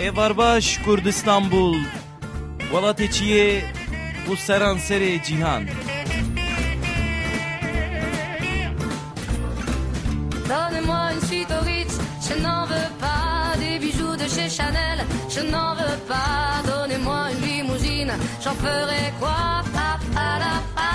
Evar baş Kurdistanbul Welatê çi yê û seranserê cîhan Donne-moi une suite au Ritz, je n'en veux pas des bijoux de chez Chanel, je n'en veux pas. Donnez-moi une limousine, j'en ferai quoi? Pa, pa, la, pa.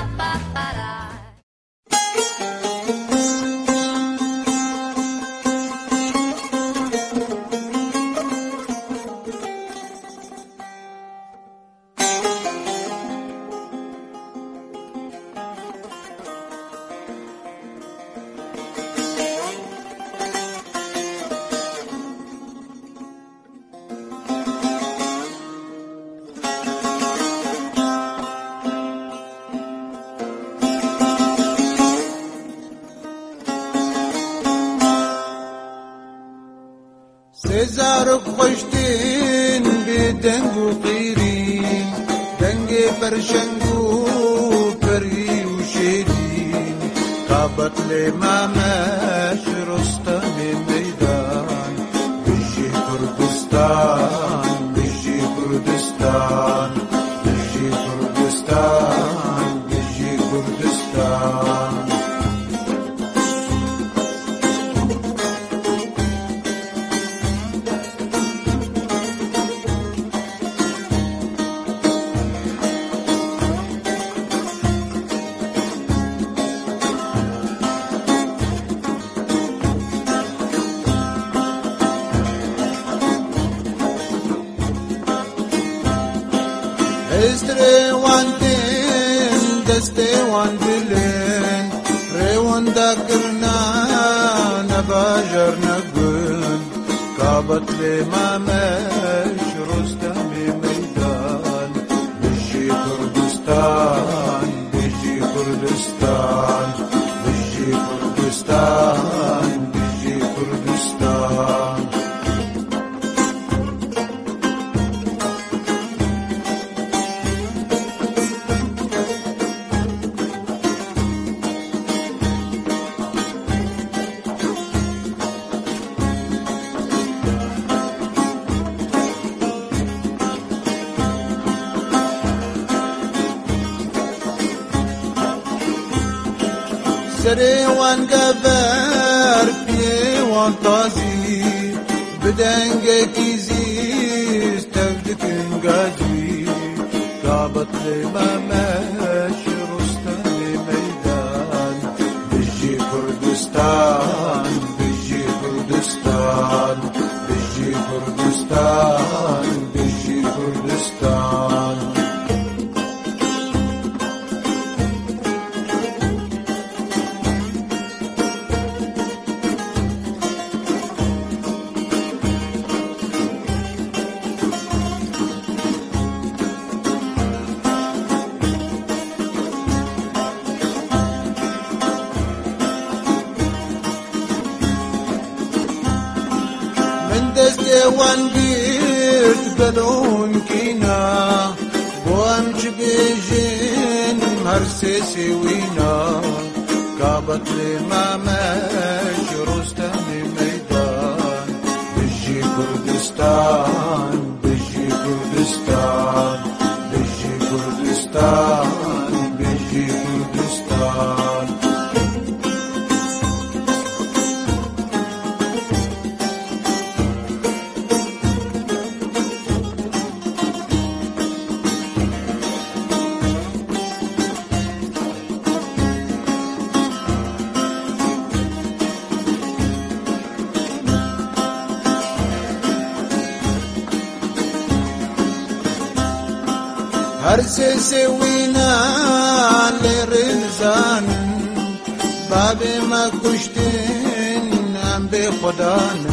به خدان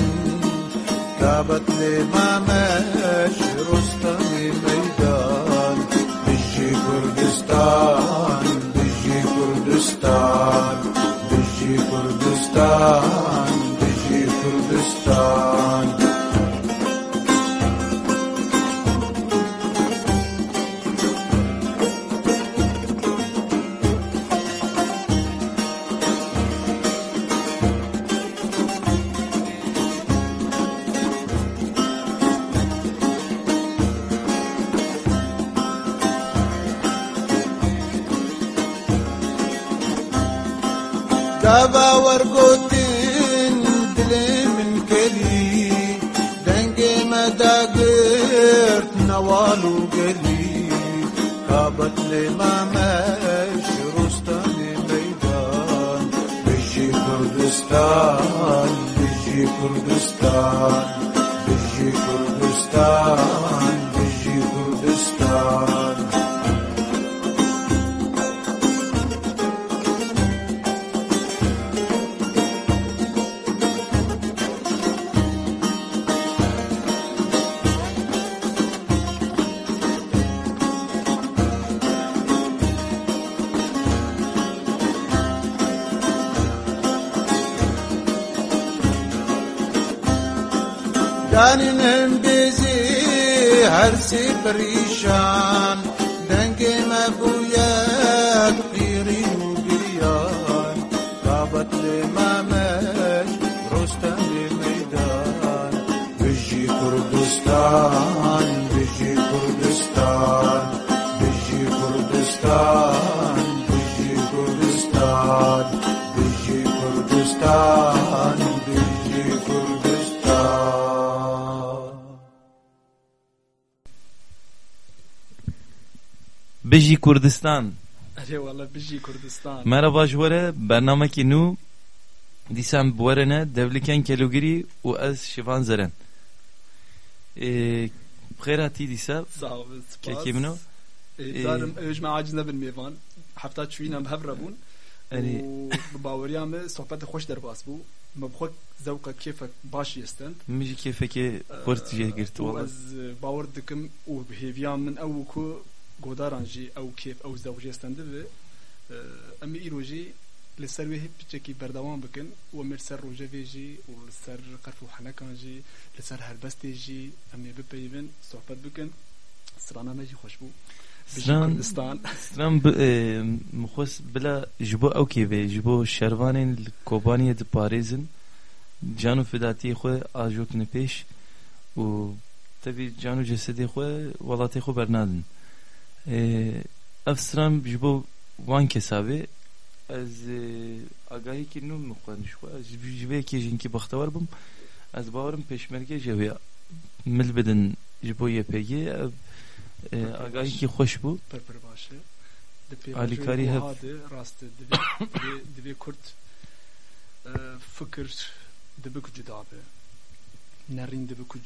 کابت ما مش رستم میدان بجی کردستان بجی کردستان بجی کردستان ضربت لمعمة شروستاني ميدان. بيجي كردستان كردستان. کردستان اره والله بجی کردستان مرحبا جوره برنامه کی نو دیسان بورنه devliken kelugiri و از شیوان زرن بخیراتی دیسا sağ ol spas Keki منو E, Zarim evj me aciz nebin mêvan hefta çûyîn em hev rebûn Erê. û bi baweriya me sohbet xweş derbas bû me bi xwe zewqa kêfek baş yestin مجی کیفکی خورت جه گرت û والله ez e, bawer dikim û bi hêviya min ew ku godaran jî ew kêf ew zewq jê estin dibe E, em ê îro jî li ser wê hep piçekî berdewam bikin û em ê li ser rojevê jî û li ser qerf û henekan jî li ser helbestê jî em ê bipeyivin sohbet bikin sirana me jî xweş bû Bijî Siran- Kurdistan سلام ب مخوس بلا جبو او کی به جبو شروانین کوبانی د پاریزن جانو فداتی خو آجوک نپیش و تبی جانو جسدی خو ولاتی خو برنادن افسرام جبو وان کسابه از آگاهی کی نو مخوانش خو از جبه کی جنکی بختوار بم از باورم پیشمرگه جوی مل بدن جبو یپگی آگاهی کی خوش بو پر پر باشه Alîkarî hev. rast divê divê divê Kurd e, fikir dibe ku cuda be nerîn dibe ku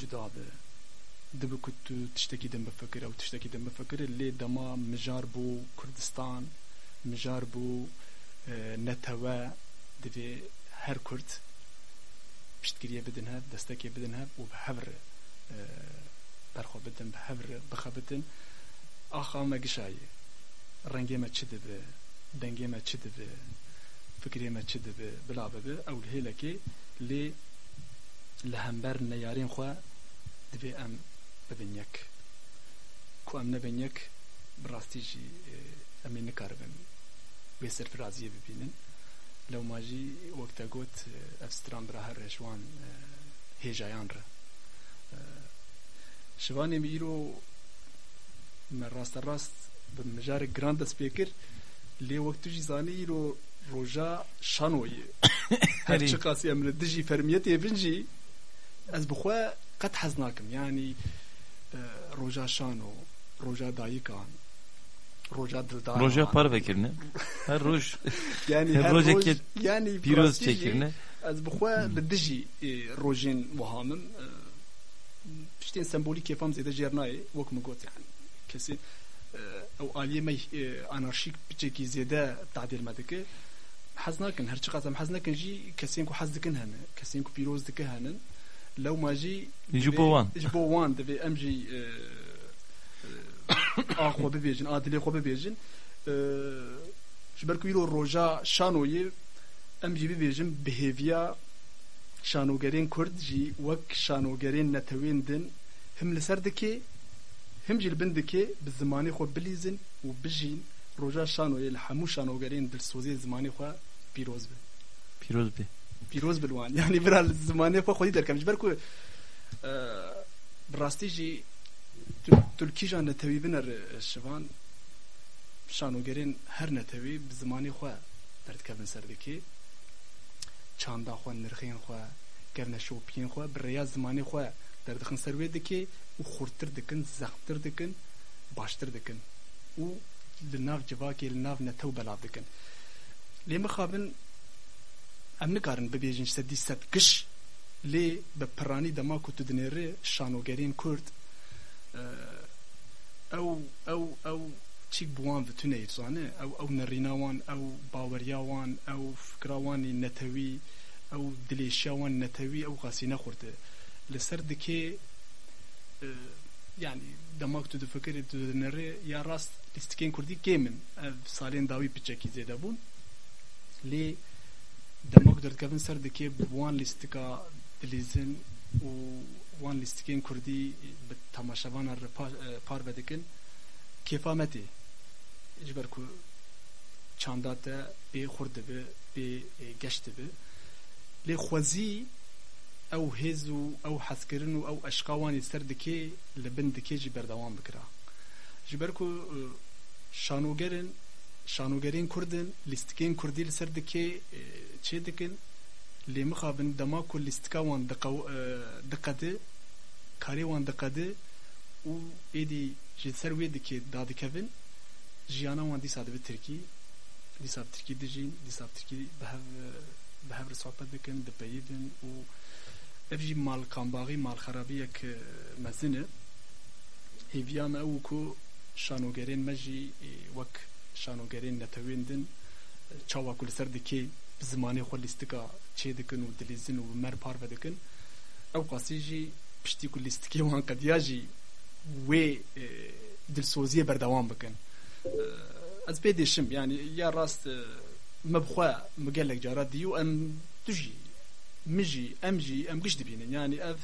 cuda be dibe ku tu tiştekî din bifikir ew tiştekî din bifikir lê dema mijar bû Kurdistan mijar bû e, netewe divê her Kurd piştgiriye bidin hev destekê bidin hev û bi hev re e, berxwe bidin bi hev re bixebitin axa me gişayê rengê me çi dibe dengê me çi dibe fikrê me çi dibe bila bibe ew li hêlekê lê li hember neyarên xwe divê em bibin yek ku em nebin yek bi rastî jî e, em ê nikaribin wê serfiraziyê bibînin lewma jî wek te got e, ev stran bira her reşwan e, hêjayan re E, şivanê me îro me rasta rast bi mijarek giran dest roja şano, roja dayikan, roja dildara. Roja parvekirne. Her roj. yani her roj ket yani piroz çekirne. Az bixwe li hmm. dijî e, rojên wiha min piştên e, sembolîk fam zêde jernayê wek min got yani. Kesî e, ew aliyê me anarşîk biçekî zêde tadêl me dike. Hez nakin her çiqas em hez nakin jî kesên ku hez dikin hene, kesên ku pîroz. lew ma jî ji bo wan ji bo wan divê em jî e, e, a xwe bibêjin a dilê xwe bibêjin e, ji ber ku îro roja şanoyê em jî bibêjin bihêviya şanogerên Kurd jî wek şanogerên netewên din him li ser dike him jî li bin dike bi zimanê xwe bilîzin û bijîn roja şanoyê li hemû şanogerên dilsozê zimanê xwe pîroz bin پیروز بی پیروز بلوان یعنی برا زمانه خو خودی درکم جبر کو براستی جی ترکی جان نتوی بنر شوان شانوگرین هر نتوی زمانی خو درد کبن سردکی çanda xwe nirxên xwe gerne şopiyên xwe bi rêya zimanê xwe derdixin ser wê dikê û xurtir dikin zexmtir dikin baştir dikin û li nav civakê li nav netew em nikarin bibêjin sedî sed giş lê bi piranî dema ku tu dinêrê şanogerên Kurd ew ew ew çîk bi wan vitûne zane ew ew nerîna wan ew baweriya wan ew fikra wanê netewî ew dilêşiya wan netewî ew qasî nexurte li ser dikê yani demak tu difikirî tu dinêrê ya rast lîstikên Kurdî kêmin ev salên dawî piçekî zêde bûn. Lê ser dikê bi wan lîstika dilîzin û wan lîstikên Kurdî bi temaşevanan re par vedikin kêfametê ji ber ku çanda te bê xurt dibe bê geş dibe lê xwezî ew hêz û ew hezkirin û ew eşqa wanê ser dikê li bin dikê jî berdewam bikira. Ji ber ku şanogerin şanogerên Kurdin lîstikên Kurdî li ser dikê çê dikin lê mixabin dema ku lîstika wan diqede karê wan diqede û êdî ji ser wê dikê dadikevin jiyana wan dîsa dibe Tirkî dîsa Tirkî dijîn dîsa Tirkî bihev bihev sohbet dikin dipeyivin û ev jî mal kambaxî mal xerabiyek mezin e hêviya me ew ku şanogerên me jî wek şanogerên netewên din çawa ku li ser dikê bi zimanê xwe lîstika çê dikin û dilîzin û mer parve dikin ew qasî jî piştî ku lîstikê wan qediya jî wê dilsoziyê berdewam bikin ez pê dêşim yani ya rast me bixwe mi gelek cara dî û em tu jî min jî em jî em giş dibînin yani ev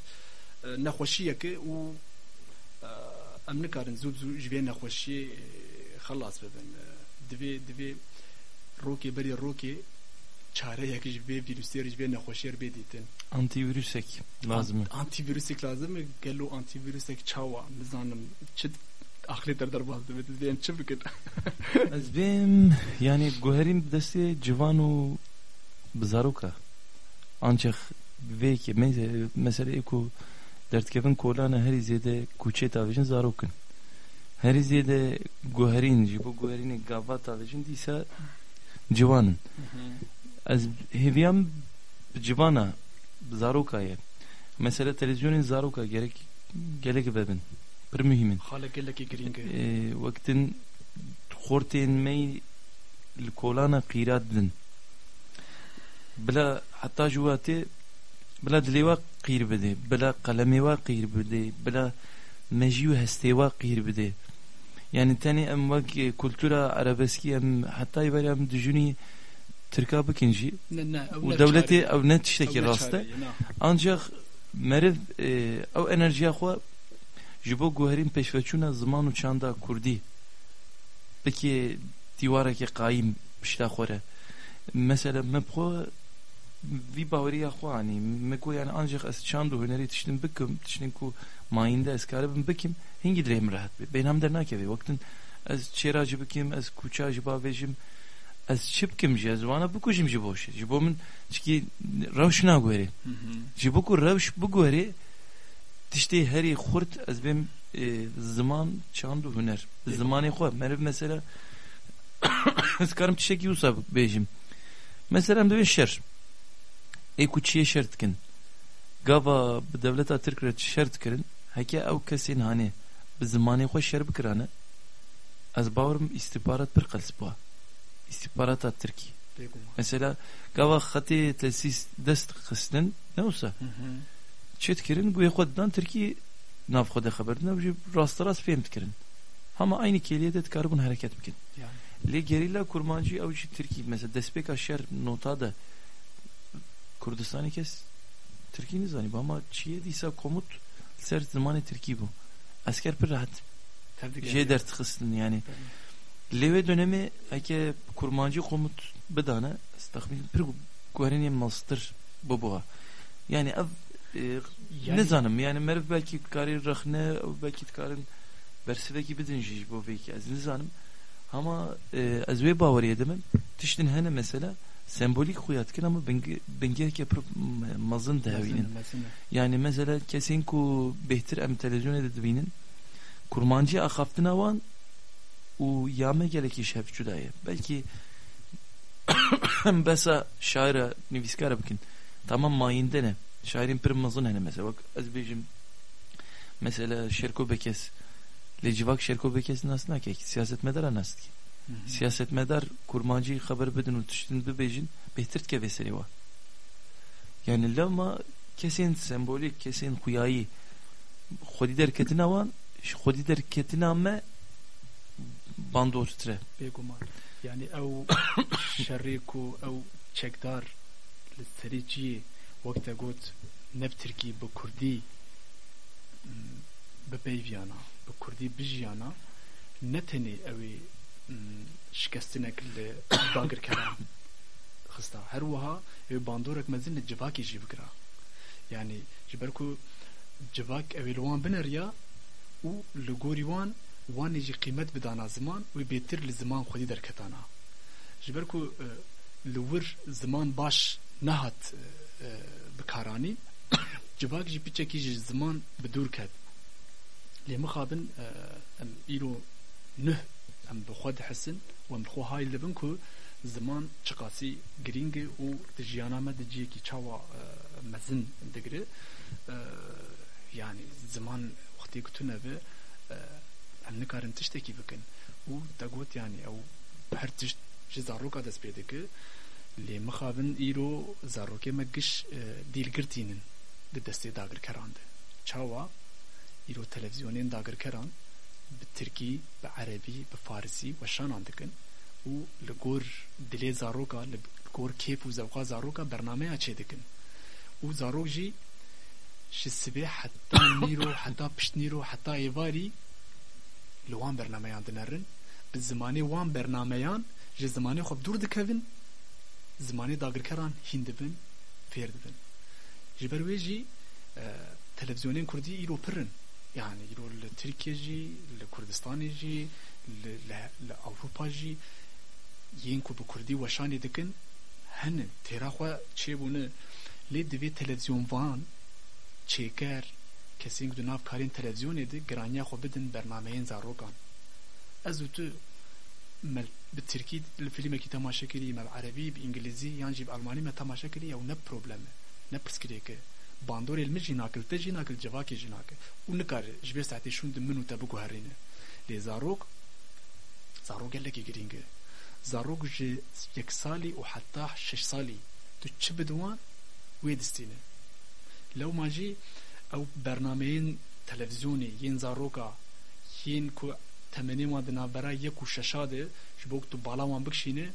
nexweşiyeke û em nikarin zû zû ji vê nexweşiyê xelas bibin divê divê rokê berê rokê çareyek ji vê nexweşiyê bê dîtin antivirüsek lazım antivirüsek lazım gelo antivirüsek çawa nizanim çi akli derderbaz dibê dizên çi bikin ez bêm yani guherîn bi destê civan û bi zaroka ancak vêkê mesela ku derdkevin kolana herî zêde kûçê tavêjin zarokin herî zêde guherîn ji bo guherînê gava tavêjin dîsa ciwanin ez hêviyam bi civana bi zaroka ye mesela televizyonên zaroka gerek gelek bebin pir mühimin hala gelekî girîng e wektin xortên me li kolana qîrat din بلا حتى جواتي بلا دليوا قير بدي بلا قلميوا قير بدي بلا مجيو هستيوا قير بدي يعني تاني ام وك كولتورا عربسكي ام حتى يبري tirka bikin jî û dewletê ew netiştekî rast ancak meriv ew enerjiya xwe ji bo guherîn pêşveçûna ziman û çanda kurdî. Bikê dîwarekê qayîm pişta xwe mesela me xwe vî baweriya xwe hani. anî yani ancak ez çand û hunerî tiştin bikim tiştin ku mayînde ez karibim bikim hingî dirêym rehet be bêhnam dernakeve wektin ez çêra jî bikim ez kûça jî az çipkim ji az vana bikujim ji boş ji bo min çki rawş na gweri ji bo ku rawş bu gweri tiştê herî xurt ez bêm ziman çandu hüner zimanê xwe meriv mesela ez karim tiştekî wisa bêjim mesela em dibên şer ê ku çiyê şer dikin gava bi devleta Tirk re şer dikirin heke ew kesên hanê bi zimanê xwe şer bikirane ez bawerim istihbarat pir qels bûye istihbarata Tirkî mesela gava xetê tesîs dest xistin ne wisa çê dikirin guhê xwe didan Tirkî nav xwe de xeber din ew jî rasta rast fêm dikirin hema aynı keliyê de dikaribûn hereket bikin lê gerîla kurmancî ew jî Tirkî mesela destpêka şer nota de Kurdistanê kes Tirkî nizanî ama çiye dîsa komut ser zimanê Tirkî bû esker pir rahat. Jê derdixistin yani lêvê dönemê heke kurmancî komut bidane stexmîn pir guherînê mastir bibûye yani ev nizanim yani meriv belkî karî rexne ew belkî dikarin bersivekî bidin jî bo vêkî ez nizanim ama ez wê baweriye dimin tiştin hene mesela sembolik huyat kin ama benge pir mazın devinin. Yani mesela kesin ku behtir em televizyon edibinin kurmancı akaftin avan u jame gjeleki shefçudaje. Belki besa şaira niviskara bikin. Tamam mayinde ne? Şairin pırmızın hani mesela. Bak az bizim mesela Şerko Bekes Lecivak Şerko Bekes'in aslında ki siyasetmedar anast ki. Siyasetmedar kurmancı haber bedin ultuştin bir bejin behtirt ke veseli var. Yani lama kesin sembolik kesin huyayi. Xwedî derketina wan xwedî derketina me bandostre. Beguma. Yani ev şerriku ev çekdar serici vakte got neptir ki bu kurdi bi peyviyana bi kurdî bijiyana netenê ew ê şikestinek li dagirkera xista her wiha ew bandorek mezin li civakê jî bikira yanî ji ber ku civak ew ê li wan bineriya û wan qîmet bidana ziman wê bêtir li ziman xwedî derketana. Ji ber ku li wir ziman baş nehat bikaranî civak jî piçekî ji ziman bi dûr ket. Lê mixabin em îro nih em bi xwe dihesin û em bi xwe hayl dibin ku ziman çiqasî girîng e û di jiyana me di ciyekî çawa mezin digire. Yani ziman wextê ku tu nebe em nikarin tiştekî bikin û te got yani ew her tişt ji zaroka dest pê dike lê mixabin îro zarokê me giş dîlgirtînin di destê dagirkeran de çawa îro televizyonên dagirkeran bi tirkî bi erebî bi farisî weşanan dikin û li gor dilê zaroka li gor kêf û zewqa zaroka bernameya çê li wan bernameyan dinerin bi zimanê wan bernameyan ji zimanê xwe dûr dikevin zimanê dagirkeran hîn dibin fêr dibin ji ber wê jî televizyonên kurdî îro pirin yani îro li Tirkiye jî li Kurdistanê jî li Avrupa jî yên ku bi kurdî weşanê dikin hene têra xwe çêbûne lê divê televizyon van çêker kesên ku di nav karên televizyonê de giraniya xwe bidin bernameyên zarokan. Ez û tu bi Tirkî li filmekî temaşe kirî me bi bi îngilîzî yan jî almanî me temaşe kirî ew ne problem e ne pirsgirêk e bandorê min jî nakil te jî nakil cevakê jî nakil û nikare ji vê saetê şûn di min û zarok zarok gelekî girîng e. Zarok ji yek salî û heta şeş salî. Tu çi bidiwan wê distîne. Lewma jî ew bernameyên televizyonê yên zaroka yên ku temenê wan di navbera yek û şeşa de ji bo tu bala wan bikişîne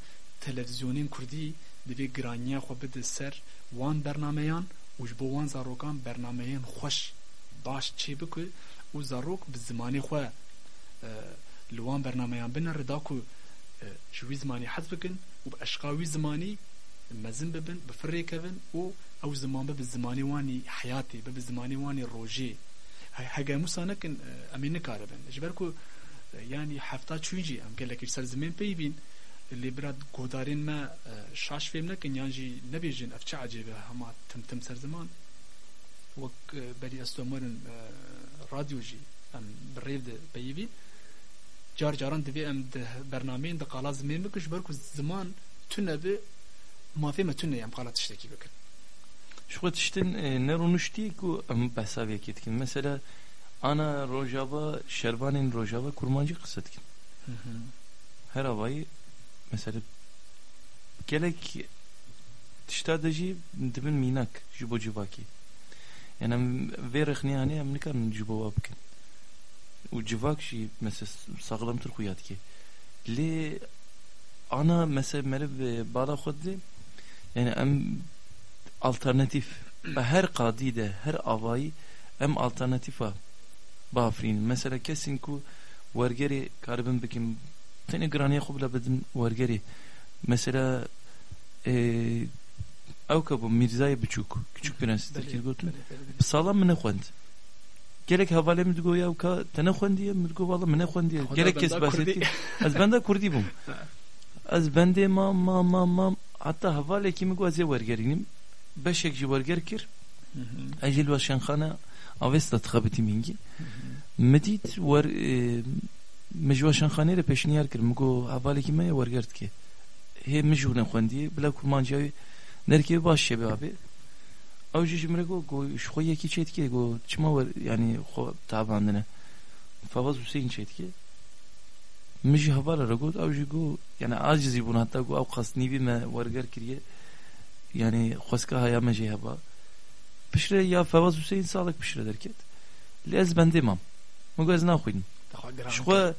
televizyonên kurdî divê giraniya xwe bide ser wan bernameyan û ji bo wan zarokan bernameyên xweş baş çê bike û zarok bi zimanê xwe. Li wan bernameyan binere da ku ji wî zimanî hez bikin û bi eşqa wî zimanî ew ziman be bi zimanê wanî heyatê be bi zimanê wanî rojê hegemusa nekin em ê nikaribin ji ber ku yani hefta çûyî em gelekî ser zimên pey bîn lê bira guhdarên me şaş fêm nekin yan jî nebêjin ev çi ecêbe hema tim tim ser ziman wek berî ez tomarin radyo jî em bi rêv de peyivîn car caran divê em di bernameyên di qala zimên bikin ji ber ku me tune em qala tiştekî bikin Şu tiştin ne runuşti ku em behsa vê ketkin mesela ana rojava şervanên rojava kurmancı qısetkin her havayı mesela gelek tişta da jî dibin mînak ji bo civakî yani em vê rexniyanê em nikarin ji bo wa bikin û civak jî mesela sağlamtir xuya dike lê ana mesela meriv bala dê yani em alternatif ve her kadî de her avayî em alternatifa bafrîn mesela kesin ku wergerê karibin bikin tenê giraniya xwe bila bidin wergerê. Mesela ew ke bû Mirzayê biçûk küçük prens Tirkiye gotin salam min nexwend gelek hevalê min digo ya ka te nexwendiye min digo valla min nexwendiye gelek kes bahsetî ez benda Kurdî bûm. Ez bendê mam mam mam mam hatta havalekimi gwaze wergerînim beşek jî werger kir. Ez jî li wer şenxana avês da dixebitî mîngî mi dît wer mi ji wer şenxanê kir mi got havalekî me ye werger dike? Hê min ji hunê bila kurmanciyayê nerkê baş şebe abê. Ew jî ji min re got got ji xwe yekî çê dike got çima wer yanî xwe tabandine. Favaz Hüseyin çetki. ki مجي هوالا رگو او جي گو yani acizi bunu hatta gو او قصني بي ما ورگر kiriye yani خوسكا هيا مجي هبا pişre ya Fevaz Hüseyin sağlık pişre derket lez ben demem مگو از ناخویدم Daha gram. شخوا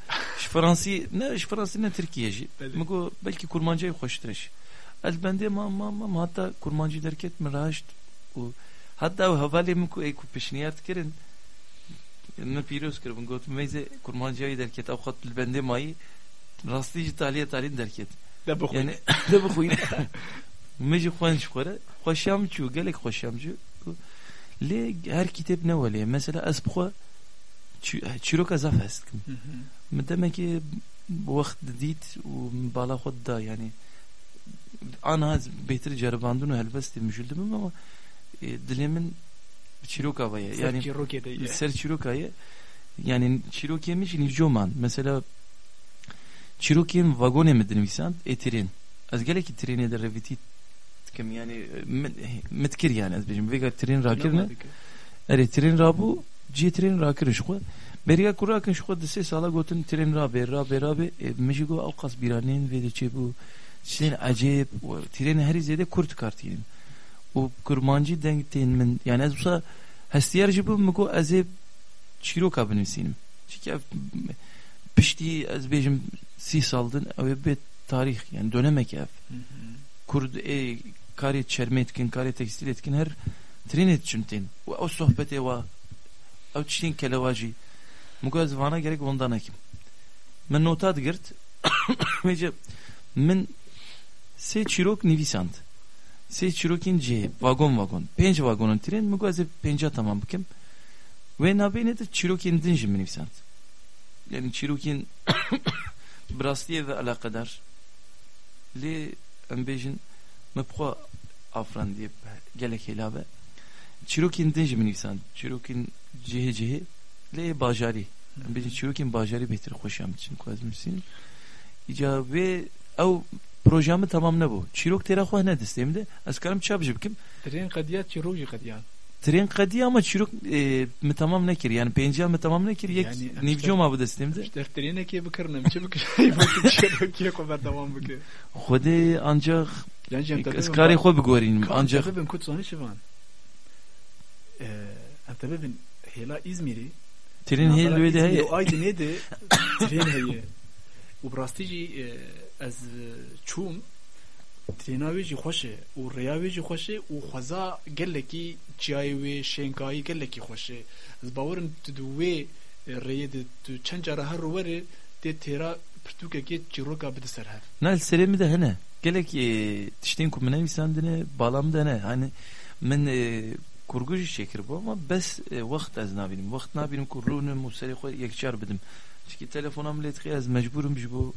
فرانسی نه فرانسی نه ترکیه جی بله. مگو belki kurmancayı خوشترش el bende ma ma ma hatta kurmancı derket mi raşt u hatta o havale mi ku eku peşniyat kirin ne piros kirin got meyze kurmancayı derket av khat bende mai rastlıcı taliye talin derket De bu yani de bu kuyun meci خوان şkora خوشam çu gelek خوشam çu le her kitap ne valiye mesela az bخوا çiroka zaf hestkim Hı hı. من demek ki bu vakit ديت وبالا خود دا yani ana beter ceribandun helbesti müşüldüm ama e, dilimin çirokavaya yani ser çirokaya yani çirokemiş nivjoman mesela çirokem vagone mi dinmişsen etirin az gele ki treni de revitit kem yani mitkir yani az bejim vega tren rakirne. Eri tren rabu ci tren rakir şko beriga kurakın şko dese sala gotun tren rabe rabe rabe. E, mejigo avqas biranin ve de çebu Çin acayip tren her izede kurt û kurmancî deng tên min yani ez wisa hestiyar jî bûm ku ez ê çîroka binivîsînim. Çîkî ev piştî ez bêjim sî sal din ew ê bê tarîx yani dönemek ev. Kurd ê karê çermê dikin karê tekstilê dikin her trinê diçin tên û ew sohbetê wa ew tiştên kelewa jî. Muku ez vana gerek ondan hekim min nota digirt mêce min sê çîrok Se tirou quindim, vagon vagon. Penç vagonun tren, mugaze penç atamam kim? Ve nabeyne de Çirokin dinci minifsant. Yani Çirokin Brastiye ve alakadar. Li embejin mepkua afran diye gelek helave. Çirokin dinci minifsant. Çirokin cihi cihi. Li bajari. Embejin Çirokin bajari betir hoşam için kozmüsin. İcabe ev projemi tamam ne bu? Çirok tera xwe ne distêm de ez karim çap jî bikim. Tren kadiyat çi roji kadiyat. Tren qediye ama çirok e, mi tamam nekir. Yani pênca mi tamam nekir. Yek Yani, nîvco ma bu destêm de. İşte trene ki bıkırnım. Çi çi rokiye kovar devam bıkır. Xwedê ancak ez karê xwe bigorînim. Ancak Tabi ben kut sonu şivan. Em tabi ben hela İzmir'i. tren hêl wê de heye. O aydı neydi? Tren heye. U brastici ez çum trena wê jî xweş e û rêya wê jî xweş e û xweza gelekî çiyayê wê şênkayî gelekî xweş e ez bawerim tu di wê rêyê de tu çend cara her were tê têra pirtûkekê çîroka bide ser hev Nal seremi de hene. Gelek tiştên ku min balam de ne. Hani min kurgu jî çekir bu ama bes wext ez nabînim. Wext nabînim ku rûnim û serê xwe yekçar bidim. Çünkü telefona lê dixê ez mecburum ji bo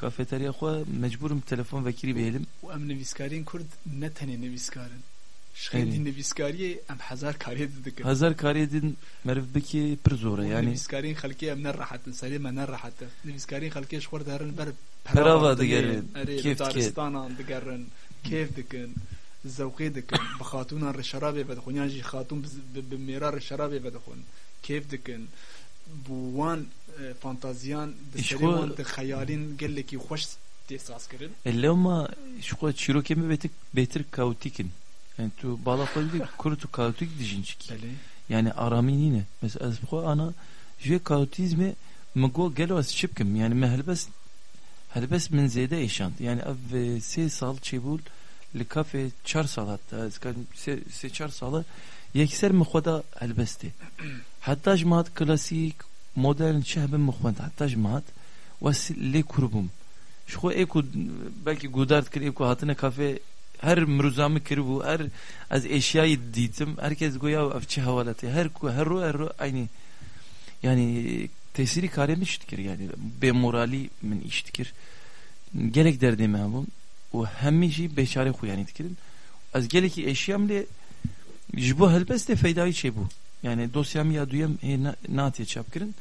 kafeterya xwe mecburum telefon vekirî bêlim. û em nivîskarên Kurd ne tenê nivîskarin. Şxêndî nivîskariyê em hezar karê didikin Hazar kariyedin merv biki pir zor e. yani. nivîskarên xelkê em ne rehetin serê me ne rehetin nivîskarên xelkê ji xwe derin ber Perava digerin, erê keyf li dikin. daristanan digerin kêf dikin zewqê dikin wan di xeyalên gelekî xweş tê saz kirin Elle ama şu kadar çirokemi betir, betir kaotikin. Yani tu bala koydu kuru tu kaotik dijinçik. Yani aramini ne? Mesela az bu ana je kaotizmi mego gelo az çipkim. Yani me helbes min zede eşant. Yani ev se sal çebul li kafe çar sal hatta. Se, se çar salı yekser mi khoda helbesti. Hatta jmaat klasik modern şehbin mukhvant. Hatta jmaat was le kurbum. Şu eko belki gudart kir eko hatine kafe her mruzamı kir bu her az eşyayı ditim herkes goya avçı havalatı her ku her ro her ro aynı yani tesiri karemi iştikir yani be morali min iştikir gerek derdim bu و همی جی بیچاره خو یعنی دکردن از گلی کی eşyam le جبو هلبست فیدایی چه بو yani dosyam ya duyam e, na, natiye çap kirin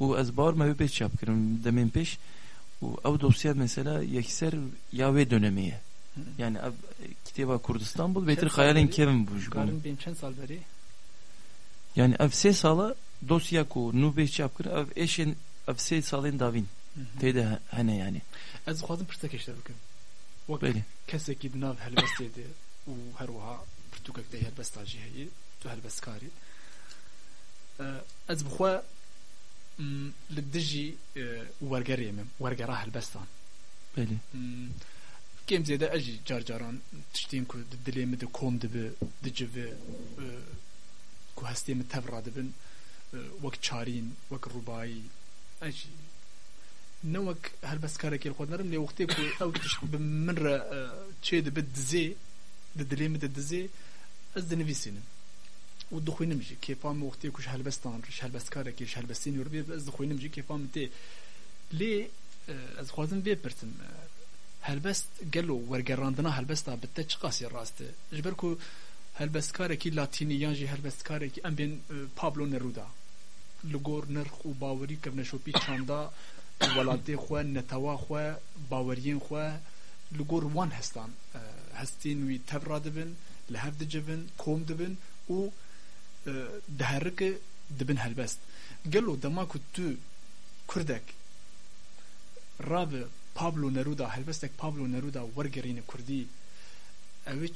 و از باور ما به çap kirin demin peş و او dosya mesela yekser yave dönemiye yani ev kitaba Kurdistan bul betir hayalin kevin bu Karım benim çen sal beri. yani ev se sala dosya ku nu beş çap kirin ev eşin ev se salin davin teyde hene yani Ez xwazim pirtek eşte bikim. Wek Belê. kesekî di nav helbestê de û her wiha pirtûkek de helbesta jî heye tu helbestkarî. Ez bixwe mm, li dijî wergerê min wergera helbestan. Belê. Mm, Kêm zêde ez jî car caran tiştên ku di dilê min de kom dibe dicive e, ku hestê min tev radibin e, wek çarîn wek rûbayî ez jî ne wek helbestkarekê li xwe nerim lê wextê ku ew tişt bi min re e, çê dibe dizê di dilê min de dizê ez dinivîsînim û dixwînim jî kêfa min wextê ku ji helbestan ji helbestkarekê ji helbestên Ewropê ez dixwînim jî kêfa min tê lê e, ez xwazim vê pirsim e, helbest gelo wergerandina helbesta bi te çi qasî rast e ji ber ku helbestkarekî latînî yan jî helbestkarekî em bên e, Pablo Neruda li gor nirx û bawerî kevneşopî çanda welatê xwe netewa xwe baweriyên xwe li gor wan hestan e, hestên wî tev radibin li hev dicivin kom dibin û e, diherike dibin helbest gelo dema ku tu kurdek rave Pablo Neruda helbestek Pablo Neruda wergerîne Kurdî ew ê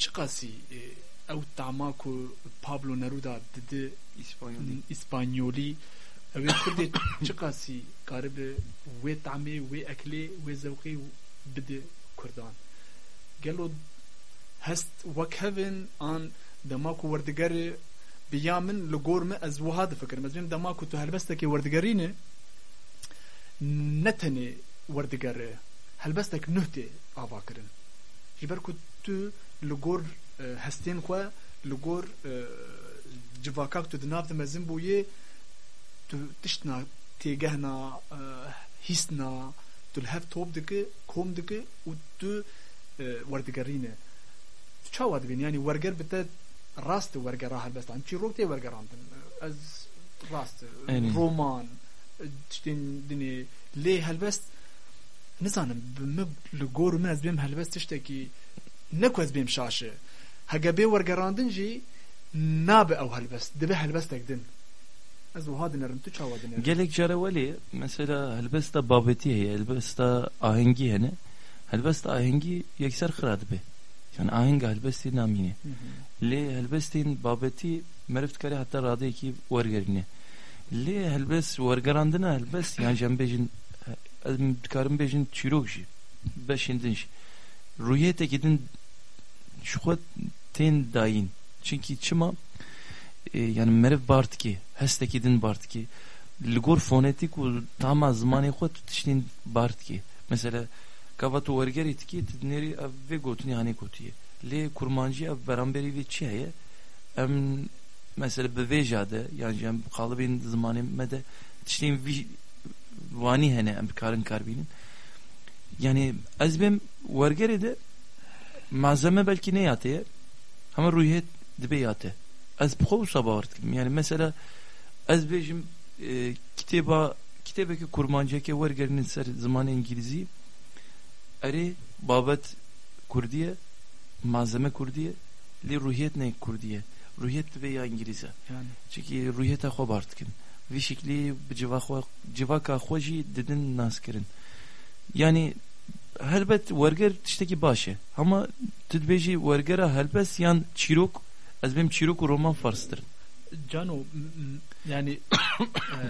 difikirim ez bêm dema ku tu helbestekê werdigerîne ne tenê werdigere helbestek nuh tê ava kirin ji ber ku tu li gor e, hestên xwe li gor e, civakak tu di nav de mezin bûyê tu tiştna têgehna hîsna tu li hev top dike kom dike û tu werdigerîne tu çawa dibîn yanî werger bi rast wergera helbestan çîrok tê wergerandin ez rast roman tiştên dinê lê helbest nizanim me li gor min ez bêm helbest tiştekî ne ku ez bêm şaşe hege bê wergerandin jî nabe ew helbest dibe helbestek din ez wiha dinerim tu çawa dinerim Gelek jara weli mesela helbesta babeti heye helbesta ahengi hene helbesta ahengi yekser xira dibe yani ahengi helbesti namine Hı hı. lê helbestên babetî meriv dikare heta radeyekî wergerîne lê helbest wergerandina helbest yan jem bêjin ez dikarim bêjin çîrok jî beşên din jî rûyetekî din ji xwe tên dayîn. Çünkü çima e, yani meriv bartikî hestekî din bartikî li gor fonetîk û tama zimanê xwe tu tiştên bartikî mesela kava tu wergerî tikî tu dinêrî ev vê gotinî hanê gotiye lê kurmancî ev beramberî vê çi em mesela bi vê jade yani em qalibên zimanê me de tiştên vî wanî hene em dikarin karbînin yani ez bêm wergerê de malzeme belki ne yateye ama ruhiyet dibe yate. Ez bu bawer dikim yani mesela ez bêjim e, kitêba kitêbekî kurmanciyekê wergerinin ser zimanê İngilîzî erê babet Kurdiye malzeme Kurdiye lê ruhiyet ne Kurdiye? Ruhiyet dibe ya İngilîze yani. Çünkü ruhiyeta xwe bar dikin vî şeklî bi civa xwe civaka xwe jî didin nas kirin yani helbet werger tiştekî baş e. Ama tu dibêjî wergera helbest yan çîrok ez bêm çîrok û roman farstir. Cano yani e,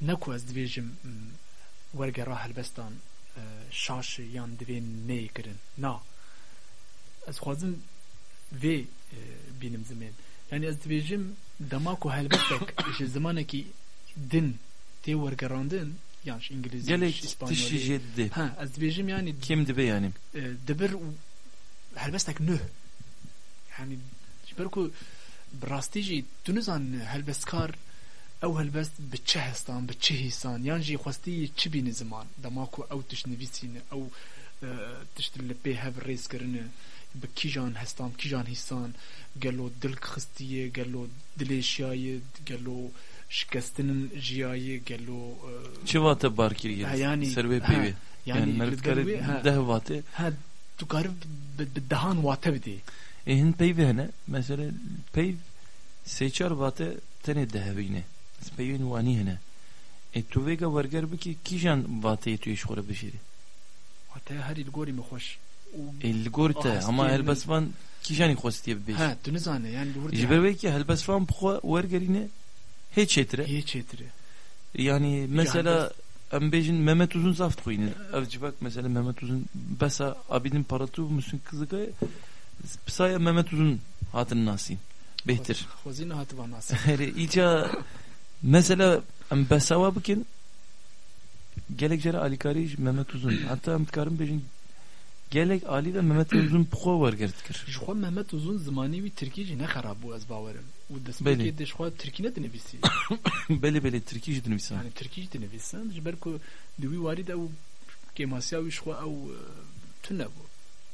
ne ku ez dibêjim m, wergera helbestan şaşı yan divê neyê kirin na. Ez xwazim vê e, bînim zimên yani ez dibêjim dema ku helbestek ji zimanekî din tê wergerandin yan ji İngilîzî gelek tişî jê didê. Ha ez dibêjim yani kim dibe yani? e, dibir helbestek nû. Yani ji ber ku bi rastî jî tu nizan helbestkar ew helbest bi çi hestan bi çi hîsan yan jî xwestî çi bîne ziman dema ku ew tişnivîsîne ew تشت li pê hev rêz kirine bi kîjan hestam kîjan hîsan gelo dil xistiye gelo dilê şiyaye gelo şikestinin jiyayê gelo Çi vate barkir Ha, gel. yani- Serve ha, pevi. yani Yani li mertkare derve, ha. deh vate. ha tu garib bi bi dehan wate bidê E tene dehevine. Peyvin wani hene. E tu vega warger biki kijan vate tu iş xora bişiri. wate herî li gorî min xweş û El gorte Ah, ama stiyên helbesvan kijani xostiye beş. ha tu nizane yani mesela em bejin Mehmet Uzun zaft koyun. Evci bak mesela Mehmet Uzun besa abinin paratu musun kızıka psaya Mehmet Uzun hatın nasin. Behtir. xwezî nehativan nasî Hele ica mesela em besava bikin gelek Ali Kari Mehmet Uzun. Hatta em karım bejin gelek Ali ve Mehmet Uzun pxwa var gertkir. ji xwe Mehmet Uzun zimanî wî Tirkî jî nexerab bû ez bawerim û Belê. destpêkê de ji xwe Tirkî ne dinivîsî Beli beli Türkiye visan. yani Tirkî jî dinivîsin ji ber ku di wî warî de ew kêmasiya wî ji xwe ew e, tune bû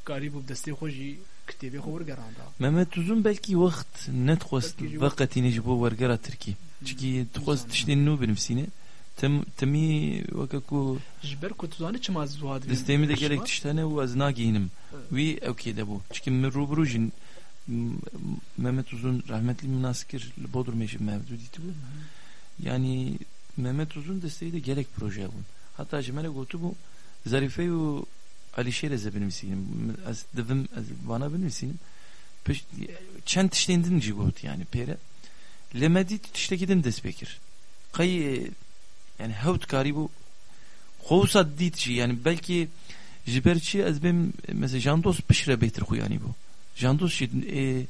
karî bû bi destê xwe jî kitêbê xwe wergeranda Mehmet Uzun belki vakt net xost vakatini ji bo wergera Türkiye. Çünkü تخوست تشتين نو بنفسينه تم تمي وكاكو ji ber ku tu zanî çima zuha dibîn دستيمي ده ji gerek xwe? tiştane و az naginim. Vi okey de bu. Çünkü min rubru jin M- Mehmet Uzun rahmetli münasikir Bodrum eşi mevcudiydi bu. Yani Mehmet Uzun desteği de gerek proje bu. Hatta jimene gotu bu Zarife u Alişer eze benim sinim. Az devim az bana benim sinim. Peş çent tiştendin jigot yani pere. Lemedi tiştekidin despekir. Kay yani hevt kari bu Hovsa dit yani belki jiberçi az benim mesela jandos pişre betir yani bu. Jandos şey e,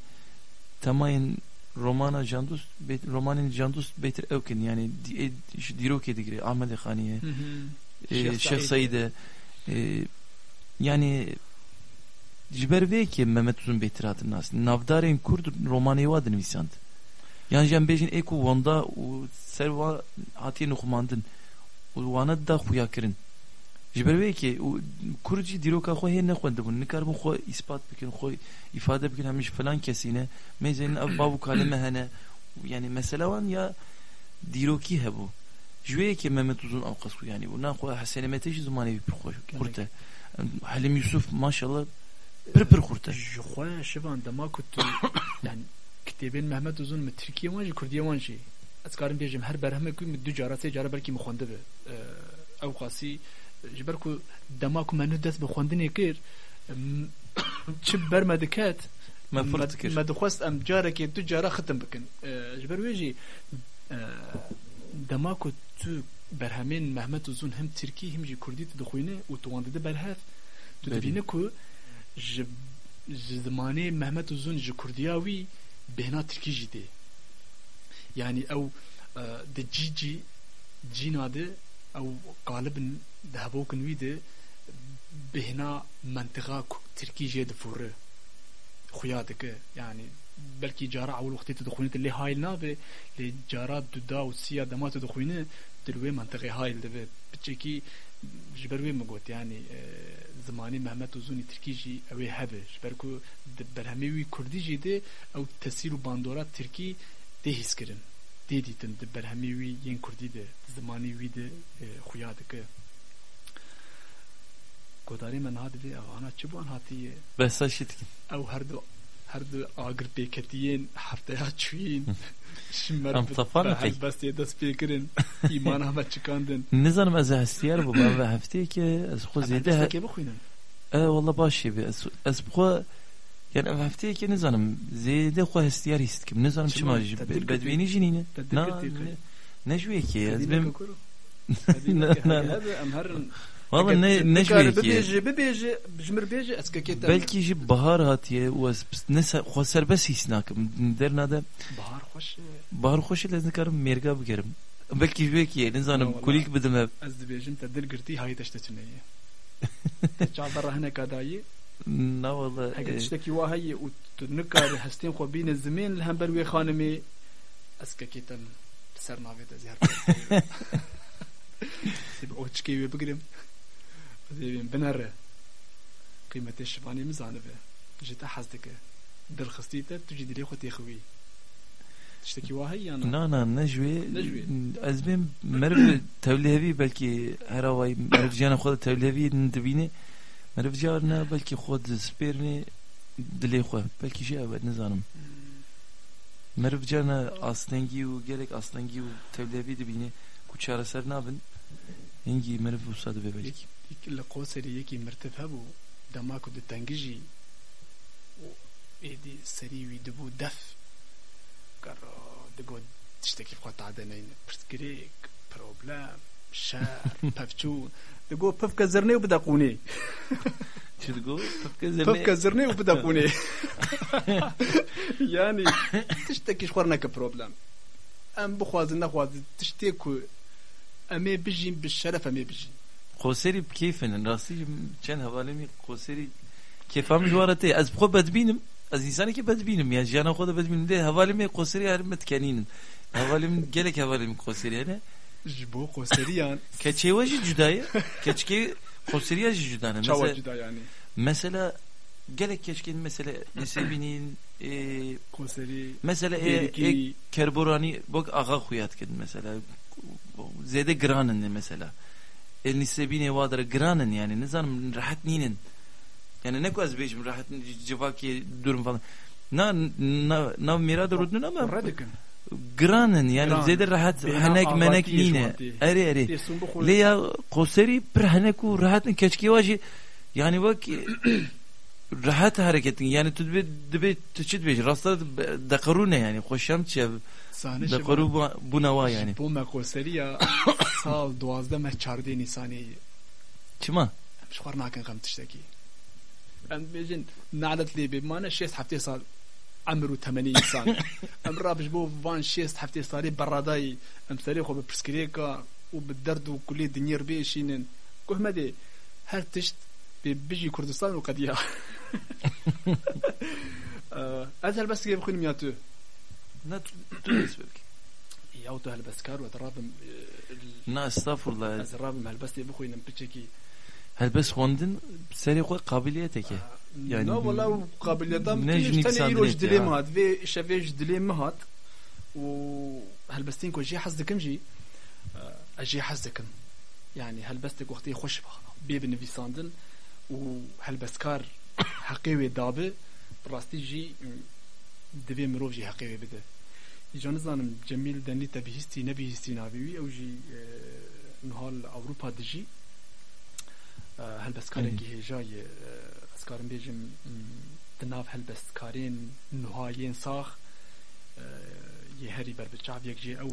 tamamen romana jandos bet, romanın jandos betir evken yani di, e, şu diroke digri Ahmet Khaniye e, Şeyh Şeyh Said. Said'e e, yani jiber ve ki Mehmet Uzun betir hatırın aslında navdarın kurd romanı vadın visant Янжан бежин эку ванда серва хати нухмандын. Вана да хуя кирин. Jibber wê ki û Kurcî dîroka xwe hê nexwendibûn nikarbûn xwe îspat bikin xwe îfade bikin hemîş filan kesîne mêzên ev bav û kalime hene. Yani mesela wan ya dîrokî hebû ji wê yekê Mehmet Uzun Awqas yani û nan xwe Hesenê Metê jî zimanê wî Yusuf maşallah pir pir xurt e şivan dema ku yani kitêbên Mehmet Uzun mi Tirkiye wan jî Kurdiye wan jî ez karim bêjim her berheme ku du cara sê cara belkî min xwende be ew xasî ji ber ku dema ku me dest bi xwendinê kir çi ber me diket me dixwest em carekê du cara xitim bikin ji ber wê jî dema ku tu berhemên Mehmet Uzun hem Tirkî hem jî Kurdî tu dixwîne û tu wan dide berhev tu dibîne ku ji ji zimanê Mehmet Uzun ji Kurdiya wî bêhna Tirkî jî tê yani ew e, di cî cî cîna de ew galibin di hevokên wî de bêhna mentiqa ku Tirkî jê difûre xuya dike yani belkî cara ewl wextê tu dixwînî lê hayl nabe lê cara du da û siya dema tu زمانی محمد وزونی ترکی جی اوی هبه برکو برهموی کردی جی ده او تسیر و باندورا ترکی ده هیس کرن. ده دیتن ده برهموی ین کردی ده. زمانی وی ده خویا دکه گوداری من هاتی ده او آنا چه بو آن هاتیه بحثا شید او هر دو di zimanê wî de e, xuya dike godarê me niha divê ev ana çi bu an hatiye بس شتك ew her du her du agir pêketiyên hefteya çûyîn şimmer Em tafan mı pek? helbestê dest pê kirin îmana me çıkandın نظام از هستيار بو ما هفته که از خو زیده helbesteke bixwînin اه والله باشه بي از از بخو يعني هفته که نظام زیده خو هستيار هست كم نظام شما شما تدل كتير. بدويني جنينه تدل نا كتير. نجوي كي از Kedî بم neke kuru. لا لا لا em herin والله نجوي كي bibêje bibêje jimir bêje ez kekê te belki ji bahar hatiye و از ne خو serbest hisnakim dernade bahar xweş e, bahar خوش لازم karım merga bikerim belki jwe ki nizanım Vallahi. kulik bidim hep ez dibêjim te dil girtî hayê te çineye te çavdara hineka dayî na والله Eger tiştekî wa heye û tu nikarî hestên xwe bîne zimên li hember wê xanimê ez kekê te min li ser navê te zêr Sê bi o çikê wê bigirim ez ê wên binere قیمت شوانی مزانه به جتا حز دکه درخستی تا تو جی دلی خود تیخوی تشتکی واهی یا نه نا نا نجوي نجوي. از بين مرف تولهوي بلكي هراوي مرف جانا خود تولهوي ندبيني مرف جارنا بلكي خود سبيرني دلي خو بلكي شيء ابد نزانم مرف جانا aslengi و gerek aslengi و tevlevi dibini ku çareser nabin ingi merf li qoserê yekî mirtiv hebû dema ku di tengî jî êdî serî wî dibû def digot tiştekî xwe tadenên pirsgirêk problem şer pevçû digo pivke zirnê û bide qûnê çi digo pivke zirnê û bide qûnê yanî tiştekî ji xwe neke problem em bixwazin nexwazin tiştê ku em ê bijîn bi şeref em ê bijîn بجین قوسري بكيفن راسي كان هوالمي قوسري كيفام جوارتي از بخو بدبينم از انساني كي بدبينم يا جانا خود بدبينم ده هوالمي قوسري هر متكنين هوالم gelek هوالم قوسري انا جبو قوسریان كتشي وجه جداية كتشكي قوسري وجه جدانا چاوا مثلا جدا yani مثلا gelek keşkin mesela nesebinin e, قوسری mesela e, Belki- e, kerborani bak ağa kuyat kedin mesela zede granın ne mesela el nesebini vadara granın yani ne zanım rahat ninin yani ne kadar beşim rahat cevaki durum falan na na na mirada rudun ama ردكن granın yani Gran. zede rahat Bina hanek ağati menek nine yaşmanti. eri eri يسون بخو ليا قوسري برهنك وراحت كشكي واجي يعني وك راحت حركت يعني تدبي دبي تشد بيج راستا دقرونا يعني خوشم تشاف سانه دقرو بنوا يعني بو ما قوسريا سال 12 ما 14 نيساني كما مش خور ناكن قم تشتكي ام بيجن نعلت لي بمانا شيست حفتي صار عمرو 80 انسان ام رابش بو فان شيست حفتي صاري براداي ام سري خو ببرسكريكا وبالدرد وكل دنير بيشينن كهمدي هر تشت بيجي كردستان وقديا أذهل بس كيف بخون مياتو يعوتو هلبسكار وترابم آه، نا استغفر الله الرابم هلبستي بخوي نمبتشكي هلبس خوندن؟ سری خو قابلیتکی یعنی نه والا قابلیتم. تنی ایروش آه. دلیم هات و شفیش دلیم هات. و هلبستین کو جی حظ دکم جی؟ آه، أجي حظ دکم. يعني هلبستك وقتي خوش بخنا بيب نفيساندن و هلبسكار حقيوي دابه براستي جي دبي مروف جي حقيوي بده جان زانم جميل دني تبيهستي نبيهستي نابيوي او جي آه، نهال اوروبا دجي آه، هالبسكارن هي جاي اسكارن بيجم دناف هالبسكارين نهايين صاخ يهري بربچاف يك جي او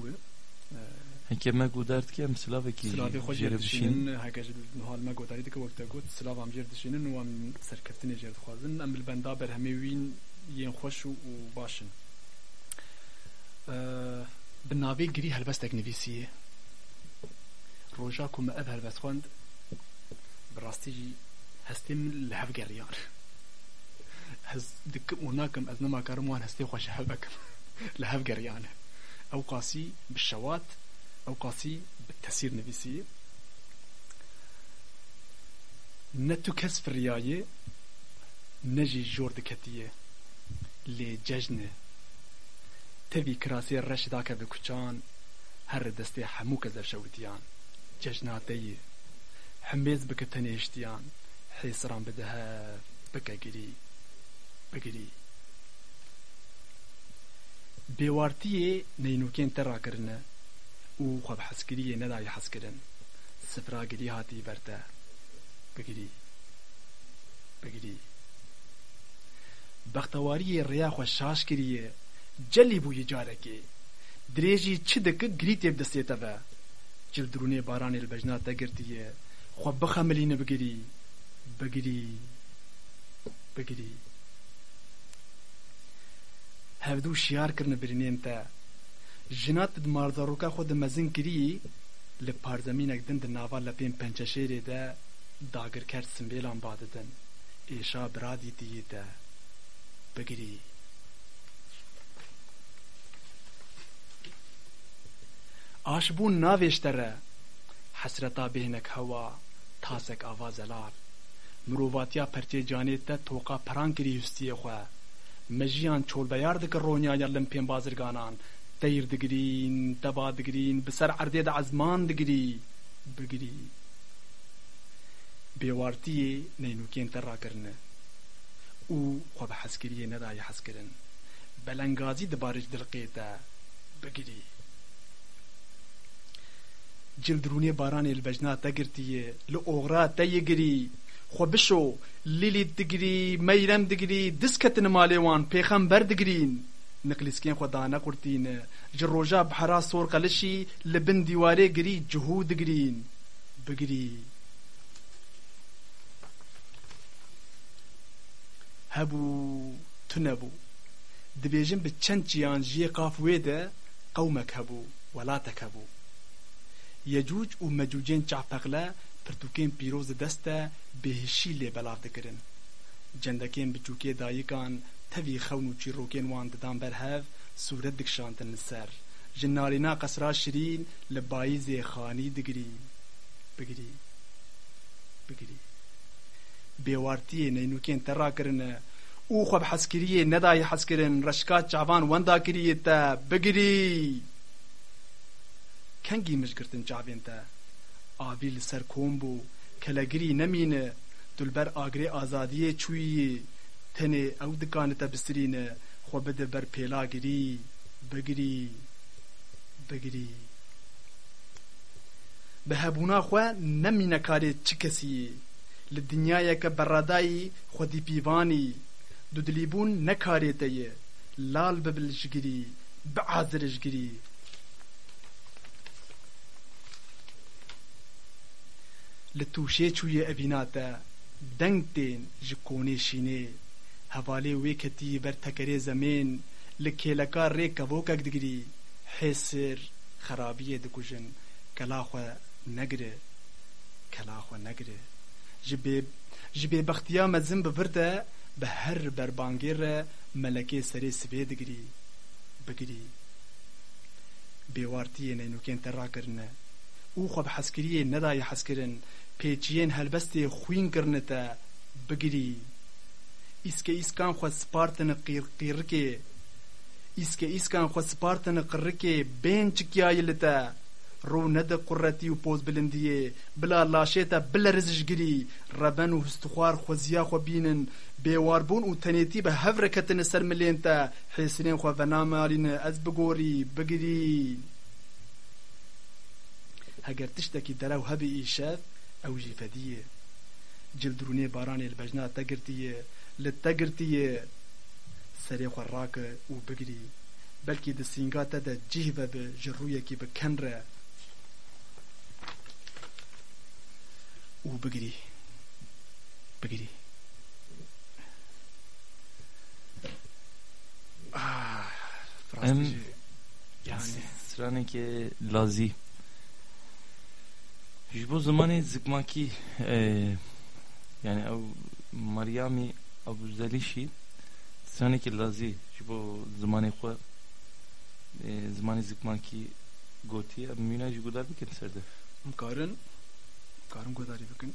هكي ما قدرت كي مسلافك سلافي خوش دشينن هكاج نهال ما قدرت ديك وقت قلت سلاف ام جير دشينن وام سركفتني جير خوازن ام البندا برهمي وين ين ينخوش وباشن أه بالنافي قري هلبستك نفيسية روجاكم أب هلبست خوند براستيجي هستم لحف قريان هز دك أزنا ما كرموان هستي خوش هبك لحف قريان أو قاسي بالشوات أو قاسي بالتسير نفيسية نتو كسف الرياية نجي جور دكتيه lê cejnê tevî kirasiyê reş dake bi kuçan her destê hemû kes evşewitiyan cejna te yê hembêz bike tenêştiyan hêsiran bide hev bike girî bigirî bêwartiyê neynûkên te rakirine û xwebhezkiriyê nedayê hezkirin sifragirî hatî ber te bigirî بەختەواریە ڕیا خۆ شاش کریە جەلی بووی جارێکێ درێژی چ دەکرد گری تێب دەستێتەوە جل درونێ بارانی البەژنا تەگرتیە خۆ بخەملینە بگری. بگری. بگری هەودوو شیارکردنە برینێن تە ژنات مارزەڕووکە خۆ دەمەزین کری. لە پارزەمینێک دن دە ناوا لە پێم پەنجەشێرێدا داگرکرد سمبێلان باددن ئێشا برادی دیتە بگری ئاشبوون ناوێشتەرە حەسرەتا بێنێک هەوا تاسێک ئاوا زەلال مرواتیا پرچه جانیت ده توقا پران کری هستی خواه مجیان چول بیار دکر رونیا یا لمپین بازرگانان تیر دگرین دبا دگرین بسر عرده ده عزمان دگری بگری بێوارتیە نینوکێن تەڕاکردنە و û xwe bi hezkiriyê nedaye hezkirin belengazî dibarê dilqê te bigirî cildirûnê baranê li bejna te girtiye li oğra te yê girî xwe bişo lîlî digirî meyrem digirî disketin malê wan pêxember digirîn نقلیسکین خو دانه قرتینه جروجا بحرا سور قلشی. لبن دیواره گری جهود گرین بگری. Çend çiyan jiyê qaf wê de qewmek hebû welatek hebû yecûc û mecûcên çavpeqle pirtûkên pîroz di dest de bêhişî lê belav dikirin cendekên biçûkê dayikan tevî xewn û çîrokên wan didan berhev sûret dikşantin li ser ji narîna qesra şirîn li bayî zêxanî digirî bigirî bigirî bêwartiyê neynûkên te rakirine û xwe bi hezkiriyê nedayê hezkirin reşka çavan wenda kiriye te bigirî kengî mijgirtin çavên te avî li ser kom bû kelegirî nemîne dulber agirê azadiyê çûyî tenê ew dikanê te bisirîne xwe bide ber pêla girî bigirî bigirî bi ل دنیای ک برادای خودی پیوانی د دلیبون نکاری تیه لال ببلشگری بعذرشگری ل توشه چوی ابینات دنگ تین جکونی شینه حواله وی کتی بر تکری زمین لکیلکار ری کبوک اگدگری حسر خرابی دکوشن کلاخو نگره. کلاخو نگره. Ji bê ji bêbextiya mezin bi vir de bi her berbangê re melekê serê sibê digirî bigirî. Bêwartiyê neynûkên te rakirine. Û xwe bi hezkiriyê nedayê hezkirin pêçiyên helbestê xwîn kirine te bigirî. Îske îskan xwe spartin qîrqîrikê îske îskan xwe spartin qirrikê bên çikyayê li te رو ند قرتی و پوز بلندیه بلا لاشێتە بلە ڕزشگری ربن و هستخوار خوزیا خو بینن بێواربوون و تەنێتی بە هەڤرەکەتنە سەر ملێنتە حسنین خو بەنامارینە از بگوری بگری هەگەر تشتێکی دەرەو هەبی ئیشەت ئەو ژیفەدیە جلدرونێ بارانێ لە بەژنا تەگرتیە لە تەگرتیە سەرێ خۆ ڕاکە و بگری بەلکی دەسینگاتەدە جیهبە بە ژڕوویەکی بکەنرە Uh, biggity. Biggity. Ah, ähm, um, yani. Sıradaki Lazi. Bu zamanı zıkmaki e, yani Maryami Abuzdelişi sıradaki Lazi. Bu zamanı ko e, zamanı zıkmaki gotiya münaj gudar bir kim serde? Mkarın bikin ser de karin karin godarî bikin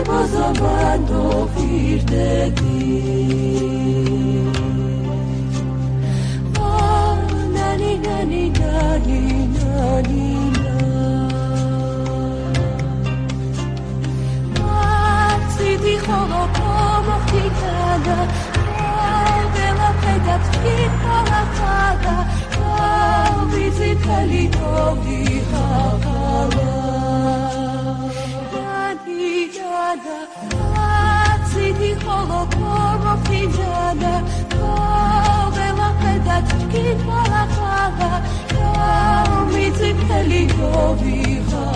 o zaman o bir dedi Ah nani nani nani oh visita li dovi hola. colocou ofendida, toda piedade que falava, calme se ligou viva.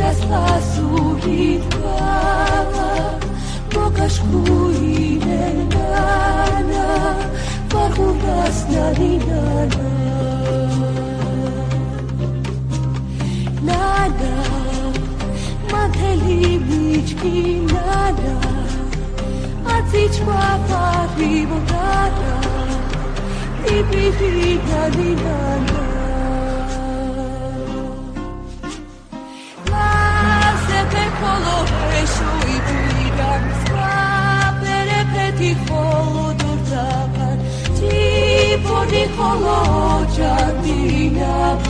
Despa sugitava, bocaș cu inelana, varhudas na dinana. ნადა მაქელი ბიჭკი ნადა აციჩვა ფარიბოდადა ტიპიტი გადიდადა მასე ხოლო ეშუიტვიდან სხვა პერეფეთი ხოლო დურთაფარ ტიპოდი ხოლო ჯადინაბ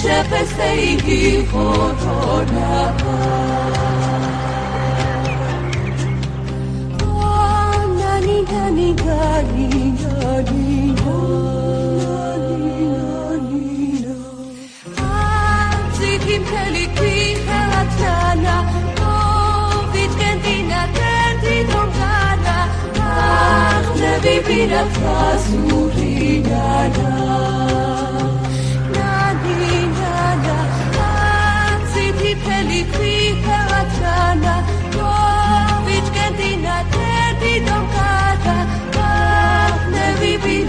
σε πεθαίνει φωτονά Νάνι, νάνι, νάνι, νάνι, Ach, ne bibina fasurinana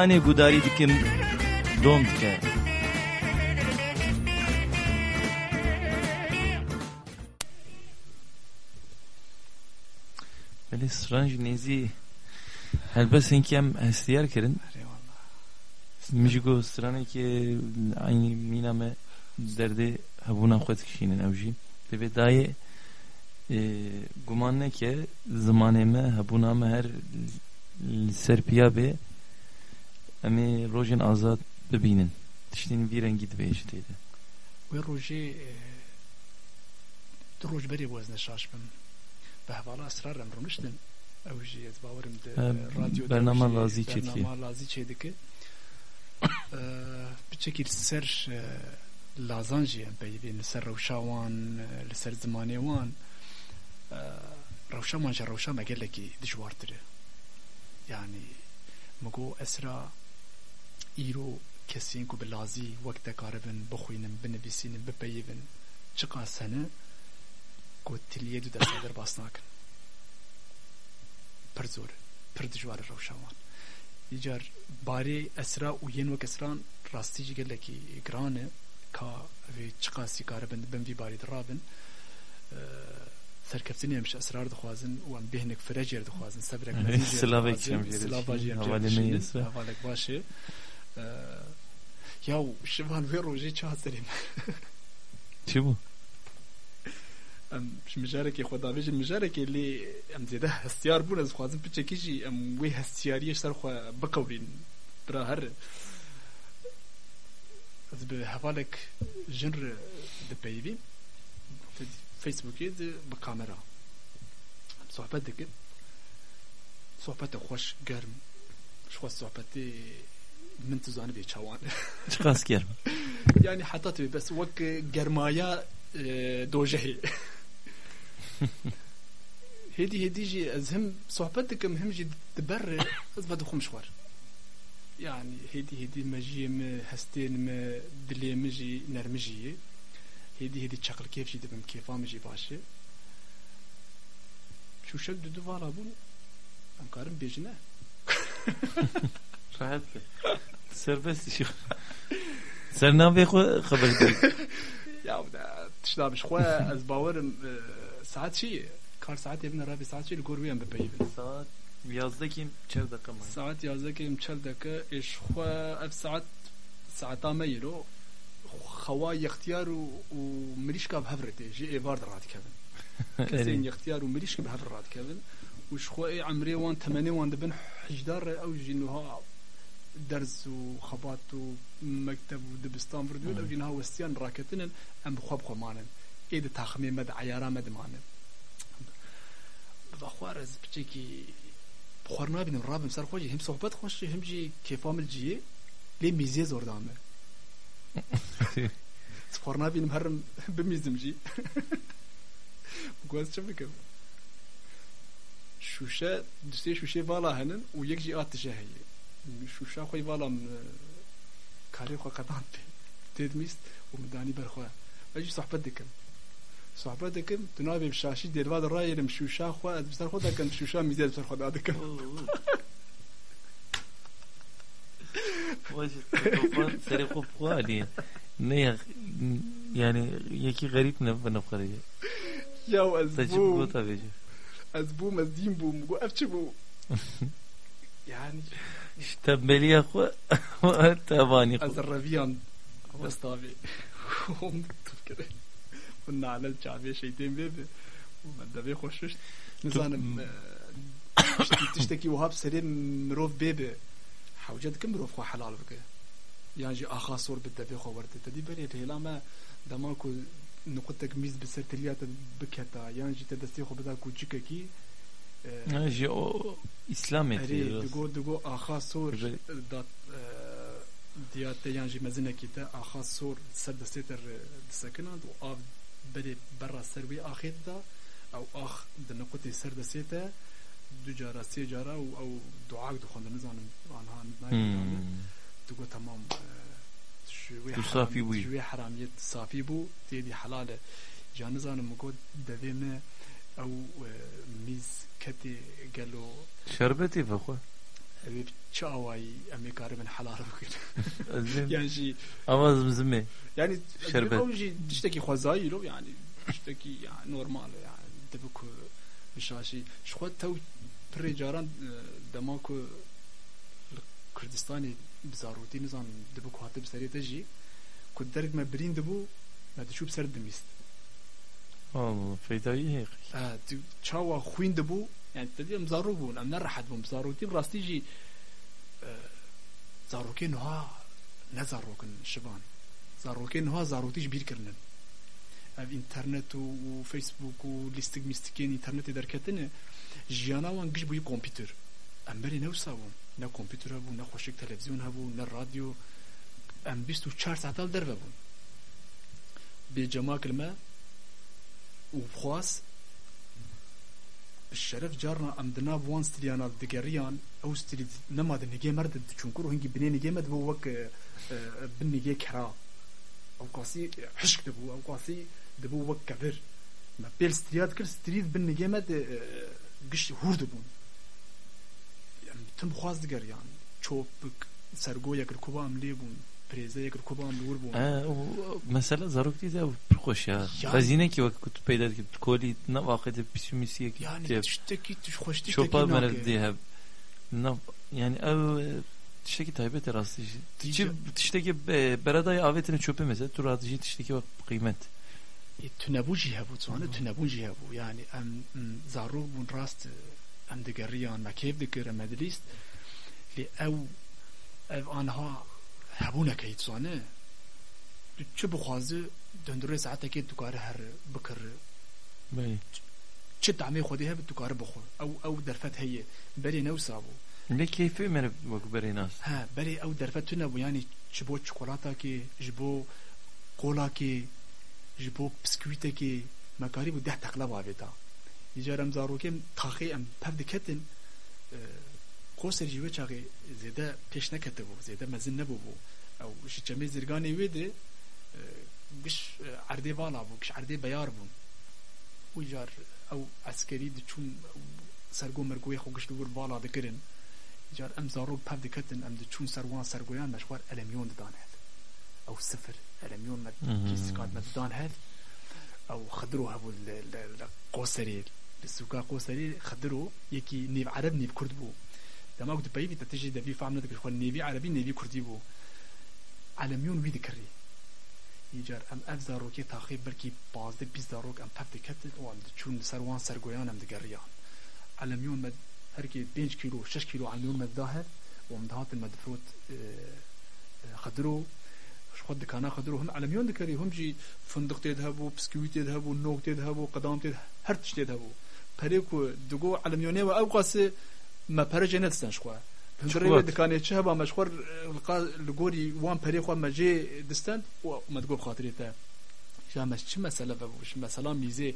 li cîhanê gudarî dikim dom dike Belê stran ji nêzî helbestên em hestiyar kirin Eyvallah. min jî got stranekê aynî mîna me derdê hebûna xwe dikişînin ew jî divê dayê e, guman neke zimanê me hebûna me her li ser piyabê em ê rojên azad bibînin tiştên vî rengî dibe ji tê de Wê rojê e, du roj berê wezne şaş bim. Bi hevala esrar em rûniştin. Ew jî ez bawerim di Ha, radyo bername lazî çêdikiye. Bername lazî çêdike. E, îro kesên ku bi lazî wek te karibin bixwînin binivîsînin bipeyivin çiqa sene ku tiliyê du destê derbas nakin pir zor pir dijwar e rewşa wan îcar barê esra û yên wek esran rastî jî gelekî giran e ka vê çiqa sîkaribin bin vî barê dirabin serkeftin yemiş esrar dixwazin û em bêhnek fireciyê dixwazin sebrek silavek jemjîrê silavajiyê hewalek baş e چقا سی کاربن بن وی باری درابن سرکفتنی همش اسرار دخوازن و ام بهنک فرجر دخوازن صبرک مزید Slavek çem jêre سلاوا dişîn, جی ام hevalê me yê حوالك باشه یا شبان وی روژه چه هستریم çi bû ام مجارك خدا بيجي مجارك اللي ام زيده هستيار بون از خوازم بچه کیجی ام وی هستیاری سر خو بقورین برا هر از به حوالك جنر د پیوی فیسبوکی د بکامرا صحبت دکه صحبت خوش گرم شو صحبت من تزانه بي چوان çi qas ger يعني حطت بس وك جرمايا دوجهي هدي هدي جي ازهم صحبتك مهم جي تبر از بعد خو مشوار يعني هدي هدي مجي م هستين م دلي مجي نرمجي هدی هدی چقل کیف جی دبم کیفام جی باشه شوشک دودو والا بون ام karım bejine Rahat be. Serbest işi. Sen ne yapıyorsun? Haber değil. ya da tişlamış. Xwe ez bawerim saat çi kar saat evine rabi saat çi gor wiyam bepeyvin Saat yazdaki çev dakika mı? saat yazdaki çel deke iş xwe ev saat saata me yiro xewa yextiyar û û mirîşka bi hev rete jî êvar de radikevin kesên yextiyar û mirîşka bi hev radikevin û ji xwe ê emrê wan temenê wan dibin hejdar re ew jî niha ders û xebat û mekteb û dibistan birdûn ew jî niha westiyan raketinin em bi xwe bi xwe manin ê di taximê me de eyara me dimanin بخوار ez piçekî بخوار nabînim rabim ser xwe jî hem sohbet xweş jî hem jî kêfa min ciyê lê mîzê zor dame spor nabînim herim bimîzim jî gwez çi bikim şûşe dustê şûşê vala henin û yek jî at dije heye şûşa xwe vala min karê xwe qedan pê tê dimîst û min danî ber xwe ve jî sohbet dikim sohbet dikim tu navê bi şaşî derva de rayêrim şûşa xwe ez bi ser xwe dikim şûşa mîzê bi ser xwe da dikim سری خوب خواهی نه yani yeki garip ne bana faraya. ya ez Saçı bu bu tabii. ez bûm ez dîn bûm yani Tembeliye xo tabani ez xo. reviyan westavê hom tufkire hûn nalel çavê şeytên vê bi û me devê xweşişt nizanim tiştekî wiha bi serê mirov bi hewce dikim mirov xwe helal bike yan jî axa sor bi devê xwe werde tedî berê pêla me dema ku nuqtek mîz bi ser tiliya te biketa yan jî te destê xwe bida Ji o İslam Erê eti. digo digo axa sor Böyle- dat diyate yan jî mezinekî te axa sor ser destê te re disekinan û av berê berra ser wê axê da ew ax di niqutê ser destê te du cara sê cara û ew duak dixwendin nizanim anha nayî digo tamam ji wê Tu heram- safî bûyî. ji wê heramiyet safî bû têdî helal e ja nizanim min got devê me ew mîz ketê gelo Şerbeti ve xo. Ev çi awayî em ê karibin helal bikin Azim. yan jî Ama zımzıme. yani Şerbet. ew jî tiştekî xwezayî lo yani tiştekî yani normal e, yani dibi ku bişaşî ji xwe tew pirê caran e, dema ku li Kurdistanê bi zarokî nizanim dibi ku hatib serê te jî ku derg me birîn dibû me diçû bi ser dimîst Allah feydayi hek. Ha, tu çawa xwîn dibû yani te diyem zarok bûn em nerahet bûn zarokî bi rastî jî e, zarokê niha ne zarokin şivan zarokê niha zarokî ji bîr kirinin ev internet û û facebook û lîstik mîstikên internetê derketine jiyana wan giş bûyî kompîter em berê newsa bûn ne kompîter hebû ne xweşik televizyon hebû ne radyo em bîst û çar saetal derve bûn bê cemakil me û xwas şeref carna em di nav wan stîlyana digeriyan ew stîlî nema di nigê mer de diçûnkur hingî binê nigê me dibû wek bin nigê kera ew qasî hişk dibû ew qasî dibû wek kevir me pêl stîlya dikir stîlî bin nigê me de e, giştî hûr dibûn em tim xwaz digeriyan çopik sergoyekir kuba em lê bûn pirêzeyekir kuba em li wir bûn Ha, o mesela zarok değil de hoş ya. Yani- Hazine ki vakit kutu peyda ki koli ne vakit pişmisiye ki. yani diye. tiştekî tuş xweş tiştekî Şopa nake. merel diye hep. Ne yani ev tişteki taybet rastı. Diyeceğim. Tişi tişteki beraday avetini çöpe mesela tur atıcı tişteki bak kıymet. تنبو جی هبو توانه تنبو جی هبو یعنی ام ام زارو بون راست ام دگریان مکیف دگر مدلیست لی او او آنها هبو نکی توانه چه بخوازه دندره ساعته که دکاره هر بکر Bey. چه دعمه خودی هب دکاره بخور او او درفت هیه بلی نو سابو Ne keyfi mere bak berinas. ها بلی او درفت تنبو یعنی چبو چکولاتا که جبو قولا که جبو بسکویته که مکاری بو ده تقلب آویتا دیجار ام زاروکم تاخی ام پف قوسر جیوه چاقی زیده پیش نکته بو زیده مزن نبو بو او شچمه زرگانی ویده گش عرضه والا بو گش عرضه بیار بو و جار او عسکری د چون سرگو مرگوی خو گش دور والا دکرن جار ام زارو پف دکتن ام د چون سروان سرگویان مشوار المیون دان هد. او صفر المیون مد مهم. کیس کاد مد دان هد. او خدرو هبو قوسري السوكا قوسري خدرو يكي نيف عرب نيف كرد بو دما قلت بيبي تتجي دبي فعمنا ذكر خوان نيبي عربي نيبي كردي بو. علميون ويد كري يجار أم أف زاروكي تاخيب بركي بازدك بيز داروك أم تاب دكت أو تشون سروان سرقويان أم دقريان علميون مد هركي 5 كيلو شش كيلو علميون مد داهر وأم دهات المدفروت آه، خدرو. شو خد خود خدرو هم علمیان دکری هم جي فندق تید بسكويت بسکویت نوك هبو قدام تید هرتش تشت تید هبو. پریکو دگو علمیانه و أو ما پرج نه دستن شخوا درې دکانې چې هبا مشخور لقا لګوري وان پرې خو مجه دستن او مدګور خاطرې ته شامس چه مسئله و بوش مثلا میزه.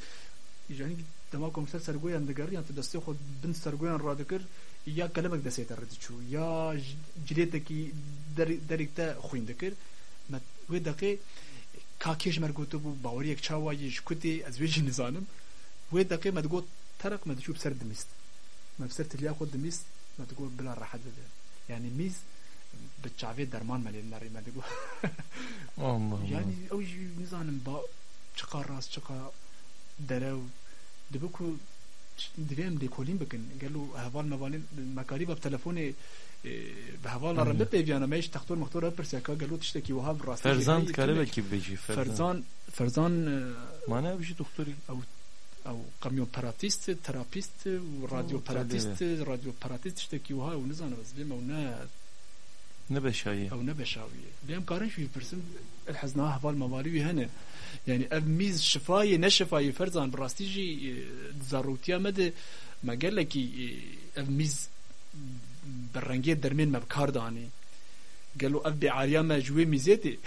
یعنی دما کمسر سرگویان دگر یعنی دسته خود بن سرگویان را دگر یا کلمک دسته تر چو یا جلیت کی دریکتا خوین دکر. مت و دقی کاکیش مرگوتو بو باوری یک چاوا یش کتی از ویج نزانم. و دقی مت گوت ترق مت چوب سر دمیست ما بسرت اللي kot ميس؟ ما تقول بلا rahat bebe يعني ميس بتشافي درمان مالي النار ما تقول يعني أو نزان با چقا راس چقا درو دبكو دویم دي بکن گلو هوال موالین مکاری با تلفن إيه، به هوال را أنا بیان میش تختور مختور پرسیا کا گلو تشتكي کی راس فرزان كاريبا كيف بيجي؟ فرزان. فرزان آه، معنی بيجي دکتوری أو او قميون باراتيست ترابيست وراديو أوه، باراتيست راديو باراتيست تشتكي وها ونزانا بس بيما ونا Ne beşayi. او نبشاوية بيم كارن شوي برسن الحزناه هفال موالي هنا يعني اف ميز شفاية نشفاية فرزان براستي جي زاروتيا مد ما قال لك اف ميز بالرنجية درمين ما بكار داني قالوا اف بعاريا ما جوي ميزيتي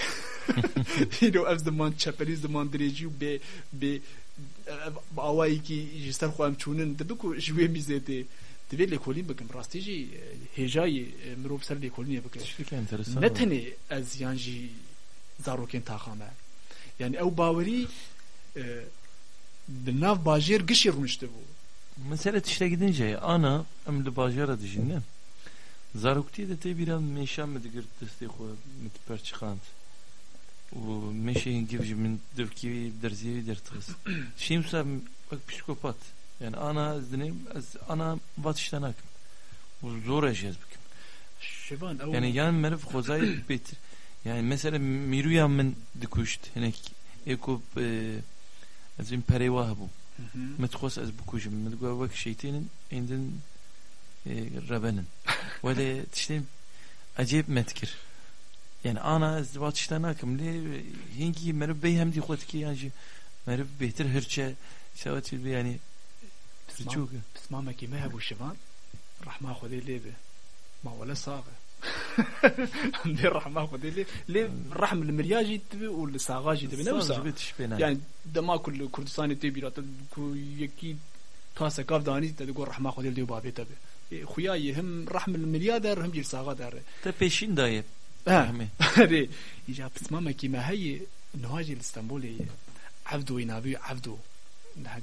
ينو اف زمان تشابري زمان دريجي ب ب باواي كي جستر خو ام چونن دبكو جوي ميزيتي دبي لكولين بكم راستي جي هجاي مروب سر لكولين بكم Teşvik enteresan. نه تنه از یانجی زاروکین تاخامه یعنی او باوری بناف باجیر گشی رونشته بو Mesele işte gidince ana emli bajara dijinne. Zarukti de te biran meşan mı digir deste xo mitper çıkant. O meşeyin givji min devki derziye der tıs. Şeyim sa bak psikopat. Yani ana izdinim az ana vatıştanak. Bu zor eşyaz bikim. شبان او Yani yan merif xozay betir. Yani mesela miruyan min dikuşt. Hinek eko az in perevah bu. مهم. متخص از بکوشم متقول وك شيتين عندن ربنن ولا تشتين عجيب متكر يعني انا ازدواج اشتناكم لي هنجي مرب بي هم دي خوتكي يعني مرب بيتر هرچه سوات يعني ترجوك بس ما مكي ما هبو شبان رحمة خذي ليبه ما ولا صاغة عندي رحمة خذي لي ليه رحم المرياجي تبي والصاغاجي تبي نفسها جبت شبينا يعني دما كل كردستاني تبي لا تكو يكي تاسا كاف داني تقول رحمة خذي لي بابي تبي خوياي هم رحم المليادر هم جيل صاغة دار تا peşin dayı اه فهمي هذه يجا بس ماما كيما هي نهاجي الاسطنبولي عبدو ينابي عبدو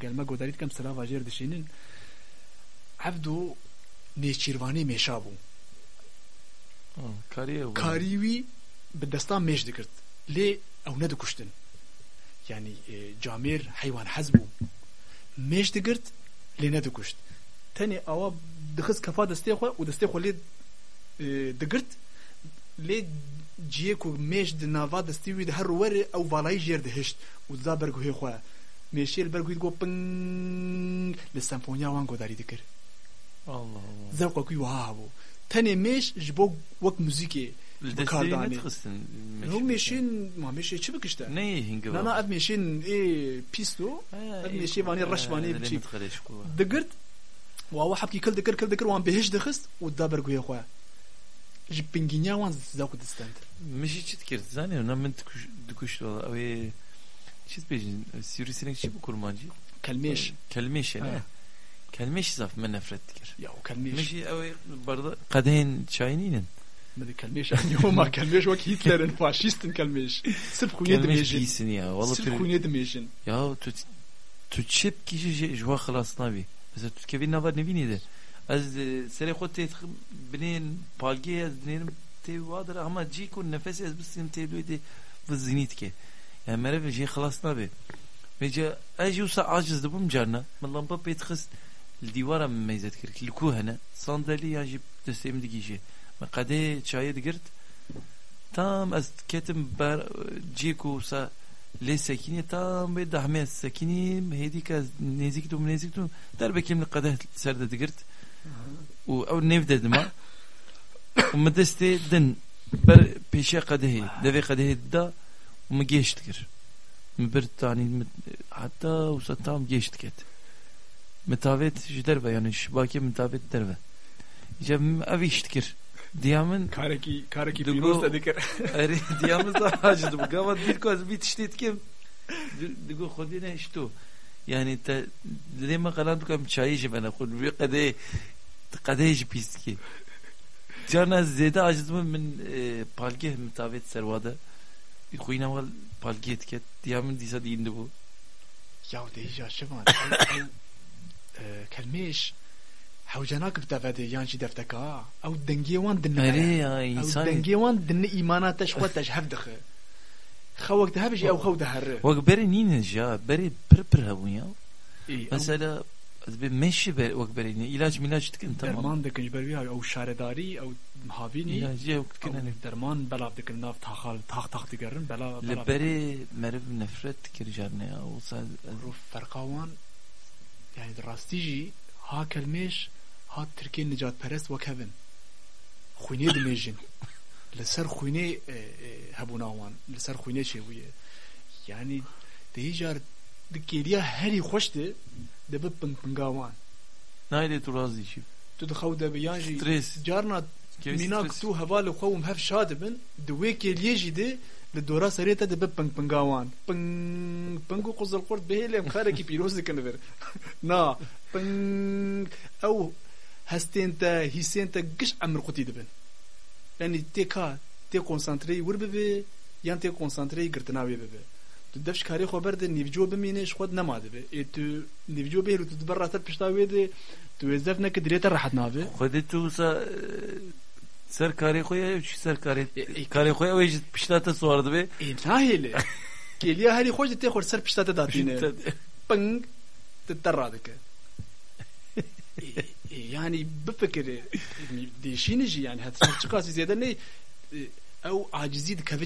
قال ما قدرت كم سلاف جير دشينين عبدو نيشيرواني ميشابو kariye bu. كاريوي بالدستان ميش دكرت ليه او ندو كشتن يعني إيه، جامير حيوان حزبو ميش دكرت ليه ندو كشت تاني اوا دخز كفا دستي خو ودستي خو lê ciyê ku mêş di nava destî wî di her werê ew valayî jêr dihişt û diza berguhê xwe ye mêşê li ber ku got ping li senfoniya wan godarî dikir zevqa ku wiha hebû tenê mêş ji bo wek muzîkê kardanê Hu meşin ma meşe çi bikişte? Ne hingi var? Nana ev meşin e pisto, ev meşe vani raş vani biçi. Dıgırt, wa wa hapki kıl dıkır kıl dıkır wan behiş dıxist u da berguye xoya. Zhipinginyawan za kudistant. Миши читкер, знания, нам мен докушла, а вы чит бежин, сюрисинек чипу курманджи? Kelmeş. Kelmeş yani. Kelmeş zaf men nefret dikir. Ya o kelmeş. Meşi ev barda kadehin çayını inin. Medi kelmeş yani o ma kelmeş vak Hitler'in faşistin kelmeş. Sırf kunye demeyecin. Kelmeş ya. Valla Sırf kunye demeyecin. Ya tu tu çep kişi jwa khalas navi. Mesela Türkiye'nin ne var ne biliydi. de. Az e, sere xot te binin palge az dinerim te vadır ama ci kun nefes az bisim te luydi bu zinit ke. Yani mere ve ji xalas navi. Ve اجي وسا عاجز دبم جارنا من لمبا بيتخس الديوارة من ميزات كرك الكوهنة صندلي يجي تستيم دقي شيء ما قدي شاي دقرت tam az ketim ber ciku sa le sekini tam be dahme sekini hedik az nezik tu nezik tu der bekim li qadah serde digirt و او نيف ددما ومدستي دن بر بيشا قدهي دفي قدهي دا وما جيش تكر مبر تاني حتى وستام جيش تكت متابت جدر يعني شباكي متابت دربه جاب ابي اشتكر ديامن كاركي كاركي دقو- بيروس ذكر Eri diyamızda hacıdı bu. Gavat bir koz bir tiştet kim? Digo خودine iştu. Yani te لما قلت لكم çayı جي bana خود bir قده قده جي piski. Cana zede acıdım min e, palge mutabet servada. Bir kuyna val palge etiket. Diyamın disa diyindi bu. يا ديجا شفان كلميش حوجناك بتفادي يانشي دفتكا او دنجي وان دن Eri ya او insan. دنجي وان دن ايمانات تشوتش هفدخ خوك دهبجي او خو دهر Vak beri ninin ja. Beri pır pır havun ya. اي Mesela az bir meşi beri vak beri ne ilaç milaç tıkın tamam. درمان دكن جبروي او شارداري او هافيني İlaç yok او tıkın hani. درمان بلا دكن ناف تاخال تاخ تاخ تقرن بلا بلا لبری مرو نفرت تکر جارنه او سا رو فرقاوان يعني دراستيجي ها كلميش ها تركي نجات پرست وكفن خويني دميجن لسر خويني هبوناوان لسر خويني شوية يعني ديجار دكيريا هري خوشته دبب بنگ بنگاوان نایده تو رازی شی تدخو دب يانجي ستريس جارنا ميناك تو هفال خوم هف شادبن دويك اليجي دي للدورا سريتا دب بنگ بنگاوان بنگ بنگو قزل قرد بهيلي مخاركي بيروز كنفر نا بنگ او هستين تا هيسين تا قش عمر قتي دبن يعني تيكا تي كونسانتري ور ببي يان تي كونسانتري قرتناوي ببي تو دفش كاري خبر ده نيفجو بمينش خود نما دبي اي تو نيفجو بيرو تو تبرا تر پشتاوي ده تو ازدف نك دريتا راحت نابي خودی تو سا سر کاری خویا چی سر کاری ای- کاری خویا ویج پشتات سوارد به اي ناهيلي كيليا هاري خوش تي خور سر پشتا داتينه بنج تترى ذك يعني بفكر دي شي نجي يعني هتصير قاسي زيادة ني او عاجزي دك في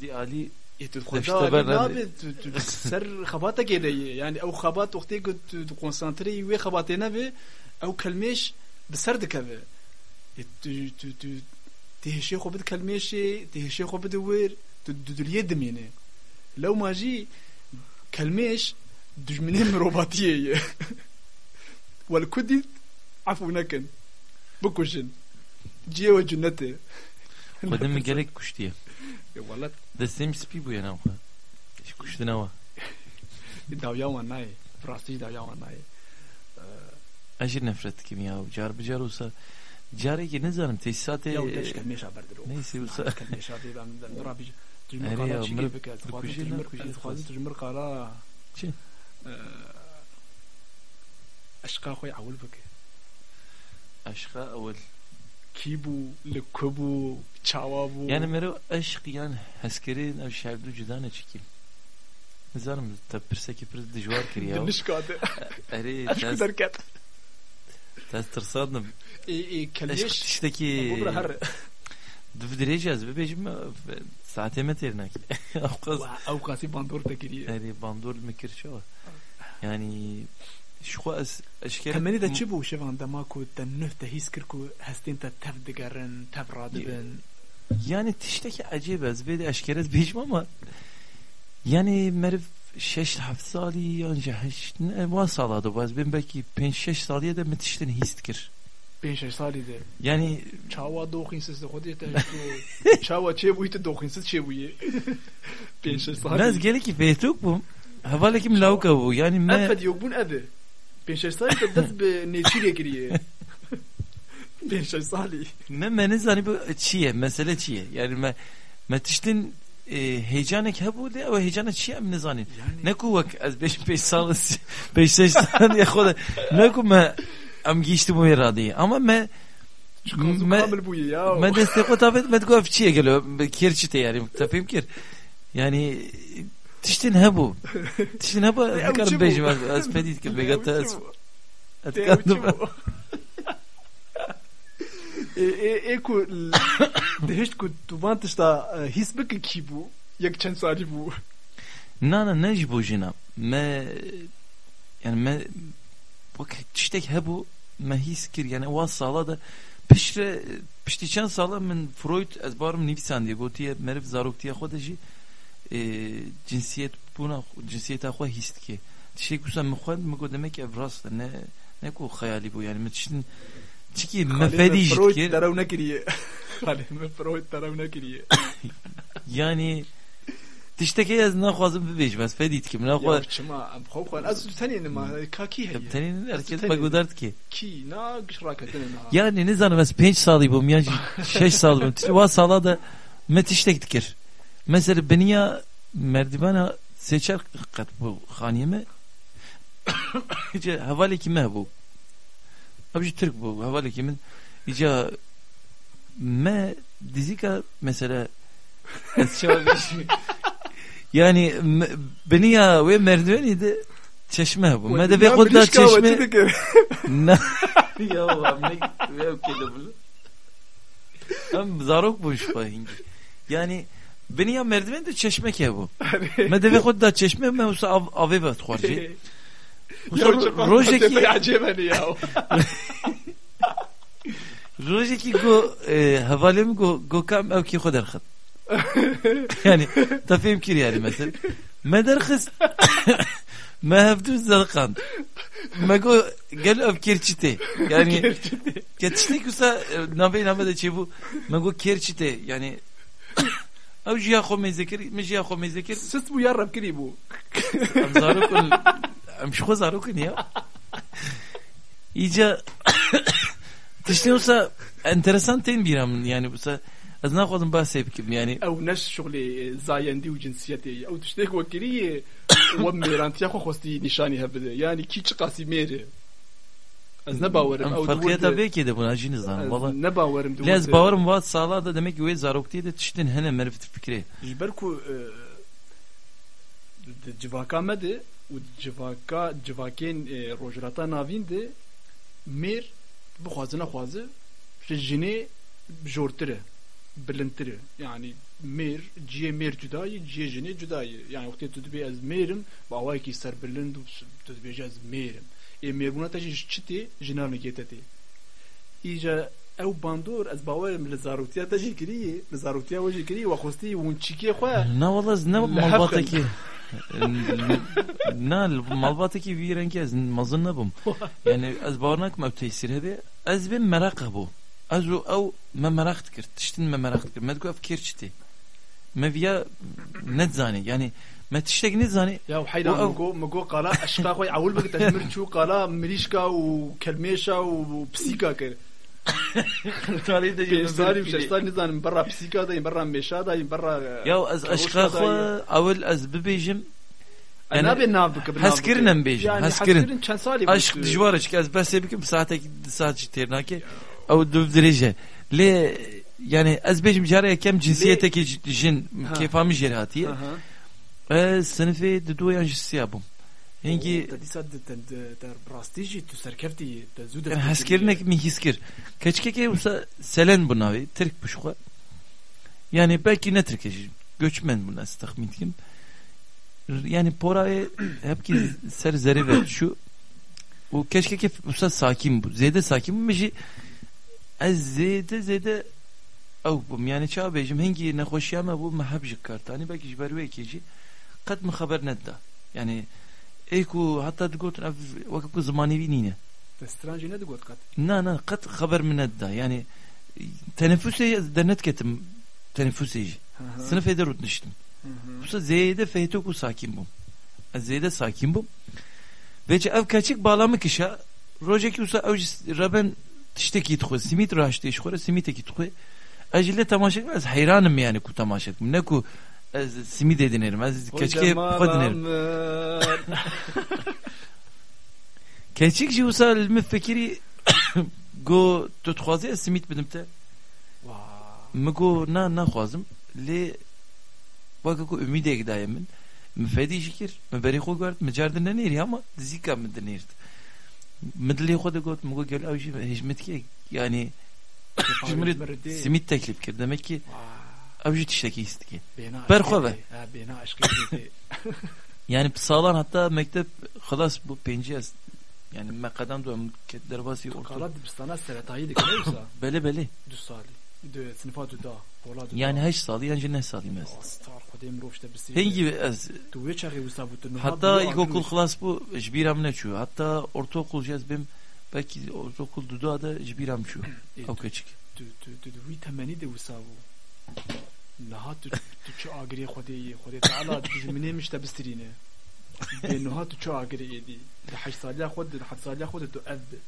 دی علی يتدخل دفشت برنامج. سر خباتا كده يعني أو خبات وقتي كنت تكونسنتري وي خباتينا به أو كلميش بسر دكبه تهشي خو بد كلميش تهشي خو بد وير تدليه دمينه لو ما جي كلميش دجمنين روباتيه والكدي عفو نكن بكوشن جيه وجنته خودم گلک کشتیه. The same spibuje na ucho. Kušte na ucho. Dal java naj, prasti dal java naj. Ee, Aşır nefret kim ya. Car bıcar olsa. Car ki ne zanım tesisatı. Ya uteş kemiş haberdir o. Neyse olsa. Kemiş haberdir. Ben de durabici. Tücmür kara çiki pek. Tücmür tücmür kara. Çin. Aşka ee, koy avul pek. Aşka avul. Aşka avul. aşka اول كيبو لكبو تشاوابو Yani mero aşk yani heskerin ev şevdu cüdane çekim. Nizarım ta pirse ki pir dijwar kiriya. دنش كاد Eri اشكو tas دركات tas tırsadım. اي اي Aşk كلميش tişteki بكره هر dövdireceğiz ve bejim saate meternak. Avkaz او قاسي باندور تكري شخو از اشکال همینی ده چی بو شوان دما کو ده نه ده هیس کر کو هستین تا تف دگرن تف رادبن یعنی تشتکی عجیب از بید اشکال از بیشم اما یعنی مرف شش هفت سالی یا هشت نه سالا دو باز بین بکی پنج شش سالیه ده متشتن هیست کر پنج شش سالی ده یعنی چاوا دوخین سیز ده خودی ده چاوا چه بویی ده دوخین سیز چه بویی پنج شش سالی نه از گلی که بیتوک بوم Havalekim lauka bu. Yani me... Efed yok bun evi. Ben 5 سالی به دست به نیچیره گریه 5 سالی من من زنی به چیه مسئله چیه یعنی من من تشتین heyecanek hebude o heyecana çi em nezanin neku vak az 5 5 sal 5 5 sal ya xoda neku me em gişti bu iradi. Ama me me me destek o tabet me tgov çi gelo kirçi te yarim tafim kir. Yani çi bû? E e e ku dehişt ku tu van tişta his bike kî bû yek çend salî bû Na na ne ji bo jina? Me yani me wek tiştek hebû me hîs kir. Yani wa sala da pişre piştî çend sala min Freud ez barim nivîsandiye gotiye meriv zaroktiya xwe de e, cinsiyet bûna cinsiyeta xwe hîs dike tiştek wisa min xwe min got demek ev rast e, ne ne ku xeyalî bû yani? Min tiştin çikî me fedî jî Freud nekiriye Halê me Freud derew nekiriye yani tiştekê ez naxwazim bibêjim ez fedî dikim Ya naxwe çima em xwe xwe ez tenê nima ka kî heye? tenê herkes tenê- me godar dike kî na giş raketine na Yani ne zanım ez 5 salı bum ya 6 salı bum. Va sala da metiştek dikir. Mesela beniya merdivana seçer kat bu haniyeme. İşte havale kime bu? Abi Türk bu havale kimin? İşte me dizika mesela yani me- beniya ve merdiveni de çeşme bu. Me de ve kodda çeşme. Ne? ya ne ve kede bu. Am zarok bu iş Yani beni ya merdiven de çeşme ke bu. Me de ve kodda çeşme me usa av ave vat xorji. Rojeki acemeni ya rojeki go havalem go go kam ev ki xoder xat. Yani tafhem kir yani mesela. Me derxis me hevdu zalqan. Me go gel ev kirçite. Yani Yetiştik usta nave nave de çebu mego kerçite yani Ev jiya xo mezekir mi jiya xo mezekir Sıt bu yarrab kiri bu am zarokun am şo zarokun ya İyice Tişte olsa enteresan ten bir am yani bu az ne kadar bahsedeyim yani او نش شغل زايندي وجنسيتي او تشتيك وكريه وميرانتيا خو خوستي نشاني هبده يعني كي تشقاسي ميري Ez nebawerim ew Ferqiyeta vê de bûn jî nizanim wala. Nebawerim tu. Lez bawerim wat Salada demek ki wê zaroktiyê de tiştin hene merv fikirê. Jiber ku e, civaka me de û civaka civakên e, rojrata navîn de mêr bixwaze nexwaze ji jinê jortir e, e. yani mêr ciyê mêr cuda ye ciyê jinê yani wextê tu dibê ez mêrim bi awayekî serbirlind û tu dibêje ê mêbûneta jî ji çitê ji navnekê te tê îja ew bandor ez bawerim li zarotiya te jî kiriyê li zarotiya we jî kiriyê we hûn çîkê xwe. Na wala ez ne malbatekê na malbatekî vî rengî ez mezin nebim. Yani ez bawer nakim ew tesîr hebe ez bê mereq hebû ez û ew me mereq dikir tiştin me mereq dikir. Me diku ev kêr çitê me vîya nedzanî yani Me tiştek net zani يا وحيدا وأو- مجو مجو قالا اشقا خوي عول بك تشمر شو قالا مريشكا وكلميشا وبسيكا كر بيزاري وشستان نزان برا بسيكا دا برا ميشا دا برا Ya az aşka xwe Awel az bibêjim انا بنابك هسكرنا نبيجم، يعني هسكرن. هسكرن كان صالي Aşk dijwar ki az bes bikim saatek saat ternake Ew du derece Lê yani ez bêjim care kem cinsiyetekî jin Ha. kêfamî jêr hatiye Ez sınıfê di duyan ji siya bûm Hengî ديسا در براستيجي تو سركفتي تزود yani heskirinek mi hiskir Keçkeke wisa selen bu navê Tirk bu şuxa Yani belki ne Tirk Göçmen bu nas tahmin kim Yani porayı hep ki ser zeri ver şu o keşke wisa sakin bu zede sakin bu meji ez zede zede او بم يعني چا بيجم هنگي نخوشيا ما بو محب جكارتاني باكي جبروي كيجي قد ما خبر ندا يعني ايكو حتى تقول وكو زماني بينينه استرانجي ندقوت قد نا نا قد خبر من الدا يعني تنفسي دنت كتم تنفسي sınıf eder utnuştum. Bu zeyde feytoku sakin bum. Zeyde sakin bum. Ve ev kaçık bağlamı kişa Rojeki usa ev raben tiştekî dixwe simît raştê ji xwe re simîtekî dixwe ez jî lê temaşe kirim ez heyranim yani ku temaşe kirim ne ku ez simîdê dinêrim ez dinêrim keçik jî wisa li min fikirî got tu ez simît bidim te. Min got na naxwazim lê weke ku ümîdek daye min. Min fedî jî kir min berê xwe gert min ama zîka min dinêrt min dilê xwe de got min got gel ew jî hejmetkek yani simit teklif kir. Demek ki ev jî tiştekî istikê Berxwe ve. Bêna aşkı yani sağlan hatta mektep xelas bu pêncî ez yani me qedem dom ke derbasî orta Kala dibistana seretayî dikine yoksa belê belê du salî. Du sınıfa du da. Pola yani heş salî yan jî ne salî mez? Astar xudê mirov işte bisi. hengî ez? Wisa bu tu hatta ilkokul xelas bu ji bîram neçû hatta ortaokul jez bim belki ortaokul duda da ew keçik Tu tu tu du wî temenî de wisa bû. Naha tu çi agirê xwedê xwedê teala ji minê miş te bistirîne. Bê niha tu çi agirê yêdî. Di heş saliya xwe di heş saliya xwe tu ev bi.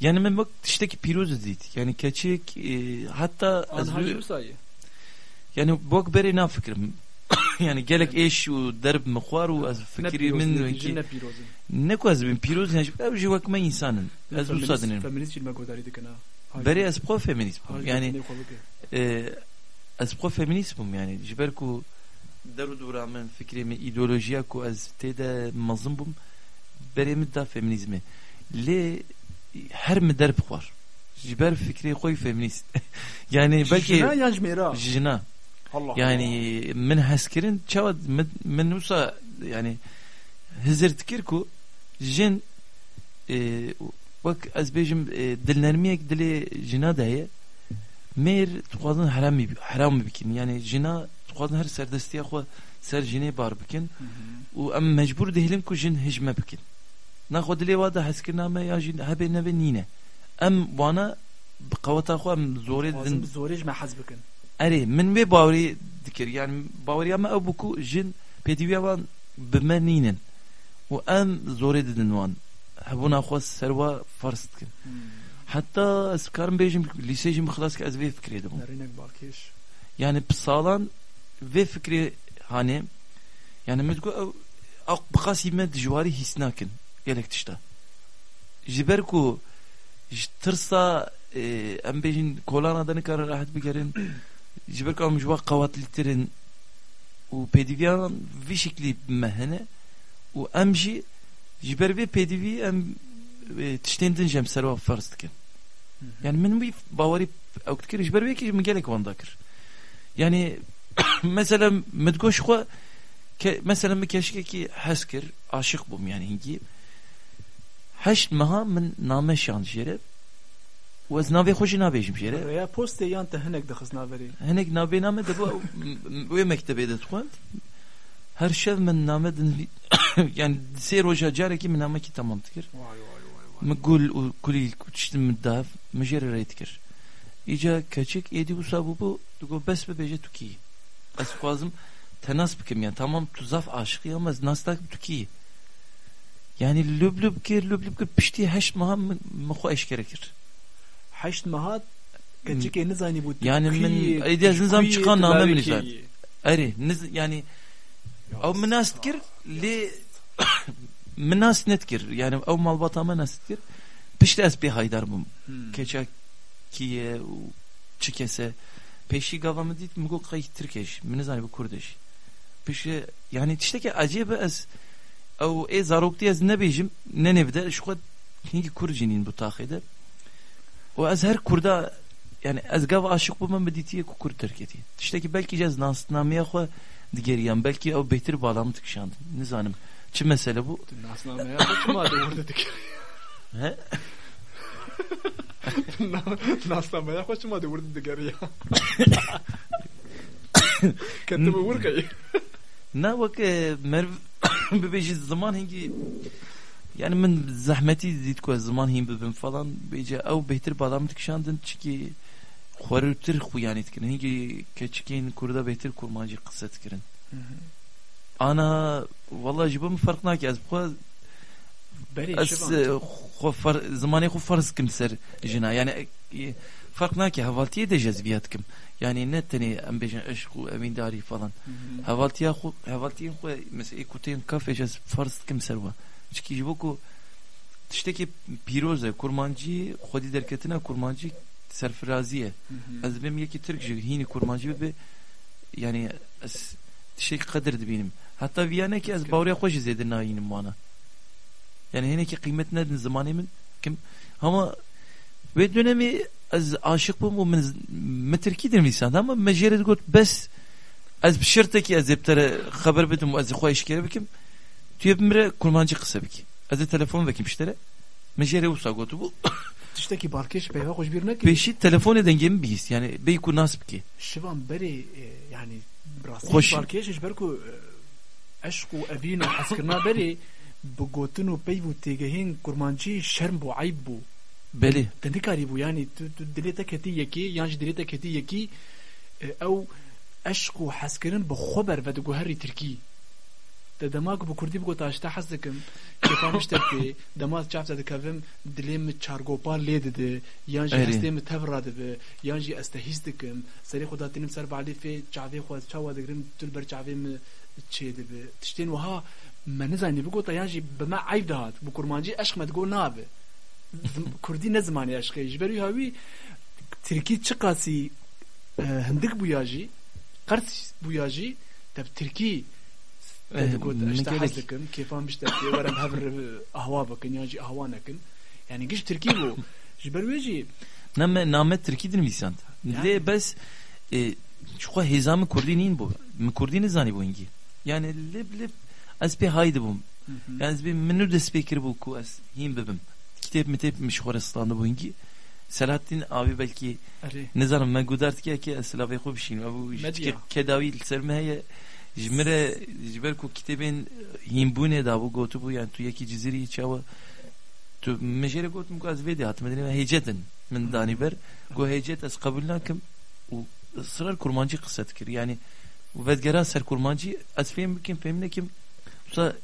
yani min bak tiştekî pîroz dît yani keçik e, hatta ez Anha bu- jî wisa ye. yani yani gelek eş û derb û ez Ne fikirî min wekî ne ne ku ez bin pîroz yani ev wek me ez wisa Feminist- dinim Feminist cilme godarî dikine. Berê ez xwe feminîst bûm yani ne xwe bike. e, ez xwe feminîst bûm yani. Ji ber ku der û dora min fikrê min îdeolojiya ku ez tê de mezin bûm berê min da feminîzmê lê her mi derb xwar ji ber fikrê xwe bak ez bêjim e, dilnermiyek dilê jina de heye mêr dixwazin heramî heram bikin yani jina dixwazin her serdestiya xwe ser jinê bar bikin û em mecbur dihilin ku jin hijme bikin naxwe dilê wa de heskirina me ya jin hebe neve nîne em wana bi qeweta xwe em zorê Lazım didin bir zorej me hez bikin. Erê min vê bawerî dikir yani baweriya me ew bû ku jin pêdiviya wan bi me nînin û em zorê didin wan xwe ser wa fers dikin heta ez karim bêjim lîsê jî min xilas ki ez vê fikrê dibûm Nerinek balkeş. yani pi salan vê fikrê hanê yani min digot ew ew biqasî me dijwarî hîs nakin gelek tişta ji ber ku ji tirsa e, em bêjin kolana da nikarin rahet bigerin ji ber ku em ji ji ber vê pêdivî em e, tiştên din ji em ser wa fers dikin yani min wî bawerî ew dikir ji ber vê kî min gelek wan dakir yani mesela midgoş xwe ke mesela mi keşkekî hez kir aşık bûm yani hingî heşt meha min name şan jêre û ez navê xwe jî nabêjim jêre Raya postê yan te hinek dixisna verî. hinek navê name de bu wê mektebê de dixwend her şev min name din yani sê roja carekî min namekî tamam dikir Vay vay vay vay. mi gul û kulîl tiştin min dav mi jêre rê dikir îca keçik êdî wisa bû bû digo bes bibêje tu kî ez xwazim te nas bikim yani tamam tu zaf aşıqî ama ez nas nakim tu kî yani lüb lüb kir lüb lüb kir piştî heşt meha min min xwe eşkere kir Heşt mehat keçikê nizanî bû. Yani min- nizam kuyê çıkan name min erê niz yani ew min nas dikir lê min nas netkir yani ew malbata me nas dikir piştî ez pê haydar bûm Hmm. keçakiye û çi kese peşî gava min dît min got qey tirkeş. Min nizanî bu kurdiş pişê yani tiştekî acêb e ez ew ê zaroktî ez nebêjim nenevde ji xwe hingî kur jînîn bu taxê de û ez her kurda yani ez gav aşık bûme bi dîtiye ku kur tirketî tiştekî belkî ez nasnameya xwe digeriyan belkî ew bêhtir balam dikişandin nizanim çi mesele bu? Nasnameye kaçma da orada dik. he? Nasnameye kaçma da orada dik ya. Ketime vur kayı. Na wek merv bibêjî ziman hingî yani min zehmetî dît ku ez ziman hîn bibim falan bêje ew bêhtir balam dikişandin çikî Xwarûtir xuyanît kirin. Hingî keçikên Kurda bêtir kurmancî qisset kirin. Ana valla ji bo min farq nake ez bixwe ez zimanê xwe farz kim ser jina. Yani e, fark nake hevaltiye de cezbiyat kim. Yani ne tenê em bêjin eşq û evîndarî falan. Hevaltiya xwe hevaltiyên xwe mesela kuteyên kafê ez farz kim ser we. Çikî ji bo ku tiştekî pîroz e kurmancî xwedî derketina kurmancî serfiraziye az benim yeki Türk ji hini kurmancı be yani az şey kadir dibinin hatta viyane ki az bavriya hoş izledin nayinim bana yani hene ki kıymet nedin zamanımın kim? Ama ve dönemi az aşık bu mu metrkidir insan ama meceret got bes az bir şirteki az eptere haber bedim az xoy işkere bikim tüye bimre kurmancı kısa biki az telefon vekim işlere mecere usa gotu bu tişteki barkeş beyva hoş bir ne ki beşi telefon eden gemi bir his yani beyku nasip ki. Şivan beri e, yani rastî Xweş. barkeş ji ber ku eşq û evîn û heskirina berê bi gotin û peyv û têgehên kurmancî şerm bû eyb bû beli. Te nikarî bû yanî tu dilê te ketî yekî yan ji dilê te ketî yekî e, ew eşq û heskirin bi xwe berve diguherî tirkî te dema ku bi kurdî bigot aşta hez dikim kêfa miştekê dema çavte dikevim dilê min çargopar lê dide yan jî hestê min tevra dibe yan jî ez te hîs dikim serê xwe datînim ser balêfê çavê xwe çawa digirim tu li ber çavê min çê dibe tiştên wiha me nizanî bigota yan jî bi me eyb dihat bi kurmancî eşq me digot nabe Kurdî ne zimanê eşqê ji ber wî hawî Tirkî çi qasî hindik bûya jî qers bûya jî te bi Tirkî Eh, digot min işte gerek- hez dikim kêfan miştekê werem hevir ahwa bikin yan jî ahwa nekin yani giş Tirkî bû ji ber wê jî Name namet Türkiye'dir misant. Yani. Le bes e, şu hezamı Kurdi neyin bu? Mi Kurdi ne zani bu ingi? Yani leb leb az bir haydi bu. Yani az bir menü de speaker bu ku az him bebim. Kitap mitep miş Horastan'da bu ingi. Selahattin abi belki erê ne zanım ben gudart ki ki eslavı خوب şin. Bu Medya. kedavi serme heye Jmire jiber ku kitebên hînbûnê da bû gotûbû yan tu yekî cizîrî çawa tu mejere gotum ku ez vê de hatime dinê me hêcetin min danî ber got hêcet ez qebûl nakim û ısrar kurmancı kısset kir. Yani vedgera ser kurmancı ez fêm bikim fêm nekim tuta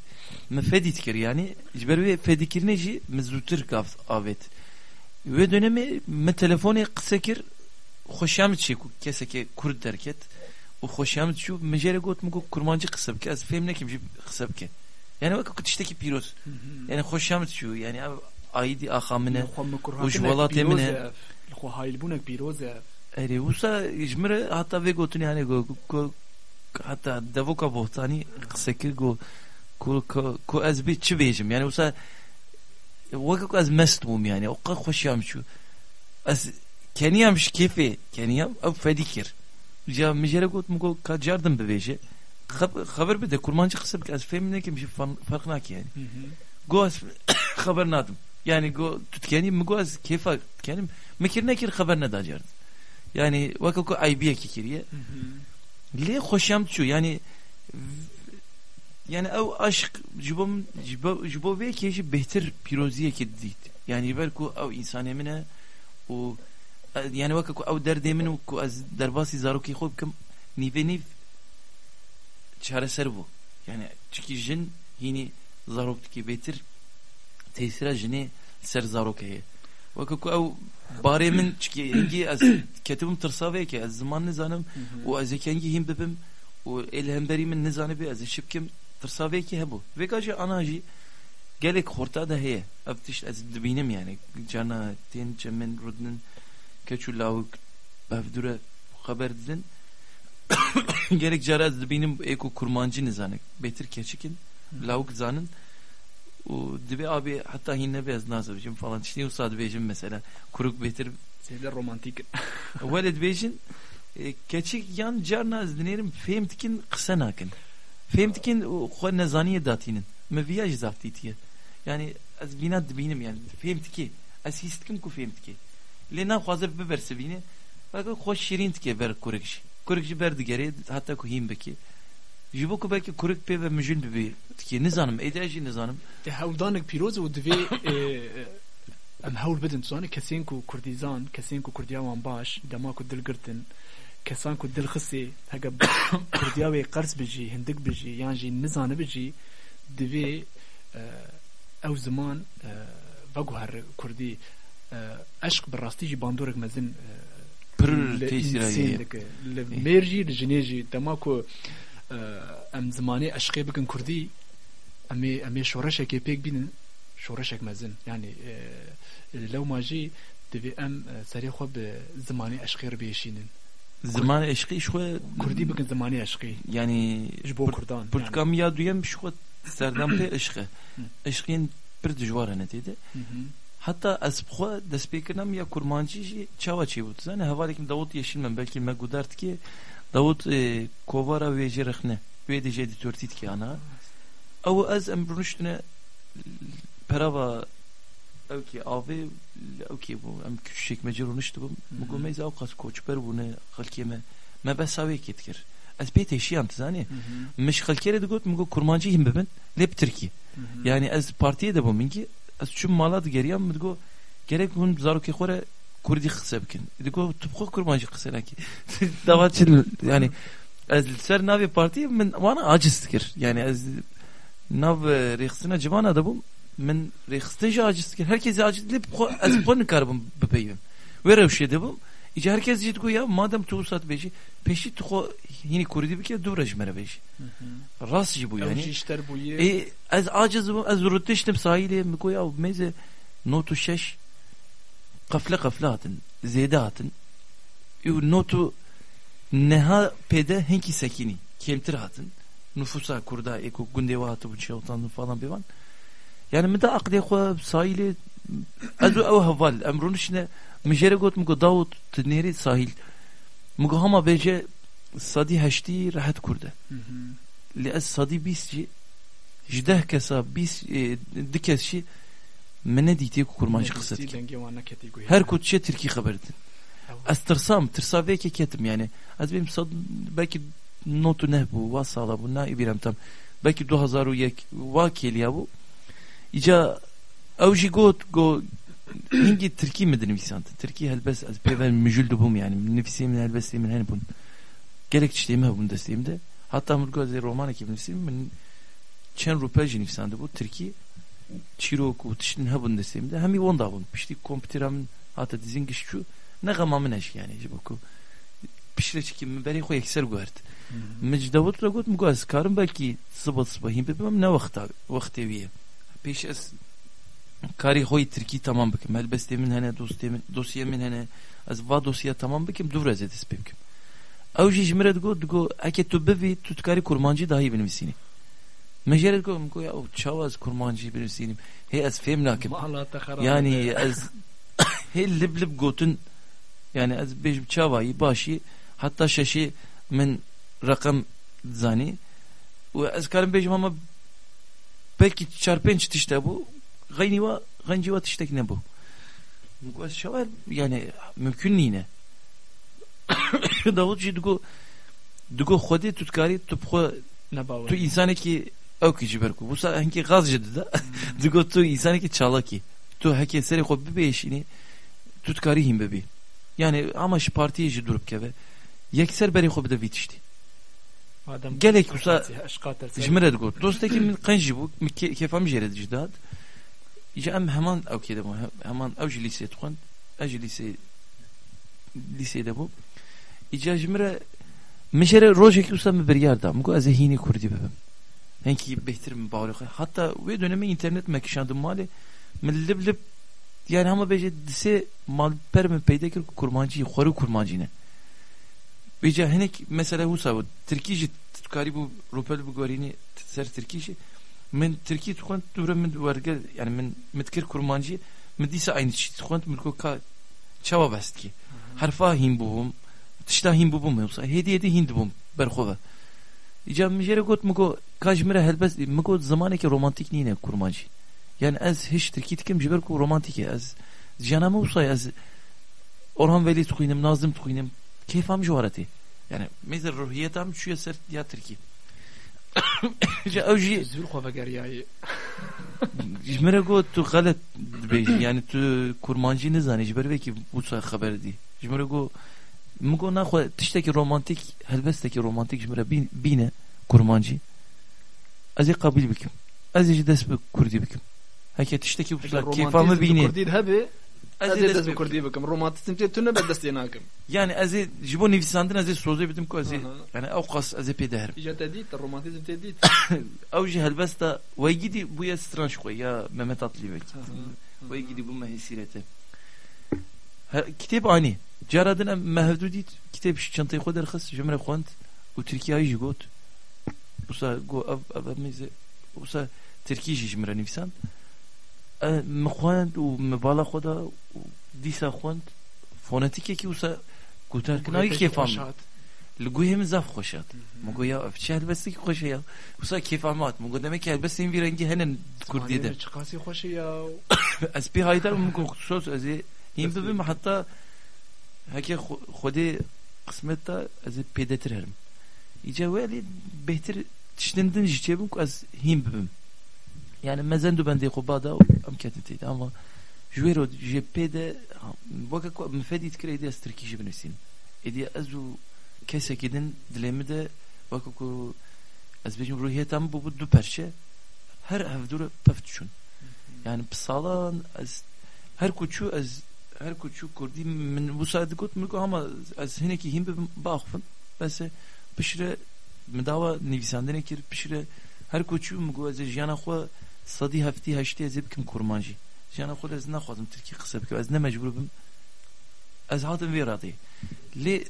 me fedit kir. Yani jiber wê fedikirine jî me zûtir avêt. Wê dönemê me telefonê qise kir xoşyam çê ku kesekê kurd derket. درکت و خوشم چو مجره گوت مگو کرمانجی قصب که از فهم نکیم جی قصب که yani bak tişteki piroz yani hoşam çu yani av aydi ahamine xwe min kur Û ji hatinek welatê min pîroz e. e, li xwe hayilbûnek pîroz e eri usa ijmire hatta ve gotun yani go go hatta devoka bohtani kısaki go ku ku ku az bir çi bejim yani usa vakak az ya mijerek ot mugol kacardım bebeşi. Haber bede kurmancı kısa bir az femin nekim şey fark nak yani. Go az haber nadım. Yani go tutkeni mi go az kefa kendim mekir nekir haber ne dacardım. Yani vakı ko aybiye kikiriye. Le hoşam çu yani yani ev aşk jibom jibo ve keşi behtir piroziye kedit. Yani belki ev insanemine o yani vaka ku ev derde min ku az derbasi zaroki xob kim nive niv çareser bu yani çünkü jin yine zarok ki betir tesira jini ser zarok heye vaka ku ev bare min çünkü ingi az ketibim tırsave ki az zaman ne zanım و از کنگی هم ببم و الهمبری من نزانه بی از شبکم ترساوه کی هبو و کاجی آنا جی گلک خورتا ده هیه افتش از دبینم yani cana ten cemen rudnin keçullahu bevdure haber didin gerek ceraz benim eko kurmancı nizanek betir keçikin lavuk zanın o dibe abi hatta hinne beyaz nazabicim falan. İşte usad beycim mesela kuruk betir. Sevler romantik. Veled beycin e, keçik yan carnaz dinerim fehmtikin kısa nakin fehmtikin o nezaniye datinin meviyaj zaftitiye yani az binat binim yani. Fehmtiki az histkim ku fehmtiki Lena xwazir biber sevine. Bak xoş şirin tike ber kurekşi. Kurekşi ber digere hatta ku him beki. Jibo ku belki kurek pe ve müjün bibi tike nizanım edaji nizanım. Te hewdanek pîroz û divê e, em hewl bidin tu zanî kesên ku Kurdîzan kesên ku Kurdiya wan baş dema ku dil girtin kesan ku dil xisê hege Kurdiya wê qers bijî hindik bijî yan jî nizanî bijî divê e, او زمان وگو هر کردی عشق براستی جی باندورک مزن پر تیسیرایی لميرجي لجنيجي تماكو ام زماني اشقي بكن كردي امي امي شورشك بيك بين شورشك مزن يعني لو ما جي دبي ام سري خو بزماني اشقي ربيشينن زمان عشقی شو کردی بکن زمانی عشقی yani جبو كردان Pırtkam ya duyam şu serdam pe aşkı. Aşkın bir dijwar ne dedi. Hatta az bxwa destpêkirinam ya kurmancî jî çawa çê bû. Zane hevalekî Davut Yeşilmen belkî me gudart ki Davut e, kovara wê jê rexne. Wê de jê dîtortît ki ana. Ew ez em rûniştine perava ew ki avê ew ki bû em küçük çekmece rûnişti bûm. Min got meyza ew qas koçber bûne xelkê me. Me besa wê kê dikir. Ez pê teşiyam tizanî. Miş xelkê re digot min got kurmancî hîn bibin lê bi Tirkî. Yani ez partiye de bûm min ki ez çûm mala digeriyam min digot gerek hûn zarokê xwe re Kurdî qise bikin. Digot tu bixwe kurmancî qise nekî. Davat çil yani ez li ser navê partiyê min wana aciz dikir. Yani ez nav rêxistina civana da bûm min rêxistin jî aciz dikir. Herkes aciz lê ez xwe nikaribim bipeyvim. İşte herkes ciddi ya madem tu saat beşi peşi tuho yine kuridi bir kez duvraş mere beşi. Mhm. Ras bu yani. işler bu ye. E az aciz bu az rutiştim sahili mi koya meze notu şeş kafle kafle atın zede atın. Ü notu neha pede henki sekini kemtir atın. Nüfusa kurda eko gündeva atı bu şey otanlı falan bir van. Yani mi de akde sahili az o havval emrun işine em rûnişine min jê re got min got Davut tu nêrê sahil min got hema bêje sadî heştî rehet Kurd e li ez sadî bîst jî ji deh kesa bîst e, di kes jî me nedîtiye ku kurmancı qise dike دنگي وانا كتي قوي her ku tişe Tirkî xeber din ez tirsam tirsa vêkê ketim yani ez benim sad belki notu ne bu va sala bu na ibirem tam belki 2001 va keliya bu ica ew jî got go hingi Tirkî mi dinim isant Tirkî helbes ez pêvel müjül dibûm yani? Nefisîmin helbesîmin hene bun gerek tişteyim hebûn desteyimde hatta ez romanekî nefisîm min çen rûpel jî nivîsandı bu. Tirkî çîrok û tiştin hebûn desteyimde hemî wan dabûn piştî kompîtera min hata dizin gişçû ne gama min eş yani ji bo ku? Pişreçikî min berê xwe yekser guhert min ji Davut re got min got ez karim belkî siba siba hîn bibim ne wexta wextê wî ye pêş ez karî xwe Tirkî tamam bikim helbestê min hene dostê min dosyê min hene ez va dosya tamam bikim du reze dest pê bikim ew jî ji min re digot digot eke tu bivî tu dikarî kurmancî dahî binivîsînî min jê re digot min got ya ew çawa ez kurmancî binivîsînim hê ez fêm nakim ما تخرب yani ez hê lib lib gotin yani ez bêjim çavayî başî hatta şeşî min rakam zanî û ez karim bêjim ama belki çar pênc tişte bû gaynî wa gancî wa tiştek nebû Min got ez çawa yani mümkün nîne Davut jî digot digot xwedê tu dikarî tu bixwe نباوي tu insanekî ew kî ji ber ku wisa hinkî gaz ji dide digot tu insanekî çalakî tu hekê serê xwe bibêşînî tu dikarî hîn bibî yani ama ji partiyê jî durup keve yekser berê xwe bide vî tiştî آدم gelek wisa اشقات ji min re digot dostekî min qen jî bû min kê- kêfa min jê re dijî dat îca em heman ew kê de bû heman ew jî lîseyê dixwend ez jî lîseyê lîseyê de bû îca ji min re min jê re rojekî wisa min biryar da min got ez ê hînî Kurdî bibim Henki bihtir mi bavrı hatta ve dönemi internet mekişandım mali min lib lib yani ama beje dise mal per mi peyda kir kurmancı xoru kurmancı ne. Beje henek mesela Türkiye tukari bu rupel bu gorini ser Türkiye min Türkiye tukant dure min vergel yani min mitkir kurmancı min dise aynı şey min ko ka çava best ki harfa him bubum tişta him bubum yoksa hediye de hind bubum berxova İca mijere got mugo kajmire helbes mugo zamanı ki romantik nine kurmancı. Yani ez hiç Türkiye tikim jiber ku romantik ez janama usay ez Orhan Veli tukuynum Nazım tukuynum keyfam juarati. Yani mezar ruhiyetam şu ser ya Türkiye. Ja evji زور خو بگریایی jmere got tu galet dibêjî yani tu kurmancî nizanî ji ber vê ki wisa xeber dî ji min re got min got naxwe tiştekî romantik helbestekî romantik ji min re bîn- bîne kurmancî ez ê qabil bikim ez ê jî dest bi kurdî bikim هەکە تشتێکی اگر وسا رومانتیزم کێفامە بینێ کردید هبه Ez از ê dest دست pê- کردی بکم رومانتیزم چه تو نه به دست ناکم yani ez ê ji bo nivîsandin ez ê sozê bidim ku ez ê Aha. yani ew qas ez ê pê deherim ایجا تدید رومانتیزم تدید ew jî helbesta wey gidî bûye stranj xwe ya Mehmet Atlîbek wey gidî bû me hesîrete kitêb anî cara din em me hevdû dît kitêb ji çantayê xwe derxist ji min re xwend û Tirkiyayê jî got wisa got ev ev ev mêze wisa Tirkî jî ji min re nivîsand e, me xwend û me bala xwe da û dîsa xwend fonetîkekî wisa gutarkinayî kêfam li guhê min zaf xweş hat من گو یا چه البستی که خوشه یا وسا کیف آمات من گو دمه که البستی این ویرنگی هنن کردی ده چقاسی خوشی یا از بی هایدر من گو خصوص از این ببیم حتی هکی خودی قسمت تا از پیدتر هرم ایجا ولی بهتر تشتندن جیچه بم که از هیم ببیم du bende kubada am ketiteydi ama jwero jepede vaka ko mfedi tkre as Türkiye jibnesin edi azu kesek edin dilemi de vaka ko az bejim ruhiyetam bu bu du perşe her evdura peftşun yani psalan az her kuçu az her kuçu kurdi min bu saati kot mulku ama az hineki him bibim baxfın. Bes pişre midava nivisandene kir pişre her kuçu mu az jana xwa صدی هفتی هشتی از بکم کرمانجی جانا خود از نخوازم ترکی قصه بکم از نمجبور بم از هاتم وی راضی لی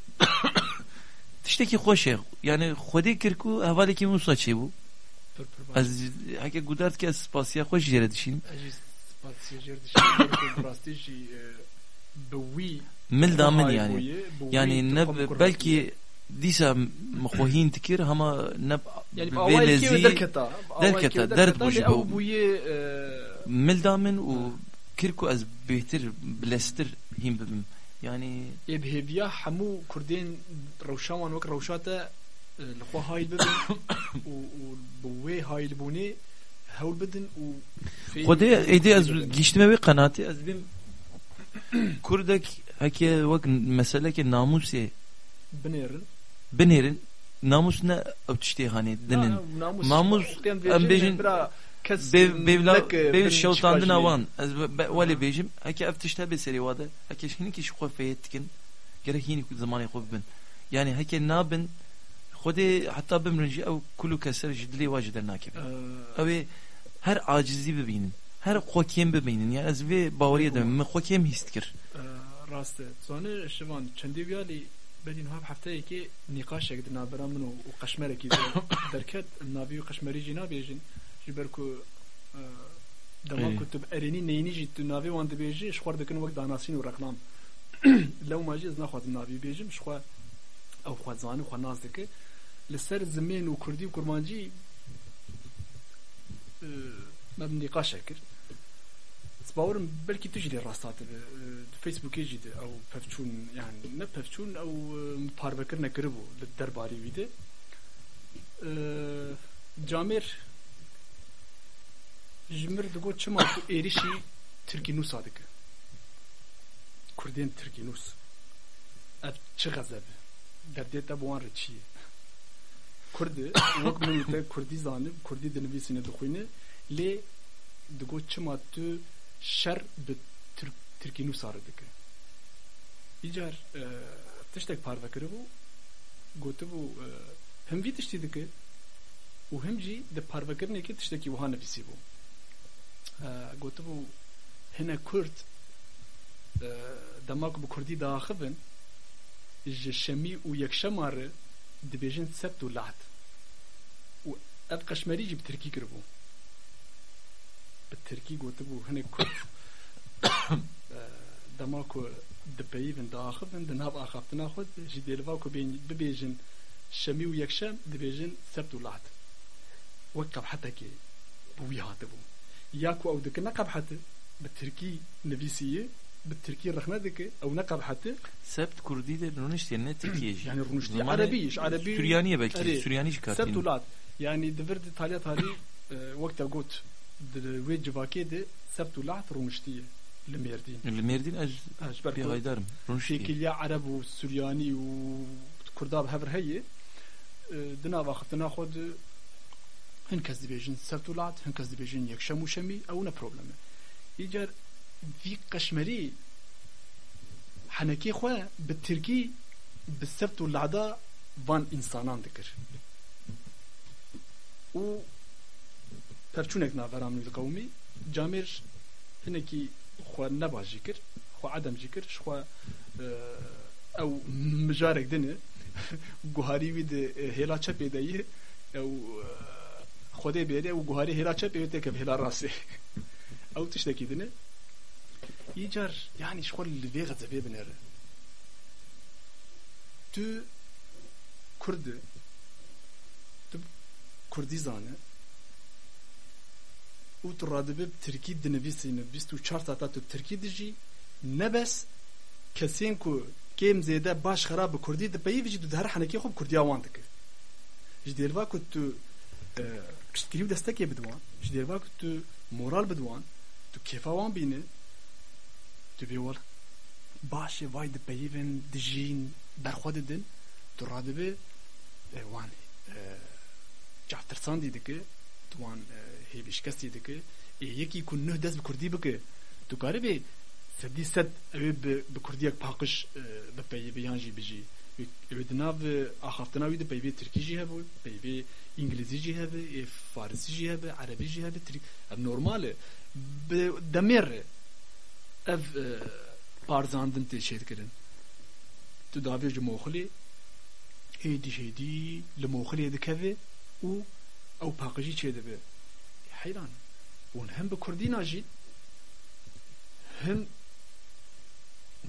تشتکی خوشه yani خودی کرکو حوالی که موسا چی بو از هکه گودارد که از سپاسیا خوش جره دشین اجی سپاسی جر دشی براستی جی بوی مل دامن yani yani ne belki disa mohohin të kir hama në velezi derketa derd bu jibo mildamin u kirku az behtir blestir him bim yani ebhebiya hamu kurdin rawshawan wak rawshata lxwa hayl bibin u buwe hayl buni hawl bidin u Xwedê êdî ez giştime wê qenatê ez bim Kurdek heke wek meseleke namusê binêrin ye بنيرن بنيرن namus ne ötüştü hani dinin namus em bejin bevla bev şoltandın avan az vali bejim haki eftişte bir seri vada haki şimdi ki şu kofeyetkin gerek yeni zamanı bin yani haki nabin خودي حتى بمرنجي او كل كسر جدلي واجد ناكب او her acizi bebinin her خوکیم bebinin yani az ve bavariye de mi خوکیم histkir راست sonra şivan çendi viyali بدين هاب حفتة كي نقاش قد نابرا منو وقشمرة كي دركت النابي وقشمري جي نابيجن جبركو دما كتب اريني نيني جي تو نابي وان دبيجي شخوار دكن وقت داناسين ورقلام لو ما جي زنا خوات النابي بيجم شخوا او خوات زاني خوا ناز دك لسر زمين وكردي وكرمانجي ما بنقاش كر باورم بلكي تجري راسات فيسبوك يجي او بفچون يعني نه بفچون او پاربکر نکربو درباری ویده جامر جمر دگو چما تو ایریشی ترکی نوس آدک کردین ترکی نوس اب چه غزب در دیتا بوان رچیه کرد وقت من کردی زانب کردی دنویسینه دخوینه لی دگو چما تو شر به ترکی نو ساره دکه ایجار تشتک پارده کرده بو گوته بو هم وی تشتی دکه و هم جی ده پارده کرنه که تشتکی وها نفیسی بو گوته بو هنه کرد دماغ بو کردی داخبن جشمی و یک شماره دبیجن سبت و لعت و اب قشمری جی بترکی کرده بو بالتركي قلت بو هنا كنت دماكو دبيفن داخفن دنهاب آخافت ناخد جي ديلفاكو بين ببيجن شمي ويكشم دبيجن سبت ولعت وكب حتى كي بوي هاتبو ياكو او دك نقب حتى بالتركي نبيسية بالتركي رخنا دك او نقب حتى سبت كردي ده رونشتي يعني تركيا يعني رونشتي عربي عربي سوريانية بلكي سورياني شكاتين سبت ولعت يعني دفرد تاليا تالي وقت قلت وی جواکی ده سبت و لحت رونشتیه لمردین لمردین اج اج بی هایدارم رونشتی شکلیا عرب و سوریانی و کرداب هفر هیه دنا وقتنا خود هن کس دبیجن سبت و لعت هن کس دبیجن یک شم و شمی او نه پروبلمه ایجار وی قشمری حنکی خو به ترکی به سبت و لعدا وان انسانان دکر و پرچونک نافرام القومي جامر هنكي خو نباجي كر خو عدم جيكر خو او مجارك دنه گوهاری وید هلا چپی دی او خوده بیده او گوهاری هلا چپی وید که هلا راسه او تشتکی دنه ایجار yani شغل لوی غزبه بنره تو کرد تو کردی u tu radibib Tirkî dinivîsînin bîst û çar saata tu Tirkî dijî nebes kesên ku kêm zêde baş xera bi Kurdî dipeyî vê jî tu di her henekê xwe bi Kurdiya wan dikir. Ji dêrva ku tu e, piştgirî destekê bidwan, ji dêrva ku tu moral bidwan, tu kêfa wan bîne, tu bê wel başê vay dipeyivin, dijîn, berxwe didin, tu radibe wan e, caftirsan dî dike, tu wan e, نه دست به کردی بکه تو کاری به سدی ست اوی به کردی یک پاکش به پی بیانجی بجی اوی دناو آخافتنا وی ده پی بی ترکی جی هبو پی بی انگلیزی جی هبه فارسی جی هبه عربی جی هبه ترکی اب نورماله به دمیر اف پارزاندن تی شید کرن تو داوی جو موخلی هیدی هیدی لموخلی دکوه او او پاکجی چه دبه حیران اون هم به کردی ناجین هم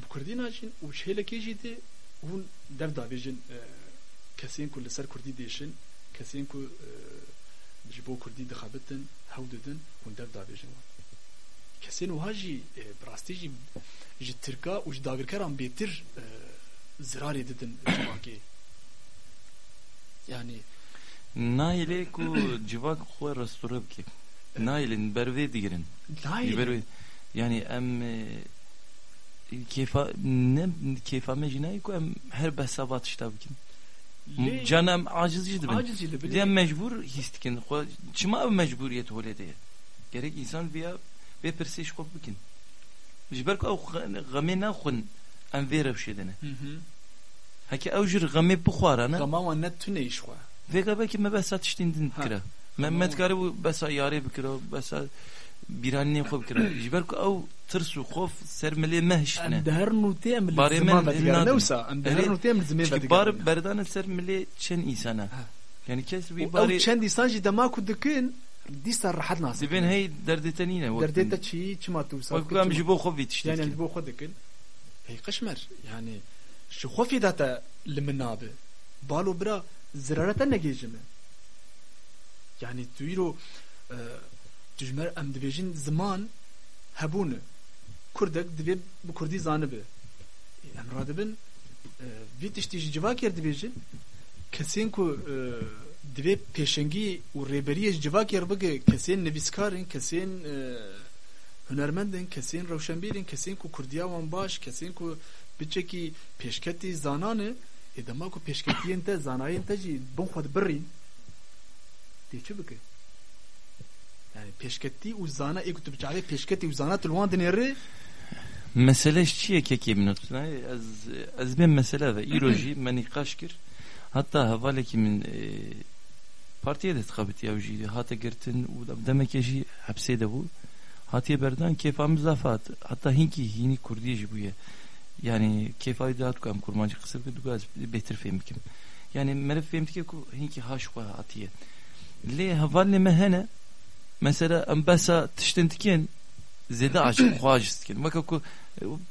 به کردی ناجین و شهله کی جیده اون در داویجن کسین کو لسر کردی دیشن کسین کو جبو کردی دخابتن هاو ددن اون در داویجن کسین و هاجی براستی جی جی ترکا و جی داگرکران بیتر زراری ددن جواکی yani نایله کو جواک خو رستوره بکی نایلن بروی دیگرن Nail. بروی yani em keyfa ne keyfa mecnayı ko em her besavat işte bikin Lê canım aciz jid ben aciz ile bile diye mecbur histikin xo çima mecburiyet holede gerek insan veya ve persiş ko bikin jiber ko gamena khun em vera şedene Hı hı. haki evjir game bu xwarana Gama net tüne iş var. Vega belki me besa tiştindin Ha. kira. Mehmet karı bu besa yare bikira besa biranni xo bikira. Jiber ko ew tirsu xof sermeli mehşne. Em der nuti em Barê zaman. Newsa em der nuti em zime Çünkü vedigar. bar berdan sermeli çen insana. Yani kes bir bari çend insan jî dema ku dikin dîsa rahat nas. dibin hey derdetenine. derdeta çi çima tu sa. Vakam jibo xo vit yani bu xwe dikin. Hey qişmer yani şu xwe data liminabe. Balo bira zirareta negejime. Yani tu îro tujmer em dibêjin ziman hebûne. Kurdek divê bi Kurdî zanibe. Em radibin vî tiştî ji civakê dibêjin kesên ku e, divê pêşengî û rêberiyê ji civakê bige kesên nivîskarên kesên e, hunermendin kesên rewşenbîrên kesên ku kurdiya wan baş kesên ku biçekî pêşketî zanan e ê dema ku pêşketiyên te zanayên te jî bin tê çi bike yani pêşketî û zana ê ku tu biçavê pêşketî û zana tu li wan dinêrî Mesele çiye keki min otuna. Az az ben mesele ve iroji meni kaşkir. Hatta havale kimin e, partiye de tkabit yavji hata girtin u demek ki hapse de bu. Hatiye berdan kefa müzafat. Hatta hinki hini kurdiye bu ye. Yani kefa idat kam kurmancı kısır bir dugaz betir fehmikim. Yani meref fehmtike ku hinki haş wa hatiye. Le havale mehene mesela ambasa tiştentiken zede açık kuajist ken. Maka ku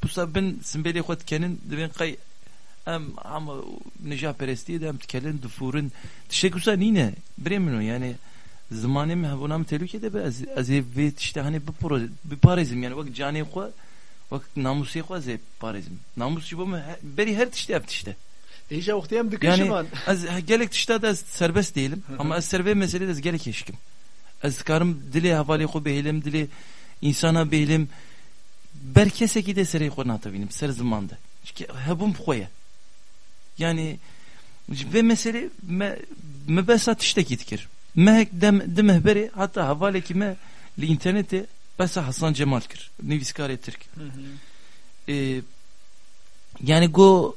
bu sabın simbeli xwet kenin dibin qay em ama neja peresti de em tkelin dufurun tişekusa nine bremino yani zamanı mı buna mı tehlike de az az ve işte hani bu pro bir parizm yani bak cani xwa bak namusi xwa ze parizm namus jibo mu beri her tişte yap tişte Wextê em dikin yani şivan az gelek tişte de serbest değilim ama az serve mesele de gelek eşkim az karım dili havali xo behilim dili insana behilim. Berkese ki de serey xo natavinim ser zamanda çünkü hebum xoya yani ve mesele me me besa tişte gitkir mehek dem demeh beri hatta havaleki me li internete besa Hasan Cemal kir nivîskarê Türk Hı hı. e, yani go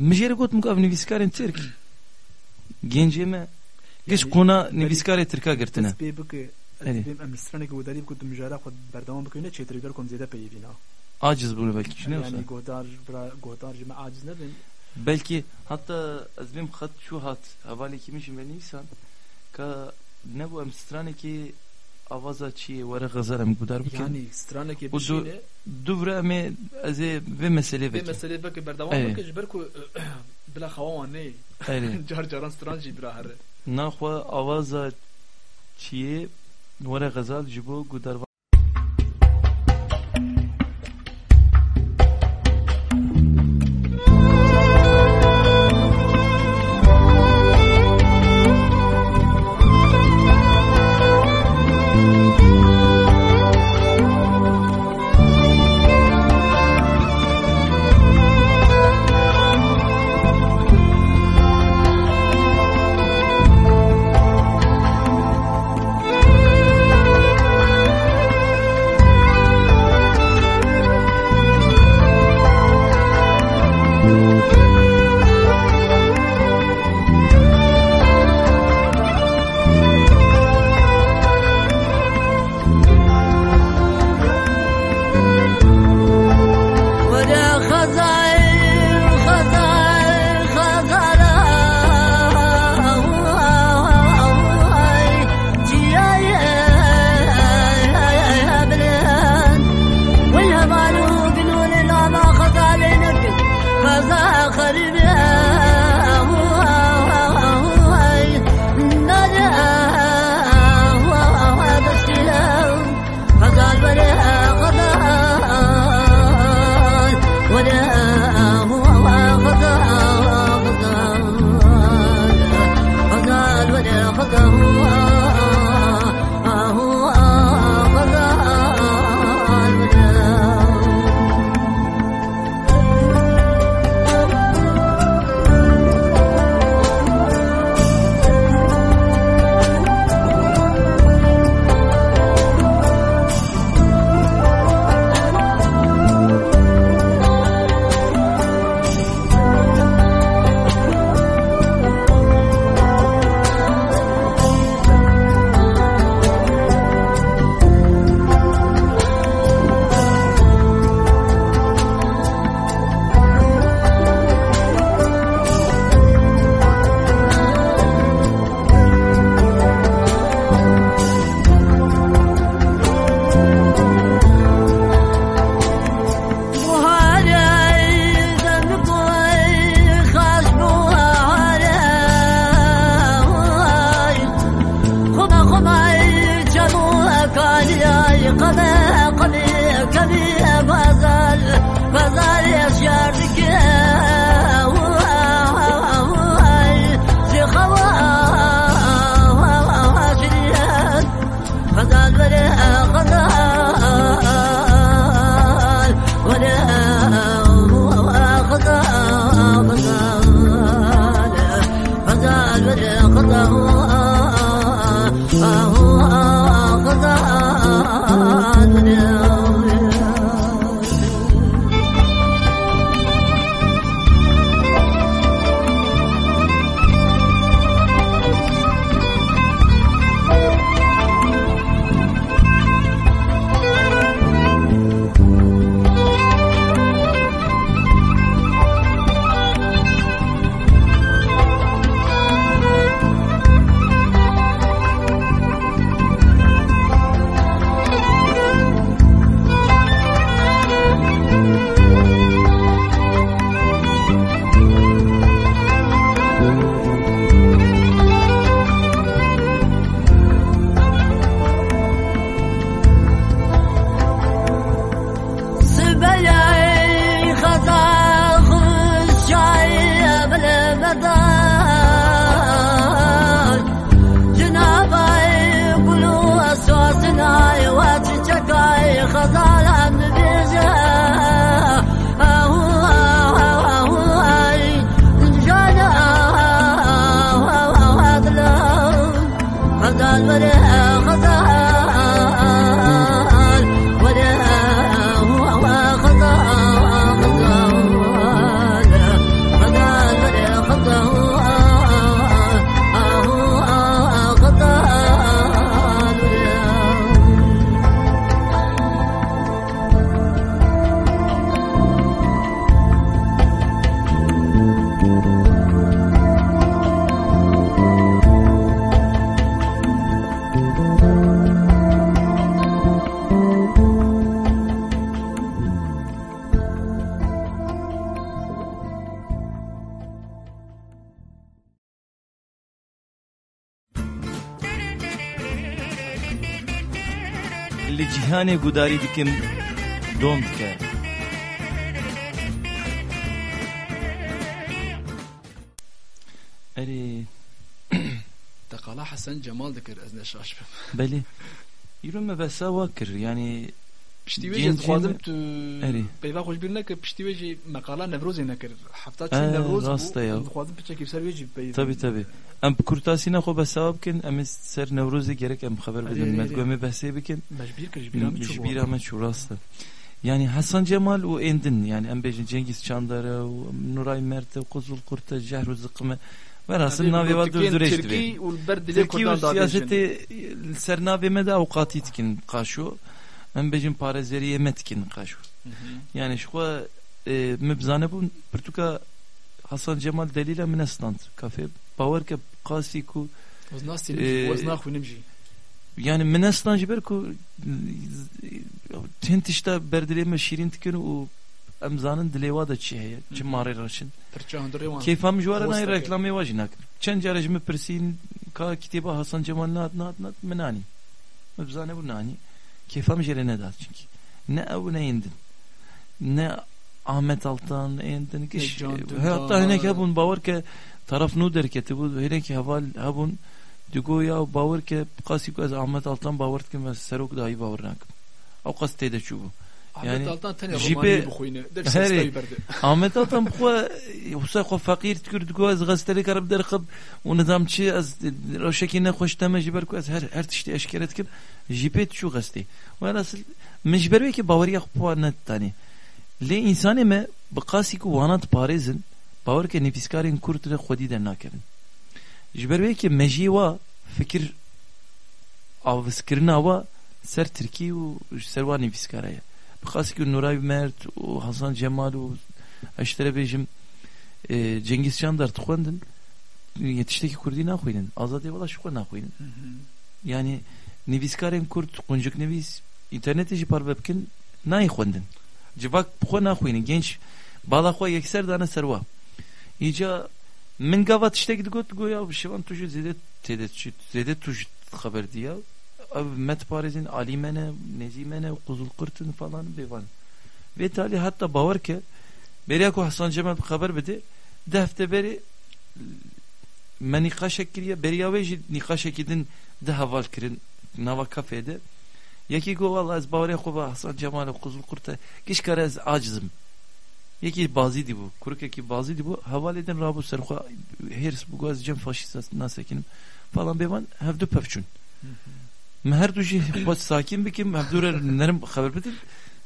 mijeri got mu av nivîskarên Türk gencê me geç Yani kona beri- nivîskarê Türka girtine Dest pê bike Evet. bim em straneke godarî ku tu mijara xwe berdewam bikine çêtirîger kom zêde peyivîna aciz bunu belki yani gohdar ji me aciz nebin belki hatta ez bim xat şu hat havaleki mişim ve nisan ka ne bu em straneki avaza çiye were gazar em gudar bikin yani straneke Bu du- bişîne duvre em ez ê ve mesele Vê veke meselê veke berdewam Evet. bike ji ber ku bila xewawan neyê Eyre. car caran stran jî bira here غزال li cihanê gudarî dikim dom dike erê تقالا حسن جمال دکر از نشاش بم belê îro me besa wa kir yanî پشتی Genç ویجی خوازم yeni- تو اری. پیدا خوش بیر نکر پشتی ویجی مقالا نوروزی نکر هفته چی اه، نوروز راسته یا. خوازم پچه کی سر ویجی پیدا tabi tabi em bi kurtasîna xwe besa bikin em ê ser Newrozê gerek em xeber Erê, bidin erê, me erê. gomê behsê bikin مجبیر کر جبیرام ji چوب bîra me çû rast e. yani Hasan Cemal û Endin yani em bêjin Cengiz Çandara û Nuray Mert û Kuzul Kurta Cehr û Zıkkıme Velhasıl navê wa durdurêj dibe ترکی و بر دلی Tirkiye û کردان دادن siyasetê ser navê me de awqatî dikin qaşo em bêjin parêzeriyê me dikin qaşo yani ji xwe e, me bizane bûn pirtûka Hasan Cemal delîla min stand kafê bawer ke qasî ku وز ناستی اه، وز ناخوینم جی yani min stand ji ber ku hin tişta berdilê me şîrîn dikin û em zanin dilê wa de çi heye çi marê raşin پرچه هندره وان keyfam ji ware nayê Hosta ke. reklamê wa jî nakim çend care ji me pirsîn ka kitêba Hasan Cemal nat nat nat min anî me bizane bû nanî keyfam jê lê nedat çünkü ne ew ne endin ne Ahmet Altan ne Enten Kiş. Hatta hinek hani habun bavar ke taraf nu derketi bu hani hinek haval habun digo ya bavar ke kasip az Ahmet Altan bavar ki mes serok dahi bavar nak. Au kas te de çubu. Yani jibe her Ahmet Altan bu husa ko fakir tükür digo az gazeteli karab der kab o nizamçı az o şekilde hoştama jiber ko az her her tişte eşkeret kib jibe şu gazete. Ve nasıl mecbur ki bavar ya bu net tani însanê me bi qasî ku wana diparêzin bawer ke nivîskarên Kurd re xwedî dernakevin. Ji ber wê ki mejî wa fikir avizkirina wa ser Tirkî û ser wa nivîskara ye bi qasî ku Nuray Mert û Hasan Cemal û eştere bêjim e, Cengiz Çandar dixwendin yetişteki Kurdî naxwînin azadê wela ji xwe naxwînin. Yani nivîskarên Kurd quncik nivîs internetê jî parve bikin nayê xwendin naxwînin genç bala xwe yekser dane ser wa. Îca min gava tiştekî digot goya şivan tu jî zêde têde çi zêde tu jî xeber diya. Ev met parêzin alî me ne nezî me ne quzul qurtin falan bêvan. Vê talî hatta bawer ke beriya ku Hasan Cemal bi xeber bide di hefte berê me nîqaşek kiriye beriya wê jî nîqaşekî din di heval kirin nava kafê got valla ez bawerê xwe bi Hasan Cemal û quzul qurte giş kare ez acizim. Yekî bazî dîbû kurukekî bazî dîbû hevalê din rabû ser xwe hêrs bû ez cem faşîst nasekinim. Falan bêvan hev du pevçûn me her du jî xwe sakin bikim hev du re nerim xeber bidim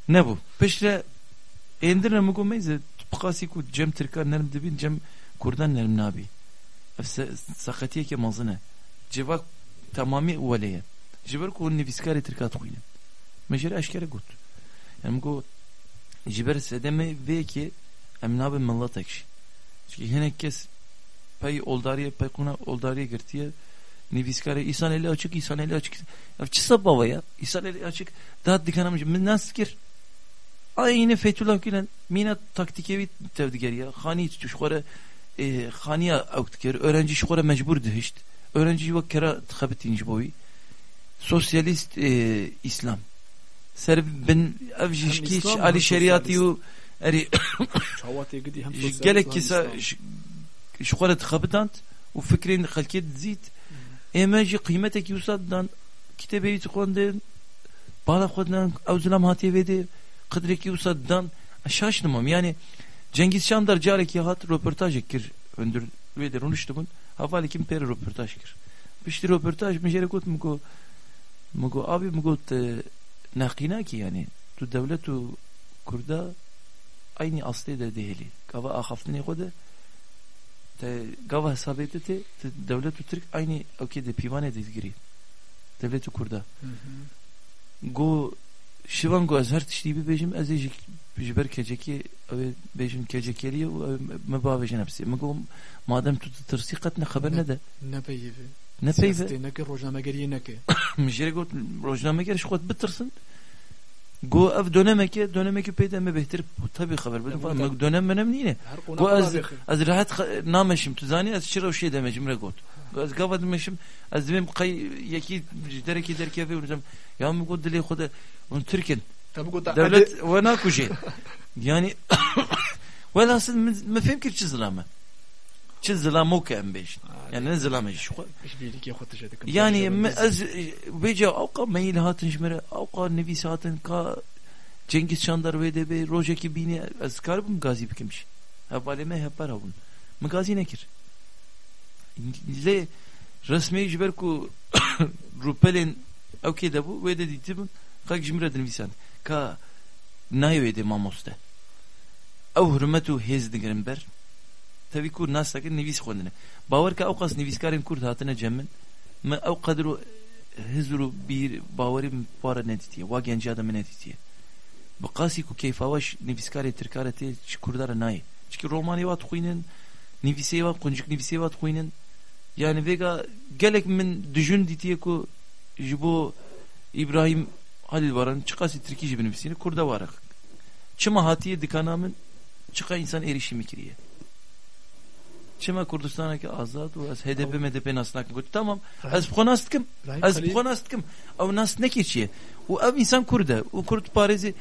nebû piştre êndirne min got meyze biqasî ku cem Tirkan nerim dibîn cem Kurdan nerim nabî. Ev seqetiyeke mezin e civak tamamî welê ye ji ber ku hûn nivîskarê Tirka dixwînin me jê re eşkere got min got ji ber sedemê vêkê em nabin milletek jî çünkü hinek kes pey oldariye pey quna oldariye girtiye nivîskarê îsan eli açık îsan eli açık ya çi sababa ya îsan eli açık daha dikanam min nas kir aynı Fethullah Gülen mina taktikevî tevdigeriya xanî tutuş xware e, xaniya ew dikir öğrenci ji xwe re mecbur dihişt kera dixebitin ji sosyalist e, İslam. Ser bin ev jî Hem şkî İslam, alî hem şeriatî û erî çavatê gidî hem ji gelek kisa ji xwe re dixebitand û fikrên xelkê dizît ême jî qîmetekî wisa dan kitêbê wî dixwendin bala xwe didan ew zilam hatiye vê de qidrekî wisa dan şaşnimam yani Cengiz Çandar carekî hat röportaj kir öndür vê de rûniştimin havalê kim pêre röportaj kir piştî röportaj min jê re got avê min got naqînakî yani tu devlet û Kurda aynı aslê de dihêlî gava xwe de te gava hesabê te tê te devlet û Tirk aynı ewkê de pîvanê dizgirî devlet û Kurda. Go şivan go ez her tiştî bibêjim ez ê ji ji ber kecekê ew ê bêjin kecekeliye û ew me bavêjin hepsê min got madem tu ditirsî qet ne nede ne peyve ne peyve siyasete neke rojnamegeriye neke min jê re got rojnameger ji xwe bitirsin go ev dönemeke dönemekî pê de me bêhtir tabii xeber bidim falan Me dönem menem nîne her Go kona ez bexir ez rahat nameşim tu zanî ez çira şê demecim re got از گاوا دمشم از دمیم قی یکی درکی درکی و ونجم ya mı god dili khoda on Türk'ün Tabii bu da devlet ve nakuşi yani velhasıl mefhem kir çizilame çizilame o kem beş yani ne zilame şu İş birlik ya خاطر جدك يعني م- az beca avka mail hatın şmere avka nevis hatın ka Cengiz Çandar ve de be roje ki bini az karbım gazi bikmiş havaleme hep para bun mı gazi nekir le resmi jiber ku rupelin okey de bu ve de ditim kak jimre din visan ka nayve de mamoste ev hürmetu hez digerim ber tabi ku nas takin nevis khondine باور که اوقاس نویسکارین کرد هاتنه جمن ما او قدرو هزرو بیر باوری پارا ندیتیه وا گنجی آدم ندیتیه بقاسی کو کیفاواش نویسکاری ترکاره تی چی کردار نای çünkü romani vat kuynen nivise vat kuncuk nivise vat kuynen yani vega gelek min düşün ditiye ku jibo İbrahim Halil varan çıkası Türkiye jibi nivisini kurda varak çıma hatiye dikanamın çıka insan erişimi kiriye Çima Kurdistan'a ki azad ve az HDP MDP nasnak gut tamam. Az bkhonastkim Rahim az Khalil- bkhonastkim ev nas ne keçiye o ev insan kurda o kurd parezi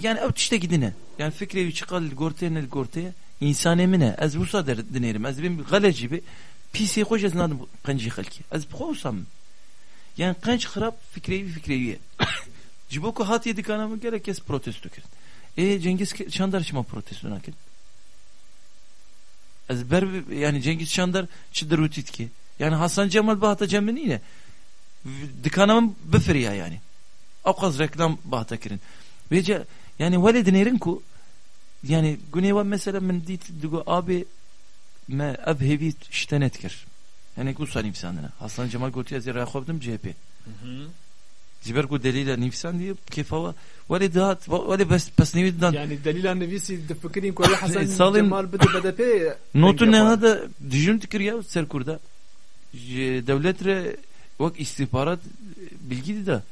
yani ev tişte gidine. Yani fikrevi çıkal gorteye ne gorteye insan emine. Az bu sadar dinerim. Az benim galeci bi pisi hoş az nadım kanci halki. Az bkhosam yani kanç kharap fikrevi fikrevi Ciboko hat yedik anamı gerek kes protesto kir. E Cengiz Çandar çima protesto nakit. Ez ber yani Cengiz Çandar çıdır utit ki. Yani Hasan Cemal bahata cemini yine. Dikanamın beferiya yani. Avkaz reklam bahata kirin. Vece yani veledin erin ku yani güneyva mesela min dit digo abi me ev hevi iştenet kir. Yani ku sanim sandına. Hasan Cemal gotiya zira xobdim Ji ber ku delîla nivîsan diye kêfewa welê dihat welê pesnivî didan yani delîla nivîsî difikirîn ku Hesan Cemal bide BDP notu neha da dijim dikiriya ser Kurda ji devlet re wek istihbarat e, bilgi dida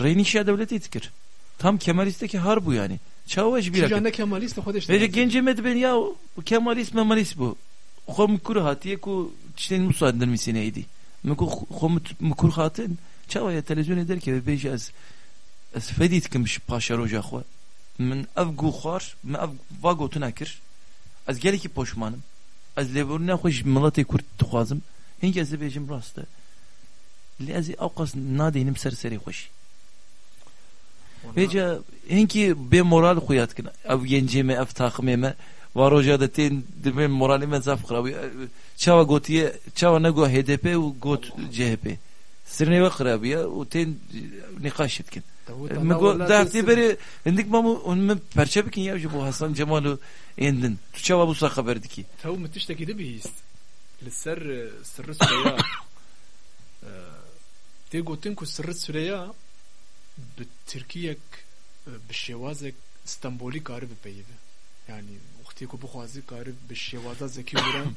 reynişiya devletê dikir tam Kemalisteke har bu yani çavaj bir akı. Kemalist hodeş. Ve genceme de ben ya Kemalist memalist bu. Xom kur hatiye ku çişten müsaadendir misineydi. Meku xom kur hatin çavaya televizyon eder ki beji az az fedit kimş paşa roja xwa. Min ev gu xwar, min ev vago tunakir. Az geleki poşmanım. Az leburne xoş milletê Kurd dixwazim. Hinge ez bejim rast e. Li ez ê awqas nadînim ser serê xweşî. Vece hinki be moral xuyat kin. Ev gencê me ev da tên dime moralê me zaf xirabi. Çawa gotiye çawa ne go HDP û got CHP. Sirnê ve xirabiye û tên nîqaş etkin. Me go dertê berê hindik mamu on me perçe bikin ya ji bu Hasan Cemal'u endin. Tu çawa bu sa xeber dikî. تو متشتكي ده بيست للسر سر سوريا تي قوتين كو سر سوريا بتركيا بالشوازك اسطنبولي قارب بيبه يعني وقتی کو بخوازی قارب بالشوازا زكي وران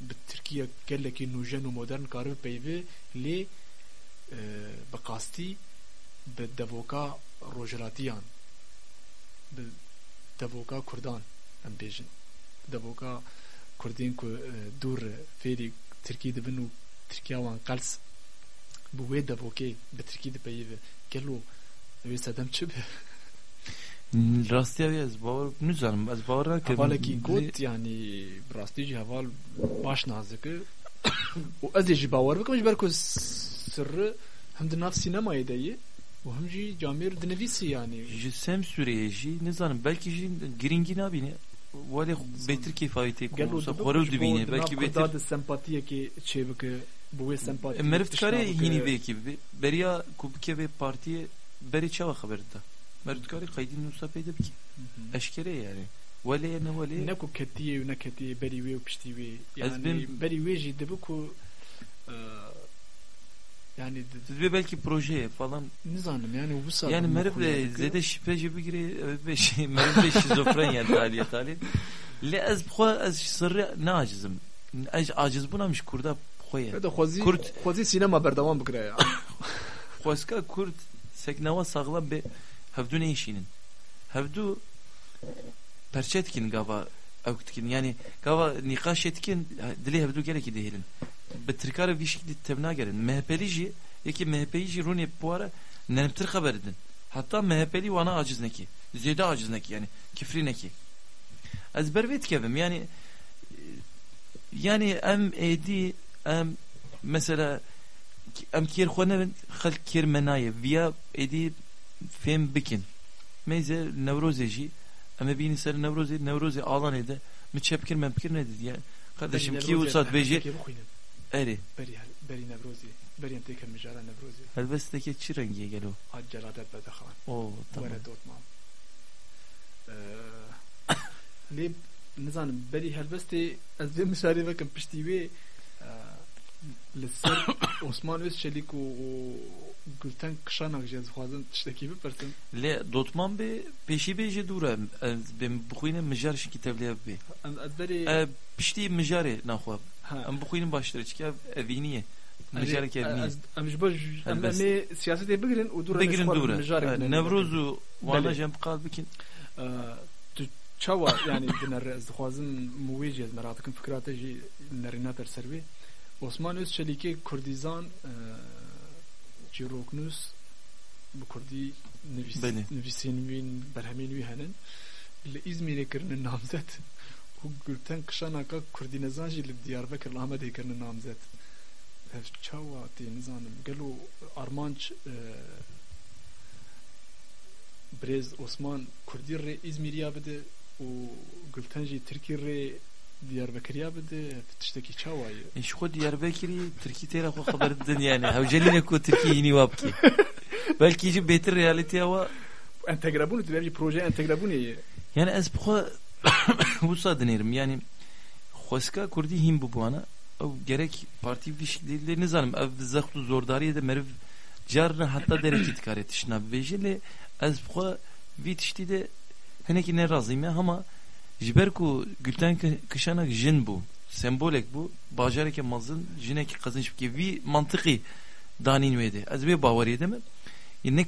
بتركيا قال لك انه جن ومودرن قارب بيبه لي بقاستي بدفوكا روجراتيان بدفوكا كردان ام بيجن دبوكا كردين كو دور فيري تركي دبنو تركيا وان قلس بوي دبوكي بتركي دبي قالوا وي سدم تشب Rastya ve ez bavar nüzanım. Ez bavar nakim. حوالكي قوت يعني براستي جي هوال باش نازك وازي جي باور بكم sırrı hem de nav sinemayı deyi bu hem jî camir dinevîsî yani. Ji sem Suriyeyê jî nizanim belki jî giringî nabîne walê bêtir kêfayetê xwerew dibîne belkî bêtir sempatiyekê çêbike bu wê sempatiye meriv dikarê hînî vêkî bibe beriya ku bike vê partiyê berê çawa xeber dida meriv dikarê qeydîn nûsa pê de bike. Mhm. Eşkerê yani. Walê ne walê? Ne ku ketiyê û neketiyê berî wê û piştî yani berî wê jî dibe ku e, yani ve belki projeye falan. Ne zannem yani bu saatte. Yani Merve zede şifre gibi gire şey Merve şizofren yani taliye taliye. Le az bukha az sırrı ne acizim. Aciz bunamış kurda bukhoye. Ve de khuzi, Kurt, khuzi sinema berdavan bukre ya. Khuzka kurd seknava sağla be hevdu ne işinin. Hevdu perçetkin gava evktkin yani gava nikaş etkin dili hevdu gerek değilin bi tirkara vî şeklî tev nagerin MHP'li jî yekî MHP'yî jî rûnê bu ara nermtir xeber didin hatta MHP'li wana aciz nekî zêde aciz nekî yani kifrî nekî ez ber vê dikevim yani yani em êdî em mesela em kêr xwe nevin xelk kêr me naye viya êdî fêm bikin. Meyze Nevrozê jî em ê bînin ser Nevrozê Nevrozê alanê de mi çepkir me pikir nedid ya? Kardeşim ki usat bêjê erê بری بری نوروزی بری انتی که مجاره نوروزی helbesteke çi rengiye gelo آج جلادت بدخان o tamam وره دوتمان لی نزانم بری هلبستی از به مشاری وکم پشتی وی لسر عثمان ویس شلیک و گلتن کشانک جز خوازن تشتکی بپرسن lê dotman bê pêşî bêjê dûr e ez bêm bixwîne mijar şikî tevliya bê از بری e piştî mijarê naxwe ها em bixwînin baştir çike evîniye mijarek evîniye از امش باش ام Helbest. ام سیاست بگیرن و دور بگیrin dûre مجارek E, Nevruz û wana Belê. jem qal bikin tu çawa yani dinar ez dixwazim muwêj ez merak dikim fikrata jî nerîna ber ser wê Osman Öz Çelikê Kurdîzan çîroknûs bi Kurdî Belê. nivîsên wî berhemên wî henin li İzmîrê kirinin namzet û gulten kişanaka Kurdînezan jî li Diyarbekir li Amedê kirinin namzet. Ev çawa tê nizanim gelo armanc Brez Osman Kurdî rê İzmîriya bide û Gulten jî Tirkî rê Diyarbekiriya bide ev tiştekî çawa ye ji xwe Diyarbekirî Tirkî têra xwe xeber didin yani. Hewcelîne ku Tirkî hînî wa bikî belkî jî bêtir realîtiya wa? Entegrabûn tu devî proje entegrabûnê ye. Yani ez bixwe wisa dinêrim yani xweska Kurdî hîn bû bwana ew gerek şeklî lê nizanim ev û zordariyê de meriv carna hatta derekî dikare tişna bibêje lê ez bixwe vî tiştî de hinekî nerazî me hema ji ber ku Gülten Kı- Kışanak jin bû sembolek bû bajareke mezin jinekî qezinç bikê vî mantiqî danîn wê de ez vê baweriyê de me yê ne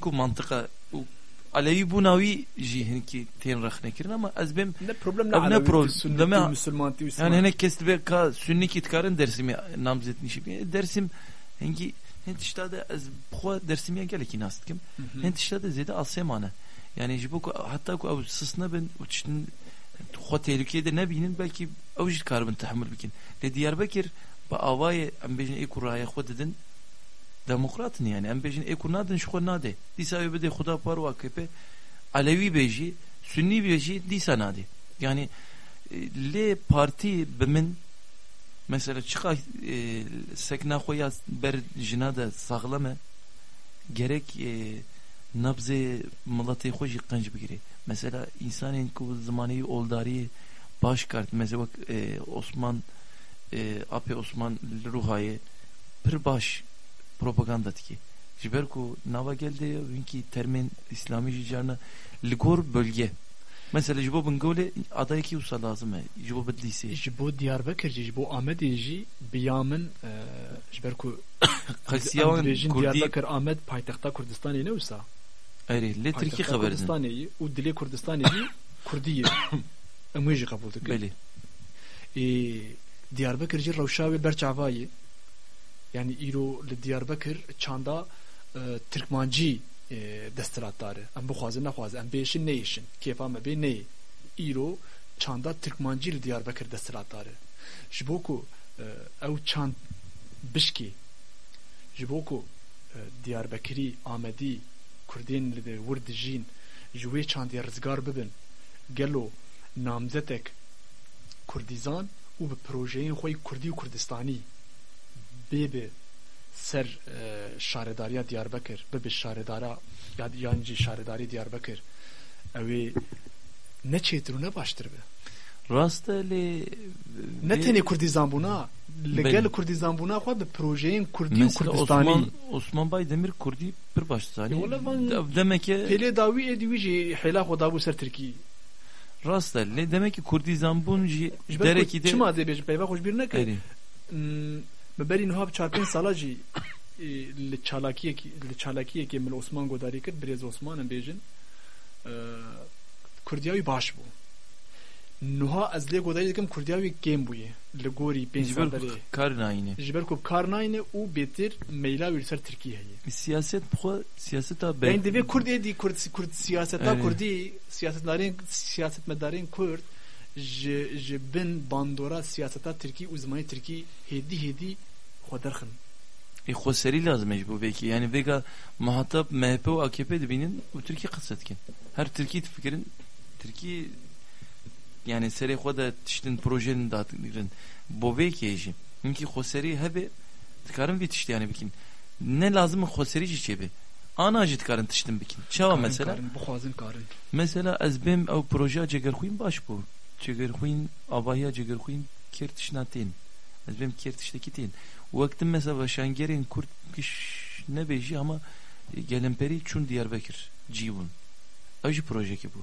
bûna wî jî hinkî tên rex nekirin ama ez bêm ne problem ne Alevi, problem? Û yani hinek kes ve ka sünni kitkarın dersimi namzet nişi dersim hengi hent işte de ez bxwa dersimiye geleki nastkim hent işte de zede asemane yani jibo hatta ku sısna ben uçtin xwa tehlikede ne binin belki ev jit karbın tahammül bikin le Diyarbakır ba avayı em bejin eku raya xwa dedin demokratın yani. Em bejin eku nadın şu xwa nade? Disa ev bede xuda par wa kepe Alevi beji Sünni beji disa nade. Yani e, le parti bimin mesela çıka e, sekna koya ber jina da sağlama gerek e, nabze xwe jî qenc bigire mesela insanên ku zimanî oldarî baş kart mesela bak e, Osman e, Apê Osman li Ruhayê pir baş propaganda dike ji ber ku nava geldi winkî termên İslamî jî carna li gor bölge. Mesela ji bo Bingolê adayekî wisa lazim e ji bo Bedlîsê ji bo Diyarbakir jî ji bo Amedê jî biyamin ji ber ku Qesiyawan Andrejin Kurdî Diyarbakir Amed paytexta Kurdistanê ne wisa erê lê Tirkî Paytexta xeber din Kurdistanê yî û dilê Kurdistanê jî Kurdî ye em wê jî qebûl yani îro li Diyarbakir çanda e, Tirkmancî e, desthilatdar e em bixwazin nexwazin em bêşin neyişin? Kêfa me bê neyê? Îro çanda Tirkmancî li Diyarbakir desthilatdar e ji bo ku e, ew çand bişkê ji bo ku Diyarbakirî Amedî Kurdên li de wir dijîn ji wê çandê rizgar bibin. Gelo namzetek Kurdîzan û bi projeyên xwe Kurdî û Kurdistanî e, Diyarbakir ew ê ne çêtir û ne baştir be? Rast e lê ne vê- tenê Kurdîzan bûna? Li Belê. gel Kurdîzan bûna xwe bi projeyên Kurdî û Mesela Kurdistanî Osman Osman Bay Demir Kurdî bir baş Ya sani valla ben- demek ki êdî wî jî hêla xwe dabû ser Tirkî rast e lê demek ki Kurdîzan bun jî ji ber derekî ku de çima dê bêjin peyva xweş bir neke erê bi berî niha bi çar pênc sala jî e, li çalakiyekî li çalakiyekê min Osman godarî kir birêz Osman em bêjin e, Kurdiya wî baş bû نوها از لی گودای دکم کردیا وی گیم بویه لگوری پنج سال جبر داره karın aynı. جبر کوب کار ناینه او بهتر میلا وی سر ترکیه هی Siyaset bu siyaset abi. ben de ve Kurd edi Kurd Kurd siyaseta Evet. Kurdi siyasetlerin siyasetmedarın Kurd je je bin bandora siyaseta Türkiye uzmanı Türkiye hedi hedi xodarxın E, Xoseri lazım mecbur belki. Yani vega muhatap MHP ve AKP dibinin bu Türkiye kısatken. Her Türkiye fikrin Türkiye yani seri xoda tiştin projenin dağıtıkların bu belki eji. Çünkü Xoseri hebe tıkarın bir tişti yani bikin. Ne lazım Xoseri çiçeği. Ana acı tıkarın tiştin bikin. Çava mesela. karın bu karın Mesela ez bim ev proje cegerxuyin baş bu. Cegerxuyin avaya cegerxuyin kertişnatin. Ez bim kertişteki tin. Vaktim mesela başangerin kurt kiş ne beji ama gelemperi çun Diyarbakır civun. Avcı proje ki bu.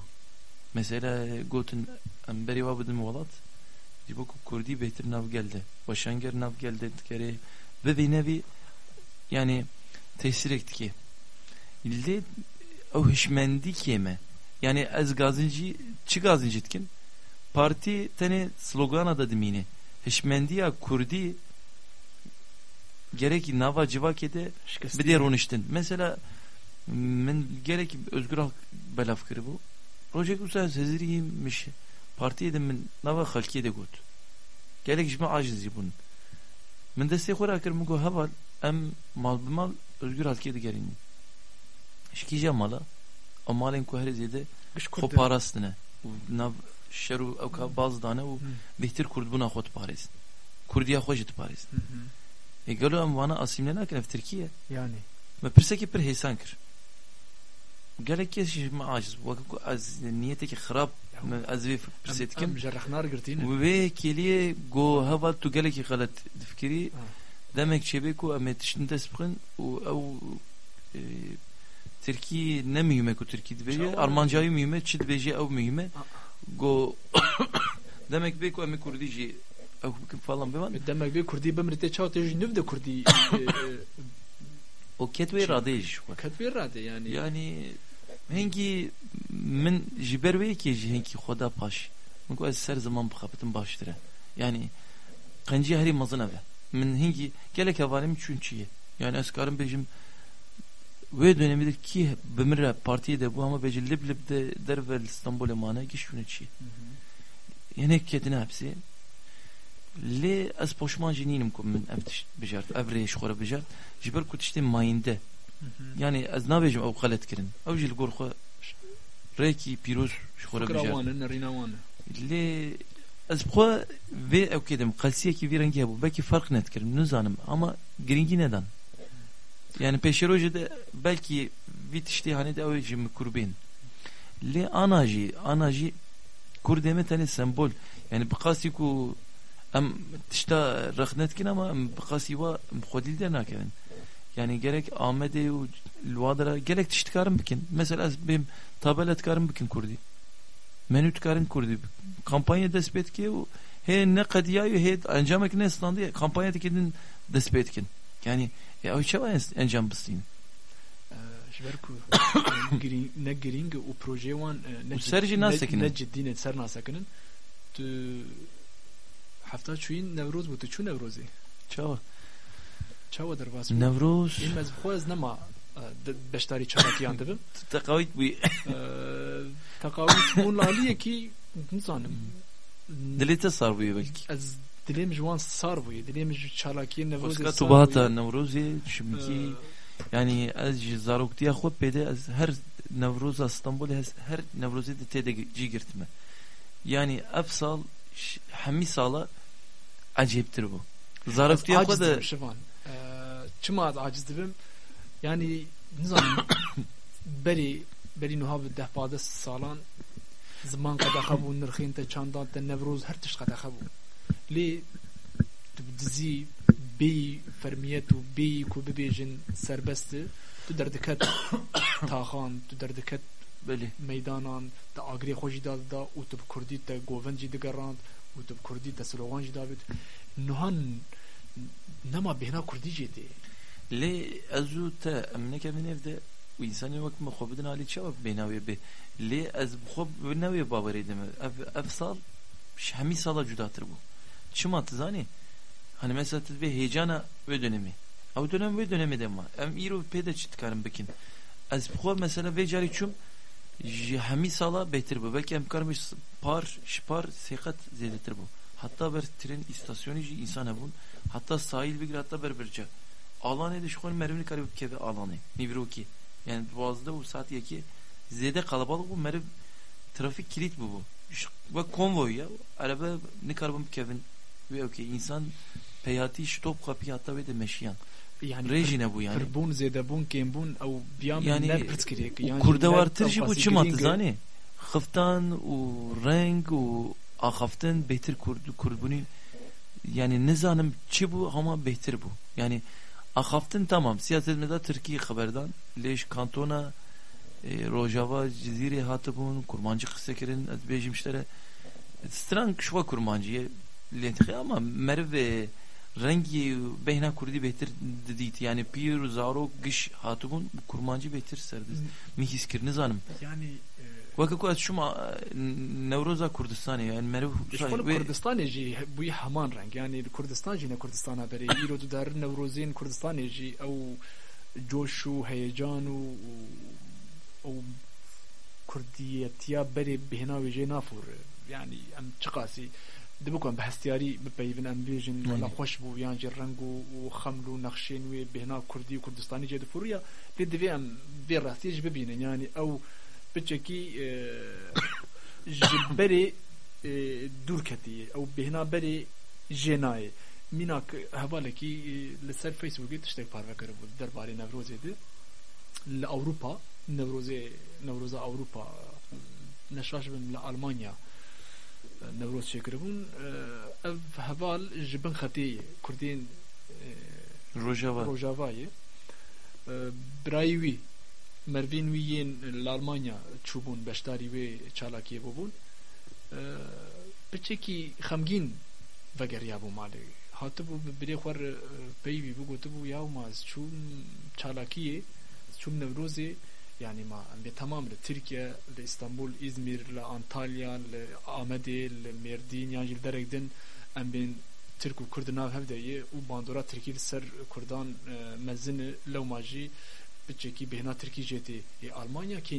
Mesela gotin emberi vabıdın volat. Dibo ku kurdi behtir nav geldi. Başanger nav geldi kere ve bir nevi yani tesir etti ki. İlde o hişmendik yeme. Yani ez gazinci çi gazincitkin parti tane slogana da dimini hişmendiya kurdi gerek nava civakede bir diğer oniştin. Mesela men gerek özgür halk belafkırı bu. Projek usa seziriymiş partiye de min nava halkiye de gut. Gerek işme aciz bunun. Min destek olarak kırmı go haval em mal bimal özgür halkiye de gerin. Şkice mala o malin ku her ziyade خو پاراستنه و ناو شر و او که باز دانه و بهتر کرد بنا خود پاریز کردیا خوش تو پاریز ای گلو ام وانا اسیمله نکن في ترکیه yani ما پرسکی پر هیسان کر قالك كيش ما عاجز وكو از نيتك خراب من از في برسيت em كم jarrahnar girtine وبي كليه جو هوا تو قالك غلط تفكري آه. دمك شبيكو ام تشتن تسبقن و او e, Türkiye ne mühime ku Türkiye dibece Çava- Armancayı mühime çi dibece ev mühime go demek beko emi kurdici kim falan bevan demek bir Kurdi bemrite çaw te jinuv de Kurdi o ket ve radej bir rade yani yani hengi min jiber ve ki hengi xoda paş min ko ser zaman bxabetim baştıra yani qanci heri mazına ve min hengi gelek avalim çünçiye yani eskarım bejim ve döneminde ki bimre partiye de bu ama beci lib lib de dervel İstanbul emane ki şunu çi yani ketine hepsi li ez poşman jininim kum min evtiş bejart evre şora bejart jiber kutişte mayinde. Yani ez nabêjim ew xelet kirin. Ew jî li gor xwe rêkî pîroz ji xwe re bijart Krawanı nerinawanı lê ez xwe vê ew kedim qelsiyekî vî rengî hebû belkî fark netkirim nizanim ama giringî nedan yani pêşerojê de belkî vî tiştê hanê de ew ê jî min kurbên lê ana jî ana jî Kurdê me tenê sembol yani bi qasî ku em tişta rex netkin ama qasî wa em xwedîl dernakevin yani gerek Ahmet'e Luadra gerek tiştikarim bikin. Mesela benim tabela tikarim bikin kurdi. Menü tikarim kurdi. Kampanya despet ki he ne kadiyayı he encamek ne standı kampanya tikidin despet kin. Yani ya o çava encam bistin. jiber ku giring ne giring o proje wan ne U serjî nasekinin. ne ciddi ne ser nasekinin tu hafta çuyin Nevruz bu tu çu Nevruz'ı Çava. çawa derbas Nevruz. این از خو از نما بشتاری چالاکیان دبم Takavit bu. تقاوت اون لالیه کی نزانم Dilete sarbuyor belki. از Dilemos one sarvoje, dilemos çalakiye nevroze sarvoje. Oska tubata nevroze, şimdiki ee, yani az zaroktiya xopede az her nevroza İstanbul her nevroze de tedeci girtme. Yani efsal hemi sala aciptir bu. Zaroktiya xopede. Şivan. Çıma az ee, aciz dibim. Yani nizam beri beri nuhab dehpada salan zaman kadar kabul nirxin te çandan te nevroz her tiş kadar kabul. لێ دزی بێی فەرمیەت و بێی کو ببێژن سربەستە تو دەردەکەت تاخان تو دەردەکەت مەدانان دا ئاگری خۆشی دادا و تو کوردی تە گۆڤەنجی دەگەڕاند و تو کوردی تە سلۆوانجی دابێت. نوهان نەما بهێنا کوردی جێتێ لێ ئەزوو تە ئەمنەکە بنێردە وئسانی وەک مەخۆ بدن علی چاوەک بێناوێ بێ؟ لێ ئەز بخۆ بنەوێ باوەێ دەمە. ئەف ساڵ هەمی ساڵە جوداتر بوو. Ez atı zani. Hani mesela ve heyecana ve dönemi. Av dönem ve dönemi de var. Em iro pede çıtkarım bikin. Az bu mesela ve cari çum hemi sala betir bu. Belki em karmış par şipar sekat zedetir bu. Hatta ber tren istasyonu insan bun. Hatta sahil bir hatta ber berca. Alanı da şu konu mervini karib keve alanı. Nivro ki. Yani boğazda bu saat yeki zede kalabalık bu merv trafik kilit bu bu. Ve konvoy ya. Araba ne karbon kevin ve okey insan peyati ştop kapı hatta ve de meşiyan. Yani Rejine bu yani. Pırbun, zedebun, kembun ev biyam Yani ner pırt kirek. u kurda var tırjı bu tavfası çim atı giringe. zani. Xıftan u renk u axaftan betir kurdu kurbuni yani ne zanım çi bu ama betir bu. Yani axaftan tamam siyaset meda Türkiye haberdan leş kantona e, Rojava cizire hatibun kurmancı kısekerin bejimşlere stran şuva kurmancıya lentxe ama merve rengi behna kurdi betir didit yani pir zaro giş hatibun kurmancı betir serdiz mi his kir nizanım Yani Vaka ku az şuma Nevroza Kurdistan'ı yani merv Şkol ve Kurdistan jî bu heman renk yani Kurdistan jî ne Kurdistan berê îro tu der Newrozên Kurdistan jî ew coş û heyecan û ew Kurdiyetiya berê bihêna wê jê nafur yani em çi qasî dibikun bi hestiyarî bipeyvin em bêjin wela xweş bû yan jî reng û û xeml û nexşên wê bihêna Kurdî û Kurdistanî jê difuriya lê divê em vê rastiyê jî bibînin yani ew biçekî ji berê e, dûr ketiye ew bêhna berê jê nayê mînak Nevroz çekiribûn ev heval ji bin xetê Kurdên Rojava Rojavayê birayî wî mervên wî yên li Almanya çûbûn beşdarî wê çalakiyê bûbûn biçekî xemgîn vegeriya bû malê hatibû bi birê xwer peyvî bigotibû yaw ma ez çûm çalakiyê çûm Nevrozê yani ma em bê temam li Tirkiye li İstanbul İzmir li Antalya li Amedê li Mêrdîn yan jî li derek din em bên Türk û Kurd nav hev de ye û bandora Tirkî li ser Kurdan e, mezin e, lewma jî biçekî bêhna Tirkî jê tê ê Almanya kê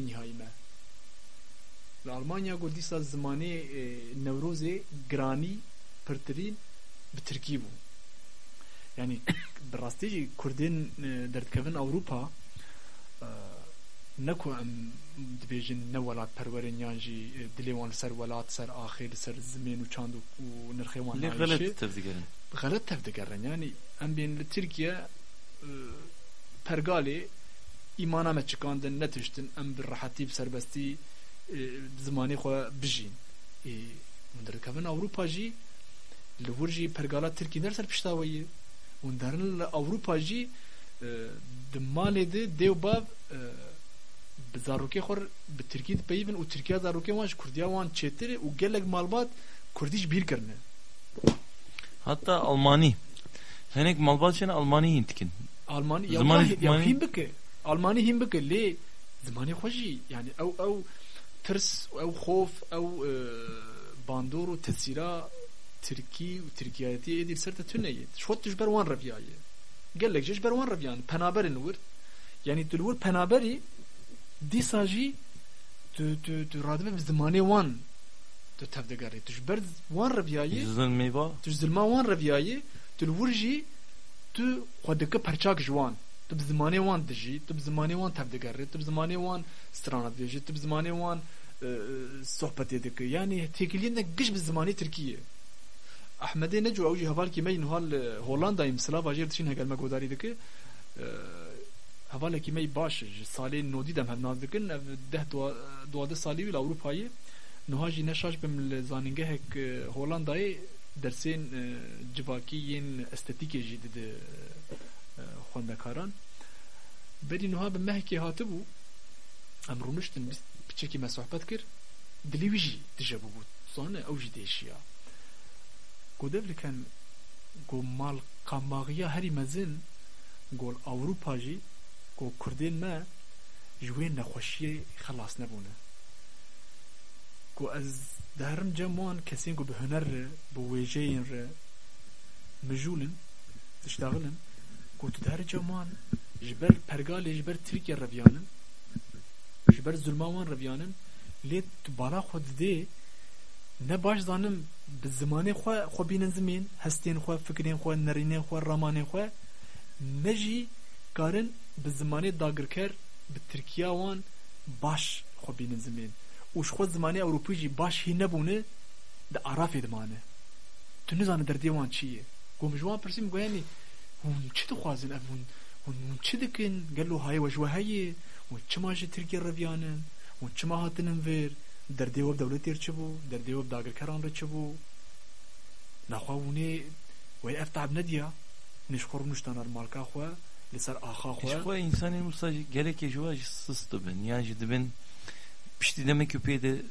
nihayî me li Almanya got dîsa zimanê e, Newrozê giranî pirtirîn bi Tirkî bû yani bi rastî jî Kurdên e, derdkevin Ewropa e, ne ku em dibêjin ne welat perwerin yan jî e, dilê wan li ser welat ser axê li ser zimên û çand û û nirxê wan Li nayişê. galet tevdigerin غلط tev digerin yani em bên li Tirkiye e, pergalê îmana me çikandin netiştin em bi rehetî bi serbestî e, zimanê xwe bijîn e, hûn dirikevin Ewropa jî li wir jî pergala Tirkî ner ser zarokê xwe bi Tirkî dipeyivin û Tirkiya zarokê wan ji Kurdiya wan çêtir û gelek malbat Kurdî bîr kirine. Hatta Almani. Henek malbatçene Almani hintikin Almani ya Zamanı- ya, zamanı- him bike. Almani him bike lê zimanê xwe jî yani ew ew tirs ew xof ew e, bandor û tesîra Tirkî û Tirkiyetî êdî ser te tuneyê şot tu ji ber wan reviyaye gelek ji ber wan reviyan penaberin wir yani tu li wir penaberî dîsa jî tu tu tu radibe bi zimanê wan tu tev digerî tu ji ber wan reviyaye Zın meyva tu ji zilma wan reviyayê tu li wir jî tu xwe dike perçak ji wan tu bi zimanê wan dijî tu bi zimanê wan tev digerî tu bi zimanê wan strana dibêjî tu bi zimanê wan sohbetê dikî yani têkiliyên de giş bi zimanê Tirkiye Ahmedê Neco ew jî hevalkî me nihal li Holandayê misilava jê diçîn heger me godarî dike hevalekî me baş ji salê nodî dem hevnaz dikin ev deh dua- duwazdeh salî wî li Ewropayê niha jî neşaş bim li zanîngehek e, Holandayê dersên e, civakî yên estetîkê jî dide e, xwendekaran. Berî niha bi mehekê hatibû em rûniştin piçekî me sohbet kir dilê wî jî dijebû bû zane ew jî değişiya ev dikin got mal qambaxiya herî mezin gol Ewropa jî ku kurdên me ji wê nexweşiyê xelas nebûne ku ez diherim cem wan kesên ku bi huner re bi wêjeyên re mijûlin dişdagilin ku tu diherî cem wan ji ber pergalê ji ber tirkiye reviyanin ji ber zulma wan reviyanin lê tu bala xwe didê ne baş zanim bi zimanê xwe xwe bînin zimên hestên xwe fikrên xwe nerînên xwe ramanên xwe ne jî karin bi zimanê dagirker bi Tirkiya wan baş xwe bînin zimên û ji xwe zimanê Ewropî jî baş hî nebûne di Arafê dimane. Tu nizane derdê wan çi ye. Gom ji wan pirsîm goyanî hûn çi dixwazin ev hûn hûn çi dikin gelo hayê we ji we heye hûn çima ji Tirkiye reviyanin hûn çima hatinin vêr derdê we bi dewletê re çi bû derdê we bi dagirkeran re çi bû naxwa hûnê wê ev tab nediya nişxor nuştanar malka xwe لسر آخا İş خواه koy insanın musa gerek ya jua sıstı ben. Yani şimdi ben pişti demek köpeği de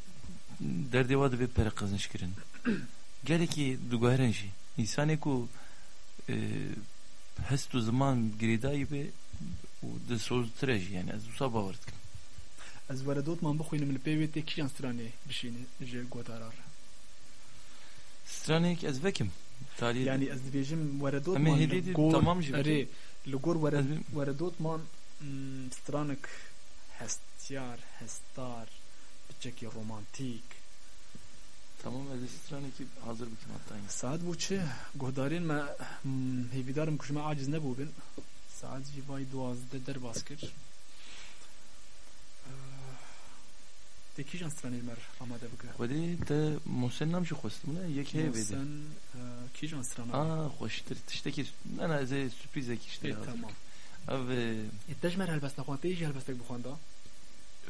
derdi vardı ve pere kazanç kirin. Gerek ki dugayren şey. İnsanı ku e, hestu zaman giridayı ve de soz trej yani az usa bavartkin. از وردوت من بخوینم لپیوی تی کیان strane بشینه جه گوتارار Stranek ez vekim. Tarihi yani ez dibêjim weredot Em ê man hêdî li dî gor tamam jî weredot man mm, stranek hestiyar hestar biçekî romantik Tamam ez straneki hazır bikim hatta. yani. saat bû çi guhdarên me mm, hêvîdarim ku ji me aciz nebûbin saat jî vay duwazde derbas Dikijan stranizmer amade bike. Xwedê te Mosen nam jî xwestim ne yek heye bêde. Mosen kîjan strana? Ah, xweştir tiştekî ne ne ez ê sürprizekî tiştekî. Tamam. Ev e tejmer helbesta xwan te jî helbestek bixwanda?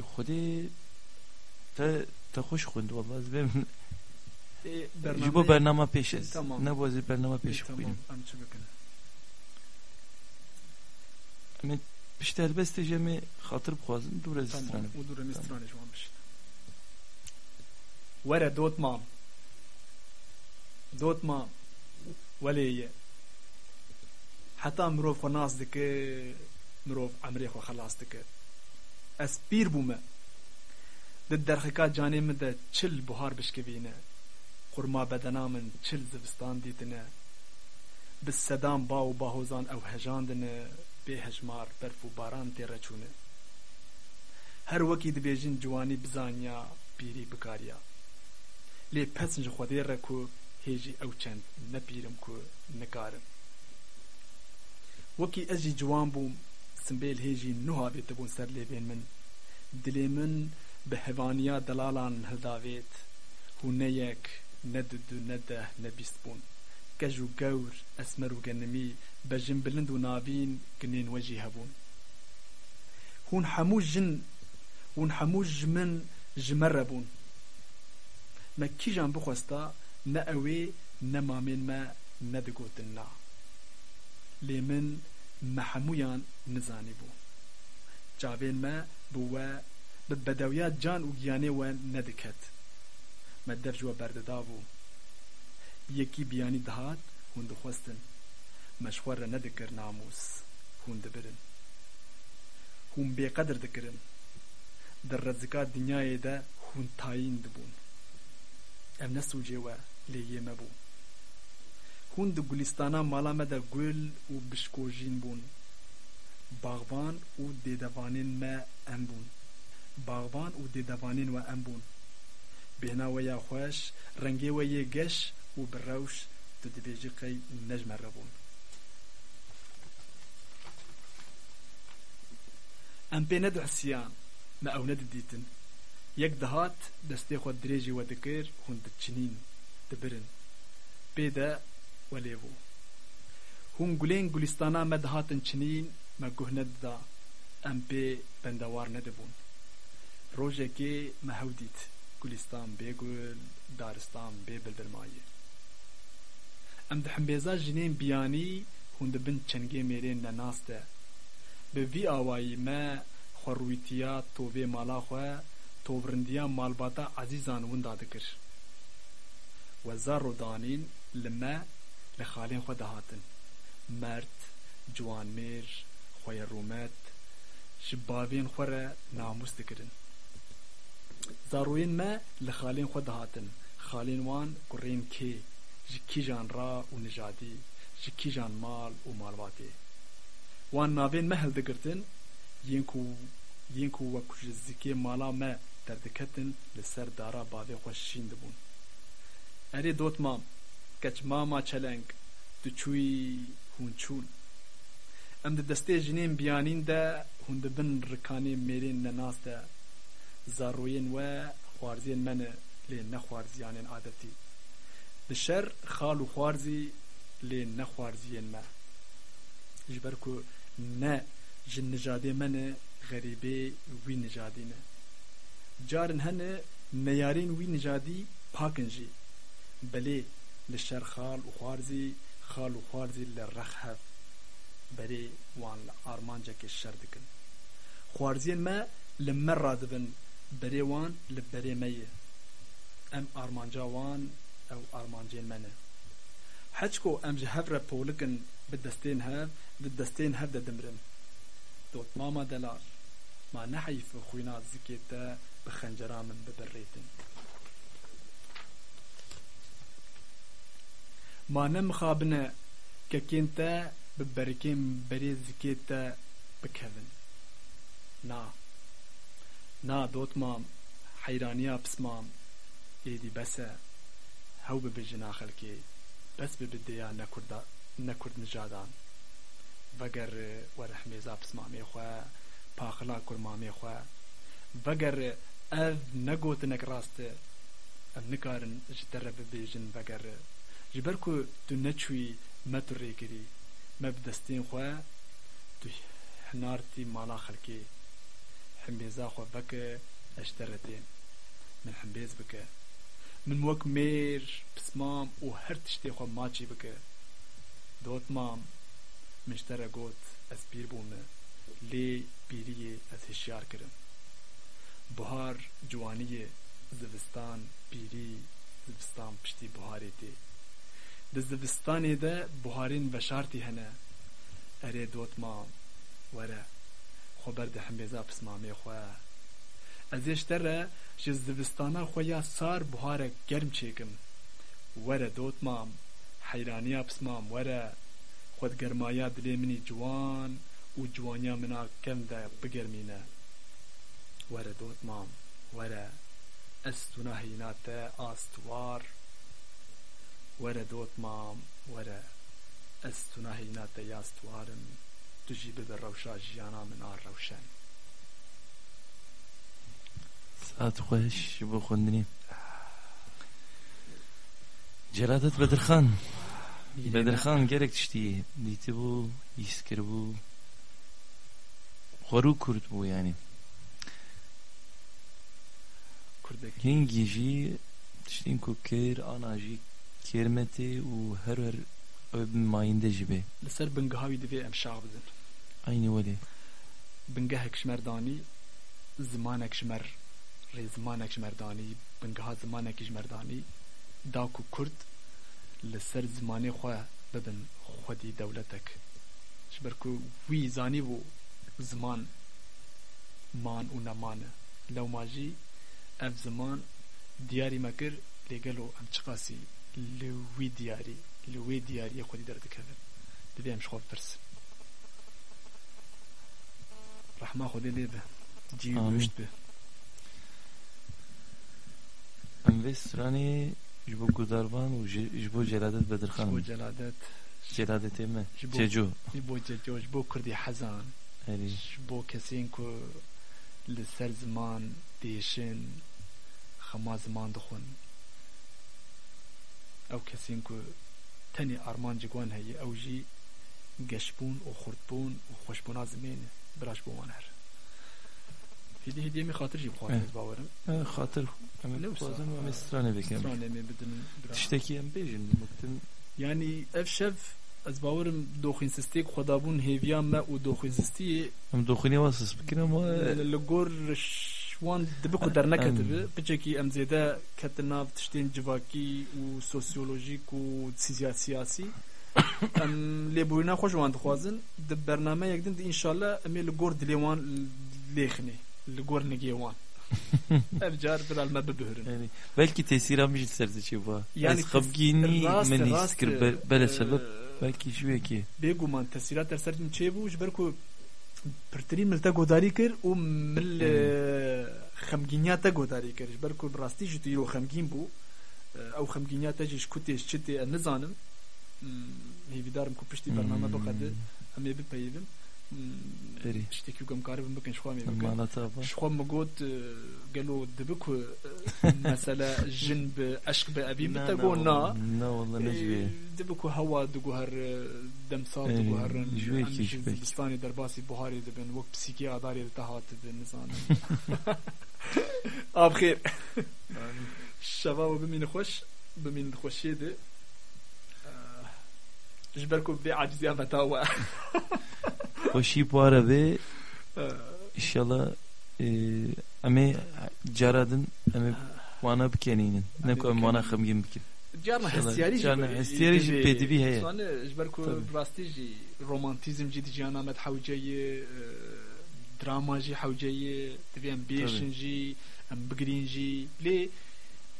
Xwedê te te xweş xwend valla ez vêm ji bo bername pêş ez. Ne bo ez ê bername pêş xwînim. Em çi bikin? Em ê piştî helbestê jê em ê xatir bixwazin dûr ez stranê. Tamam, û dûr em ê stranê jwan bişin. Were dot mam. Dot mam. Welê ye. Heta mirov xwe nas dike, mirov emrê xwe xelas dike. Ez pîr bûme. Di derxika canê min de çil buhar bişkevîne. Xurma bedena min çil zivistan dîtine. Bi sedan ba û bahozan ew hejandine, bê hejmar berf baran tê her wekî dibêjin ciwanî bizaniya pîrî bikariya lê pesin ji xwedê re ku hêjî ew çend nepîrim ku nikarim wekî ez jî ciwan bûm simbêl hêjî nuha bêtibûn ser lêvên min dilê min bi hevaniya delalan hildavêt hûn ne yek ne du du ne deh ne bîst bûn gej û gewr esmer û genimî bejin bilind û me kîjan bixwesta ne ew ê ne mamên me nedigotin na. Lê min me hemûyan nizanî bû. Çavên me bi we bi bedewiya can û giyanê we nediket. Me dev ji we berdida bû. Yekî biyanî dihat hûn dixwestin. Me ji xwe re nedikir namûs hûn dibirin. Hûn bêqedir dikirin. Di rezika dinyayê de hûn tayîn dibûn em ne sûcê we lê yê me bû hûn di gulîstana mala me de gul û bişkojîn bûn baxvan û dêdevanên me em bûn baxvan û dêdevanên we em bûn bêhna we ya xweş rengê we yê geş û bi rewş tu dibêjî qey ne ji me re bûn em pê nedihisiyan me ew nedidîtin yek dihat destê xwe dirêjî we dikir hûn diçinîn dibirin pê de welê bû hûn gulên gulîstana me dihatin çinîn me guh nedida em pê bendewar nedibûn rojekê me hew dît gulîstan bêgul daristan bê bildirmayê em di himbêza jinên biyanî hûn dibin çengê mêrên nenas de bi vî awayî me xwerwîtiya tovê mala xwe tovrindiya malbata azîzan winda dikir we zar û danîn li me li xalên xwe dihatin merd ciwanmêr xweya rûmet ji bavên xwe re namus dikirin. Zarûyên me li xalên xwe dihatin xalên wan ku kê ji kîjan ra û nijadî ji kîjan mal û malbatê. Wan navên me hildikirtin yên ku yên ku wek ji zikê mala me derdiketin li ser dara bavê xwe şîn dibûn erê dot mam keç mama çeleng tu çûyî hûn çûn em di destê jinên biyanîn de hûn dibin rikanê mêrên nenas de zaroyên we xwarziyên me ne lê ne xwarziyanên adetî di şer xal û xwarzî lê ne xwarziyên me ji ber ku ne ji nijadê me ne xerîbê wî nijadî ne carin hene neyarên wî nijadî pakin jî belê li şer xal û xwarzî xal û xwarzî li rex hev berê wan li armancekê şer dikin xwarziyên me li me radibin berê wan li berê me ye em armanca wan ew armancên me ne heçko em ji hev re polikin bi destên hev di destên hev de dimirin dotmama delar ma neheyfe xwîna zikê te bibirrêtin ma nemixabine kekên te bi berkên berê zikê te bikevin na na dotmam heyraniya pismam êdî bese hew bibêjina xelkê bes bibidêya nekurda nekurd nijadan veger were hemêza pismamê xwe paxila kurmamê xwe veger ev negotinek rast e em nikarin ji te re bibêjin veger ji ber ku tu neçûyî me tu rêkirî me bi destên xwe tu hinartî mala xelkê hembêza xwe veke eş te re tê min hembêz bike min wek mêr pismam û her tiştê xwe maçî bike dotmam min ji te re got ez pîr bûme lê pîriyê ez hişyar kirim buhar ciwaniyê zivistan pîrî zivistan piştî buharê tê di zivistanê de buharên veşartî hene erê dotmam were xwe ber di hembêza pismamê xwe ez ê ji te re ji zivistana xwe ya sar buharek germ çêkim were dotmam heyraniya pismam were xwe di germaya dilê minî ciwan û ciwaniya min a Were dort mam, were es tu nahinate ast var. Were dort mam, were es tu nahinate yast varım. Tüjibe be min ar ravşen. Saat hoş bu kundini. Celadet Bedirhan. Bedirhan gerek tiştiye. Diti bu, yiskir bu. Xoru kurt bu yani. Kirbekên jî tiştên ku kêr ana jî kêrmetê û her her ev mayînde jibe. Li ser bingehawî divê em şax bidin. Aynî welê. Bingehek ji merdanî zimanek ji mer rê zimanek ji merdanî bingeha zimanek ji merdanî da ku kurd li ser zimanê xwe bibin xwedî dewletek. Ku wî zanîbû ziman man û nemane. Lewma jî ev zaman diyarî me kir lêgel û em çi qasî li wî diyarî li wê diyariyê xwedî derdikevin dibê em ji xwe bipirsin rehma xwedê lê be cî wişt be em vê stranê ji bo gudarvan û ji bo celadet. Bedirxan ji bo celadet celadetê me bo ceco ji li ser ziman diêşin xema ziman dixwin ew kesên ku tenê arman ji guhan heye ew jî geşbûn û xurtbûn û xweşbûna zimên biraj bo wan her Hidi hediye mi hatır jib hatır eh. bavarım. Evet eh, hatır. Emek lazım ama strane bekem. Strane mi bidin. Tişteki em bejin. Yani ev şev ez bawerim doxînsistêk xwedabûn hêviya me û doxînsistiyê em doxînê wa sis bikin ama li gor wan dibi ku derneketibe biçekî em zêde ketin nav tiştên civakî û sosyolojîk û siya- siyasî em lêbûrîna xwe ji wan dixwazin di bernameyek din de înşallah em ê li gor dilê wan lêxinê li gor nigê wan ev car bir alma bibihrin. Yani belki tesir amcil serzi bu. Yani Yani xabgini rast- men rast, iskir be- bele e, sebep belki şu ki. بێگومان تەسیرات دەرسەرم چێ بوو ji ber ku pirtirîn milta godarî kir û mil xemgîniya te godarî kir ji ber ku bi rastî ji tu îro xemgîn bû ew xemgîniya te jî ji ku tê ji çi tê ez nizanim hêvîdarim ku piştî bername biqede em ê bipeyivin Berî. tiştekî ku em karibin bikin ji xwe em ê bikin Malata ba. ji xwe min got e, gelo dibi ku e, mesela jin bi eşk bi evî min te got na Na valla ne jüye. دبك هوا دگو هر دمسار إيه، دگو هر جوي كيش بيك. زستاني درباسي بهاري دبن وقت بسيكي عداري تهات دبن نزان آب خير شباب بمين خوش بمين خوشي دي جبركو بي عجزي امتاوا Hoşi bu ara ve inşallah e, ame caradın ame wana bikeninin. Ne ko wana xamgin bikin. جارنا شاء الله. هستياري جارنا هستياري جي بيدبي هي. سوان جبركو طبعا. براستي جي رومانتيزم جي جانا مد حوجي دراما جي حوجي تبي امبيشن جي ام بجرين جي لي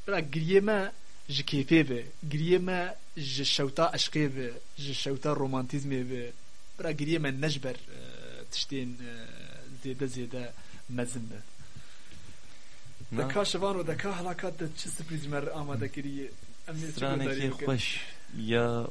برا جريما جي كيفي به جريما جي شوتا اشقي به جي شوتا رومانتيزم به برا جريما نجبر آه، تشتين آه، زيادة زيادة مزن به Na دكا شفان ودكا هلاكات چه سپریز مر آماده کریه ام نه چه straneki گذاری بکن. hoş ya